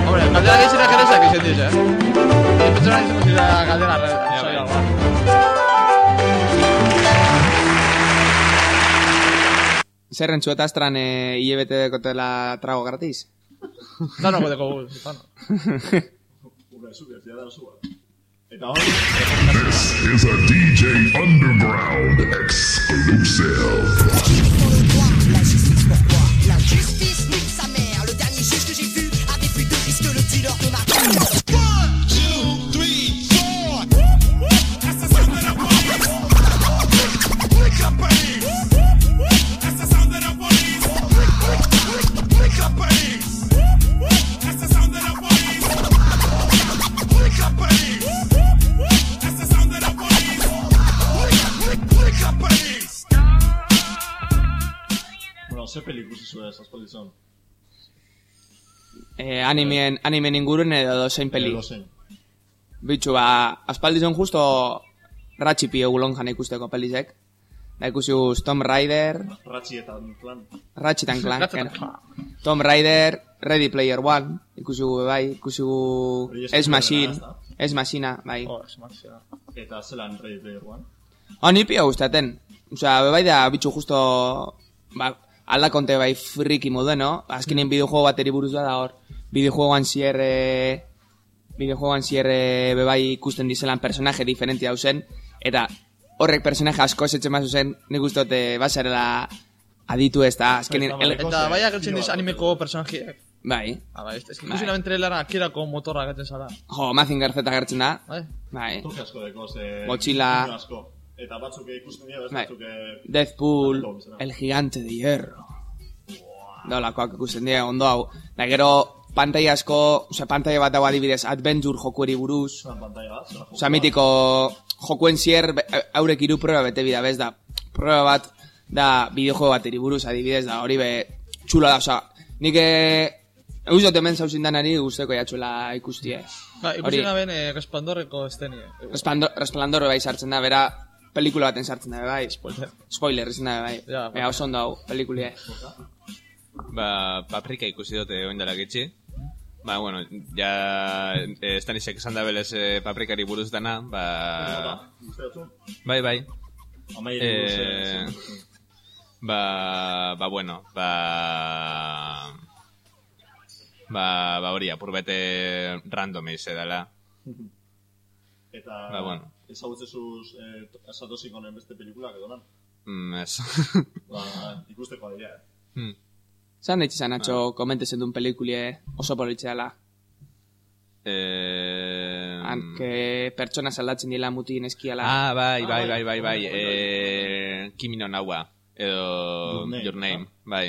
Hombre, galdera gehizena kerezak izan diz, eh? Ni pertsona izango zira galdera saio bat. Zer rentzueta astran eh, hilebete dekotela trago gratis? Dano kodeko guz, This is a DJ Underground exclusive. Ze peli ikusi zuen aspaldizon? Eh, animen, animen ingurun edo dozein peli. Edozein. Bitxu, ba, aspaldizon justo ratxi pio gulon jan ikusteko pelizek. Da ikusi guz Tom Raider, Ratxi eta plan. Ratchet and Clank, Ratchet and ken. Tom Raider, Ready Player One, ikusi gu bai, ikusi gu ez Ez da, Machine? Ez Machina, bai. Oh, es maxia. Eta zelan Ready Player One. Oh, ni pio gustaten. Osea, bebai da, bitxu justo, ba, aldakonte bai friki moduen, no? Azkenin bideojuego bateri buruz da da hor. Bideojuegoan zierre, bideojuegoan zierre bebai ikusten dizelan personaje diferenti dauzen, eta horrek personaje asko esetzen mazu zen, nik ustote basarela aditu ez da, azkenin... el- Eta bai agertzen diz animeko personajiek. Bai. Ah, bai, ez ez Bai. ikusi naben traileran akirako motorra agertzen zara. Jo, Mazinger Z agertzen da. Bai. Bai. Toke asko deko, ze... Motxila. diseinu asko. Eta batzuk ikusten dira, beste Bai. batzuk... eh, Deathpool. El Gigante de Hierro. Dolakoak ikusten dira, ondo hau. Da gero, pantaila asko, osea, pantaila bat dago adibidez, Adventure jokueri buruz. Bat, Osea, mitiko jokuen zier, haurek hiru proba bete bida, bez da. Proba bat, da, bideojuego bateri buruz, adibidez, da, hori be, txula da, osea, nik eh, Eus dut hemen zauzin danari guzteko jatxuela ikustie. Ba, ikusi naben eh, resplandorreko estenie. Resplandor, Resplandor bai sartzen da, bera, pelikula baten sartzen da, bai. Spoiler. Spoiler, izan da, bai. Ja, oso ondo hau, pelikulia. Ba, paprika ikusi dute oin dela gitxi. Ba, bueno, ja, eh, Stanisek esan da belez eh, paprikari buruz dana, ba... Bai, bai. Buruz, eh, Eh, ba, ba, bueno, ba... Ba, ba hori, apur bete random eize dela. Eta... Ba, bueno. Ezagutzezuz eh, Satoshi Konen beste pelikulak edo lan? Mm, ez. Ba, ikusteko adira, eh? Hmm. Zan daitxe zan, atxo, komentezen duen pelikulie oso politxe dela. Eh, Hanke pertsona saldatzen dila mutin eskiala. Ah, bai, bai, bai, bai, bai. Eh, Kimi no Nawa. Edo Your Name, Your Name, bai.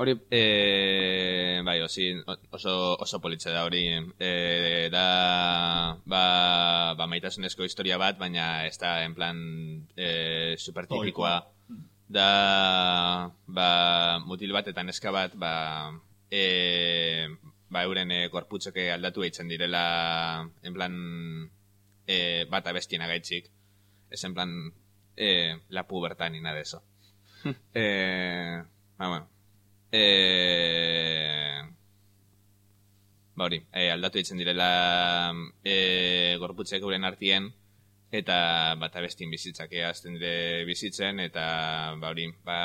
Hori... Eh, bai, osi, oso, oso politxe da hori. Eh, da, ba, ba maitasunezko historia bat, baina ez da, en plan, eh, supertipikoa. Da, ba, mutil bat eta neska bat, ba, eh, ba, euren gorputzoke aldatu eitzen direla, en plan, eh, bat abestien agaitzik. Ez en plan, eh, la pubertad ni nada de eso. eh, ba, bueno. Eh, ba hori, eh, aldatu ditzen direla eh, gorputzek euren artien, eta bat abestien bizitzak azten dire bizitzen, eta ba hori, ba,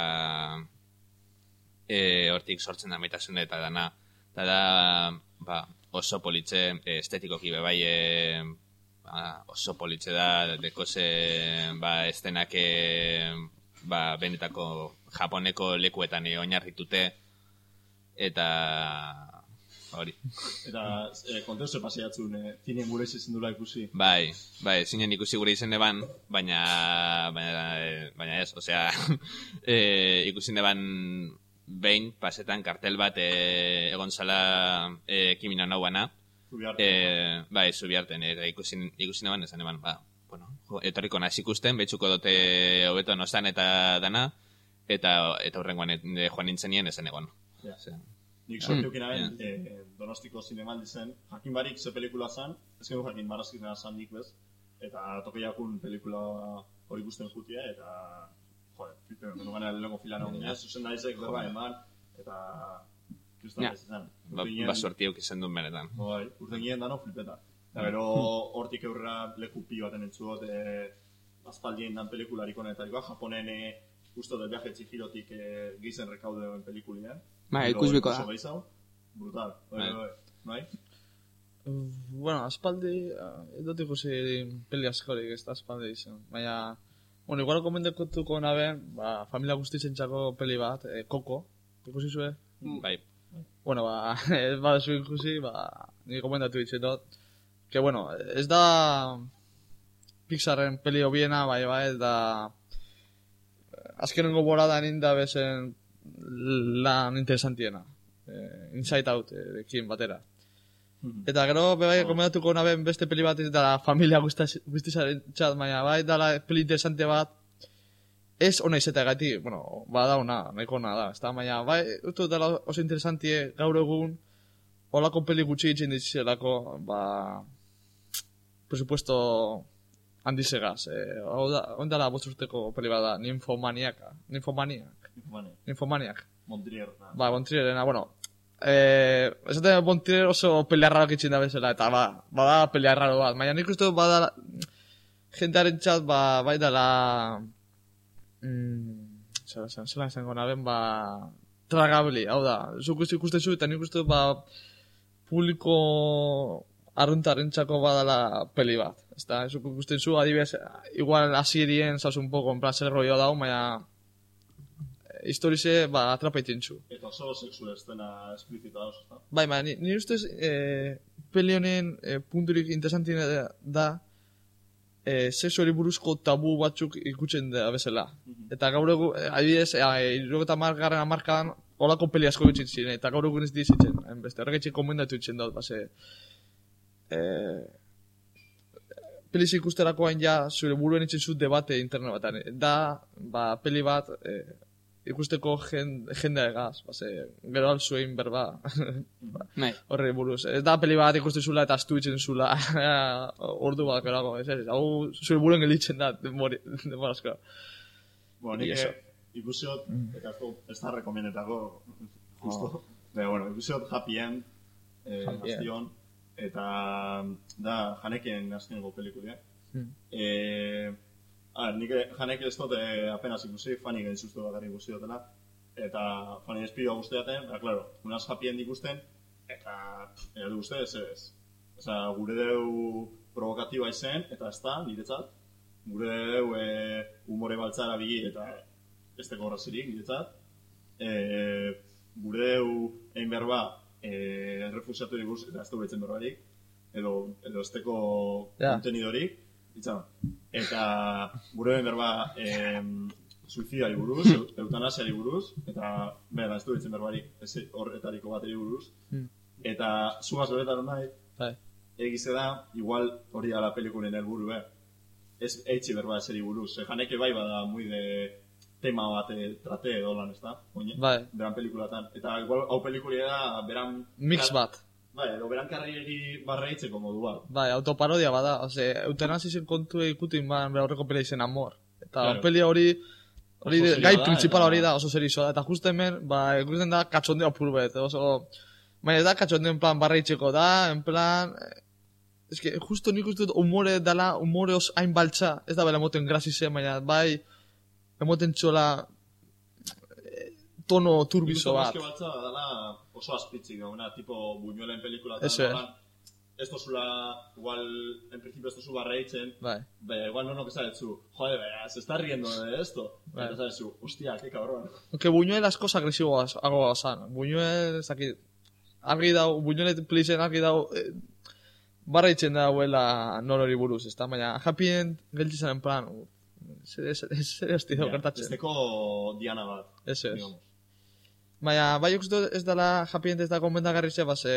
eh, hortik sortzen da maitasune eta dana. Eta da, ba, oso politxe, eh, estetikoki bebai, eh, ba, oso politxe da, dekose, ba, estenak, eh, ba, benetako japoneko lekuetan oinarritute, eta hori. Eta eh, kontestu paseatzun, eh, zinen gure izan dula ikusi. Bai, bai, zinen ikusi gure izen eban, baina, baina, eh, baina ez, osea, eh, ikusi neban behin, pasetan kartel bat eh, egon zala eh, kimino nauana. Zubiarte. Eh, bai, zubiarten, eta ikusi, ikusi neban, esan eban, ba, etorriko naz ikusten, betxuko dute hobeto nostan eta dana, eta eta horrengoan eh, joan nintzen nien esan egon. Ja. Nik sortu Mm. mm. naben, eh, donostiko zinemaldi zen, jakin barik ze pelikula zen, ez genuen jakin marazkina zen nik bez, eta tokeiakun pelikula hori ikusten jutia, eta, joder, flipen, beno gana lehenko filan Ja. ja. zuzen naizek berba eman, eta, kristal Ja. ez izan. ba, Urte ba sorti euk izan duen benetan. Bai, urten gien dano flipeta. Eta gero hortik aurrera leku pi baten entzuot, e, aspaldien dan pelikulariko honetarikoa, Japonen e, justo del viaje Chihirotik e, gizen rekaudeoen pelikulian. Bai, Gero ikusbiko da. gehiago. Brutal. Bai, Bai. bai, bai. Bueno, aspaldi, eh, ez dut ikusi peli askorik, ez da aspaldi izan. Baina, bueno, igual komendekotuko naben, ba, familia guztizentzako peli bat, eh, Koko, ikusi zue? Bai. Bueno, ba, ez baduzu ikusi, ba, ni komendatu ditzen dut. Que, bueno, ez da Pixarren peli hobiena, bai, bai, ez da azkenengo borada ninda bezen lan interesantiena. Eh, Inside Out, eh, dekin batera. Eta gero, bebai, komendatuko naben beste peli bat ez da familia guztizaren txat, baina bai, dala peli interesante bat, ez ona izateagatik, bueno, bada ona, nahiko ona da, ez da, baina, bai, uste dela oso interesantie gaur egun, holako peli gutxi egiten ditzelako, ba, presupuesto handizegaz, eh, hau da, ondala bost urteko peli bat da, ninfomaniaka, ninfomaniak, ninfomaniak, Montrier. ah. ba, Bontrierena, bueno, eh, esaten Bontrier oso pelearraroak itxin da bezala, eta ba, bada pelearraro bat, baina nik uste bada, jentearen txat, ba, bai dela, mm, zela esan, zela esango naben, ba, tragabli, hau da, zuk uste ikusten zu, eta nik uste ba, publiko arruntaren txako badala peli bat. Ez da, zuk ikusten zu, adibidez, igual hasierien zauz un poco, en plan, zer rollo dau, baina eh, historize, ba, atrapa iten zu. Eta oso sexu estena esplizita oso, ezta? Bai, ba, ni, ni ustez, eh, peli honen eh, punturik interesantien da, da eh, sexuari buruzko tabu batzuk ikutzen da bezala. Eta gaur egun, eh, adibidez, eh, irrogeta margarren amarkadan, olako peli asko bitxin ziren, eta gaur egun ez dizitzen. Beste, horrek etxe komendatu itzen dut, base, eh, peli ikusterakoan ja, zure buruen itzen zut debate internet batan. Da, ba, peli bat, eh, ikusteko jen, jendea egaz, base, gero alzuein berba. Bai. Horre buruz. Ez da peli bat ikusten zula eta astu itzen zula. Ordu bat, gerago, ez ez. Hau zure buruen gelitzen da, denbori, denborazko. Bueno, nik eh, ikusiot, eta ez da rekomendetako, justo. Baina, bueno, ikusiot Happy End, eh, Happy End. Eta da janekien azkeneko pelikulia. Hmm. Eh, a, nik eh, janek ez dut eh, apenas ikusi, fani gain susto bakarrik ikusi dutela. Eta fani espioa guztiaten, da, claro, unaz Happy End ikusten, eta ez du uste, ez ez. Osa, gure deu provokatiba izen, eta ez da, niretzat, gure deu e, umore baltzara bigi, eta ez teko horrazirik, niretzat. E, gure deu egin behar ba, e, refusiatu buruz, eta ez du betzen berbarik, edo, edo ez teko Ja. kontenidorik, itxan. Eta gure egin behar ba, em, suizidari buruz, eu- eutanasiari buruz, eta bera, ez du betzen berbarik, horretariko bateri buruz. Hmm. Eta zugaz beretan nahi, Bai. egize da, igual hori da la pelikulen helburu, eh? Ez eitzi berba eseri buruz. Eh, janeke bai bada muy de tema bat eh, trate edo lan, ez da? Oine? Bai. Beran pelikulatan. Eta igual hau pelikulia da, beran... Mix bat. Bai, edo beran karrieri barra eitzeko modu bat. Bai, autoparodia bada, ose, eutanasisen kontu ikutin ban bera horreko peli izen amor. Eta Claro. peli hori, hori gai da, principala eta- hori da, oso serioa da. Eta justo hemen, ba, ikusten da katxondeo apur bet, oso... Baina ez da katxondeo en plan barra itxeko da, en plan... eh, Ez que, justo nik uste dut humore dala, humore os hain baltza, ez da bela emoten grasize, baina bai, emoten txola eh, tono turbizo bat. Ikusten batza dala oso azpitzik gauna, tipo buñuelen pelikulatan. Eso es. Ez tozula, igual, en principio ez tozu barra eitzen, Bai. Baina, igual no no que sabes tú, joder, vaya, se está riendo de esto. Bai. Eta sabes tú, hostia, qué cabrón. Aunque Buñuel asko agresiboa hago zan. Buñuel, ez dakit, argi dau, Buñuel plizen argi dau, eh, barra itzen dauela norori buruz, ez da? Baina, happy end gelti zen en plan, zer, dau Ja, gertatzen. Esteko Diana bat. Es. digamos. Baina, bai dut ez dela happy end ez da konbentagarri ze, base,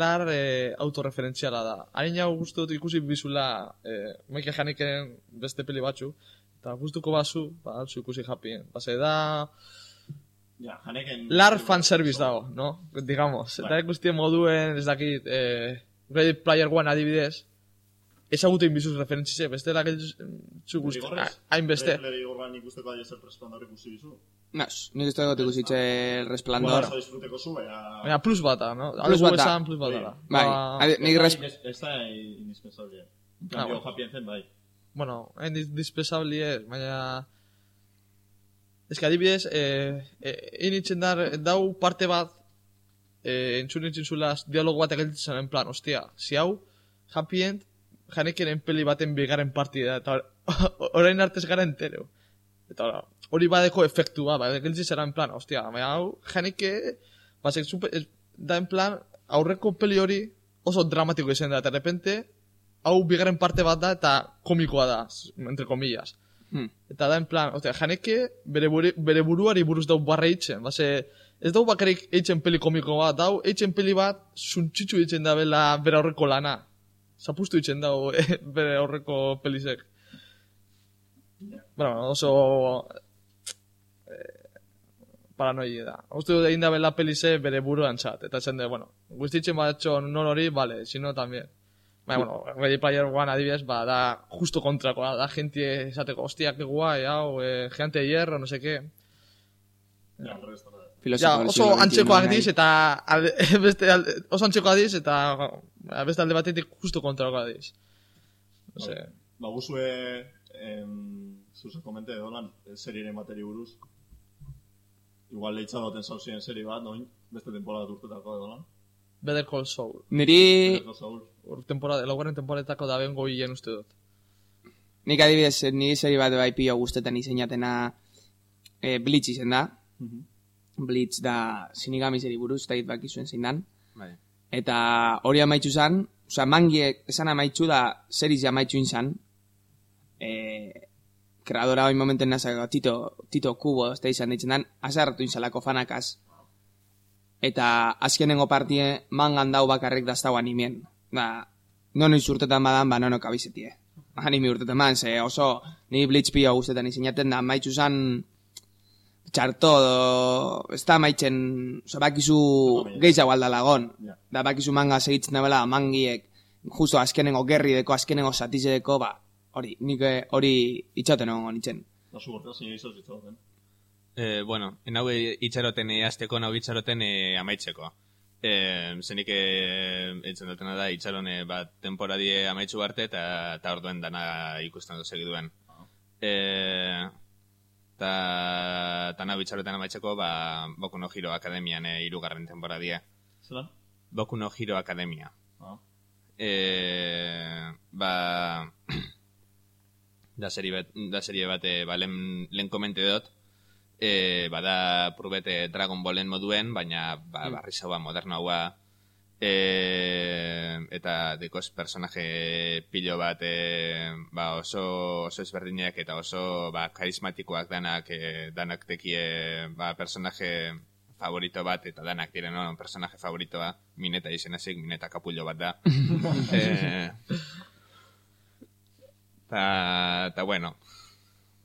lar eh, autorreferentziala da. Hain jau guztu dut ikusi bizula eh, Michael Haneken beste peli batzu, eta gustuko bazu, ba, alzu ikusi happy end. Base, da... Ja, janeken... Lar fanservice dago, no? Digamos. Bai. Eta ikustien moduen, ez dakit, eh, Ready Player One adibidez, ezagutu inbizuz referentzize, bestela geltzu guzti, Rigorrez? hainbeste. Leri gorran ikusteko aia zer resplandor ikusi bizu. Nas, nik ez dut ikusitxe el resplandor. Bueno, disfruteko zu, baina... Baina plus bata, no? Plus bata. esan plus bata da. Bai, Ba, adi- nik res... Ez ez da indispensable. En Ah, cambio, bueno. Happy Enden bai. bueno, hain dispensabli ez, baina... Ez que adibidez, eh, eh, initzen dar, dau parte bat, eh, entzun nintzen zulaz, dialogo bat egeltzen zen, en plan, ostia, si hau, happy end, janekeren peli baten bigarren partida, eta or- orain artez gara entero. Eta ora, hori badeko efektua, ba, egeltzen zera en plan, ostia, baina hau, janeke, basek, super, da en plan, aurreko peli hori oso dramatiko izan da, eta de repente, hau bigarren parte bat da, eta komikoa da, entre comillas. Hmm. Eta da en plan, ostia, janeke bere, buri, bere buruari buruz dau barra eitzen, base, ez dau bakarrik eitzen peli komiko bat, dau eitzen peli bat suntxitzu eitzen da bela bere aurreko lana. Zapustu eitzen dau eh, bere aurreko pelisek. Bueno, oso eh, paranoia da. Uste dut egin da bela pelize bere buruan txat. Eta esan de, bueno, guztitzen batxo non hori, vale, si no también. Baina, bueno, Ready Player One adibidez, ba, da justo kontrakoa, da gente esateko, hostia, que guai, hau, eh, gigante de hierro, no qué. Ja, horrez. Ja, oso siglo antzekoak XXI diz eta alde, beste alde, oso antzekoak diz eta ba, beste alde batetik justo kontrakoa diz. No sé. Ba, guzue, em, zuze komente edo lan, eh, seriaren bateri buruz. Igual leitza doten zauzien seri bat, noin, beste temporada urtetako edo lan. Better Call Saul. Niri, Better Call Saul. Ur temporada, laugarren temporadetako da bengo hien uste dut. nik adibidez, niri seri bat bai pio guztetan izeinatena e, Blitz izen da. Blitz da sinigami seri buruz, eta baki zuen zein dan. Bai. Eta hori amaitzu zan, oza, mangiek esan amaitzu da seriz amaitzu inzan. E, kreadora hoi momenten nazako Tito, Tito Kubo, ez da izan ditzen dan, azarratu inzalako fanakaz. Eta azkenengo partie mangan dau bakarrik daztau animien. Ba, nono izurtetan badan, ba nono kabizetie. Anime urtetan badan, ze oso ni Blitz pio guztetan izenaten da, maitzu zan txarto, do, ez da maitzen, oza, bakizu gehiago aldalagon. Da, bakizu manga segitzen dabela, mangiek, justo azkenengo gerri deko, azkenengo satizedeko, ba, hori, nik eh, hori itxauten egongo nintzen. Da, zu gortea, zine izaz ditzauten. Eh, bueno, nau itxaroten azteko, nau itxaroten eh, amaitzeko. Eh, zenik eh, eitzen dutena da, itxaron eh, bat temporadie amaitzu arte eta, orduen dana ikusten dut segiduen. Eh, eta ta nau itxaroten amaitzeko, ba, Boku no Hero Akademian eh, irugarren temporadie. Zelan? Boku no Hero Akademia. Ah. Eh, ba, da serie bat, da serie bat eh, ba, lehen, lehen komente dut, eh, bada purbete Dragon Ballen moduen, baina ba, Mm. barri zaua moderno eh, eta dekoz personaje pilo bat eh, ba, oso, oso ezberdinak eta oso ba, karismatikoak danak, eh, danak tekie ba, personaje favorito bat, eta danak diren no, personaje favoritoa, mineta izen ezik, mineta kapullo bat da. eh, ta, ta bueno,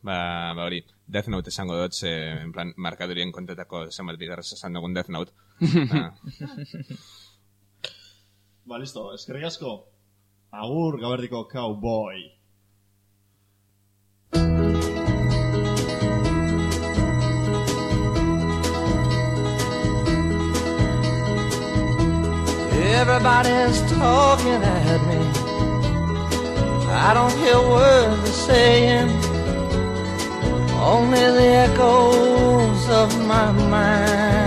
ba, ba hori, Death Note esango dut, ze, en plan, markadurien kontetako zenbat bigarrez esan dugun Death Note. Ba, listo, eskerrik asko. Agur gaberdiko cowboy. Everybody's talking at me. I don't hear words they're saying, only the echoes of my mind.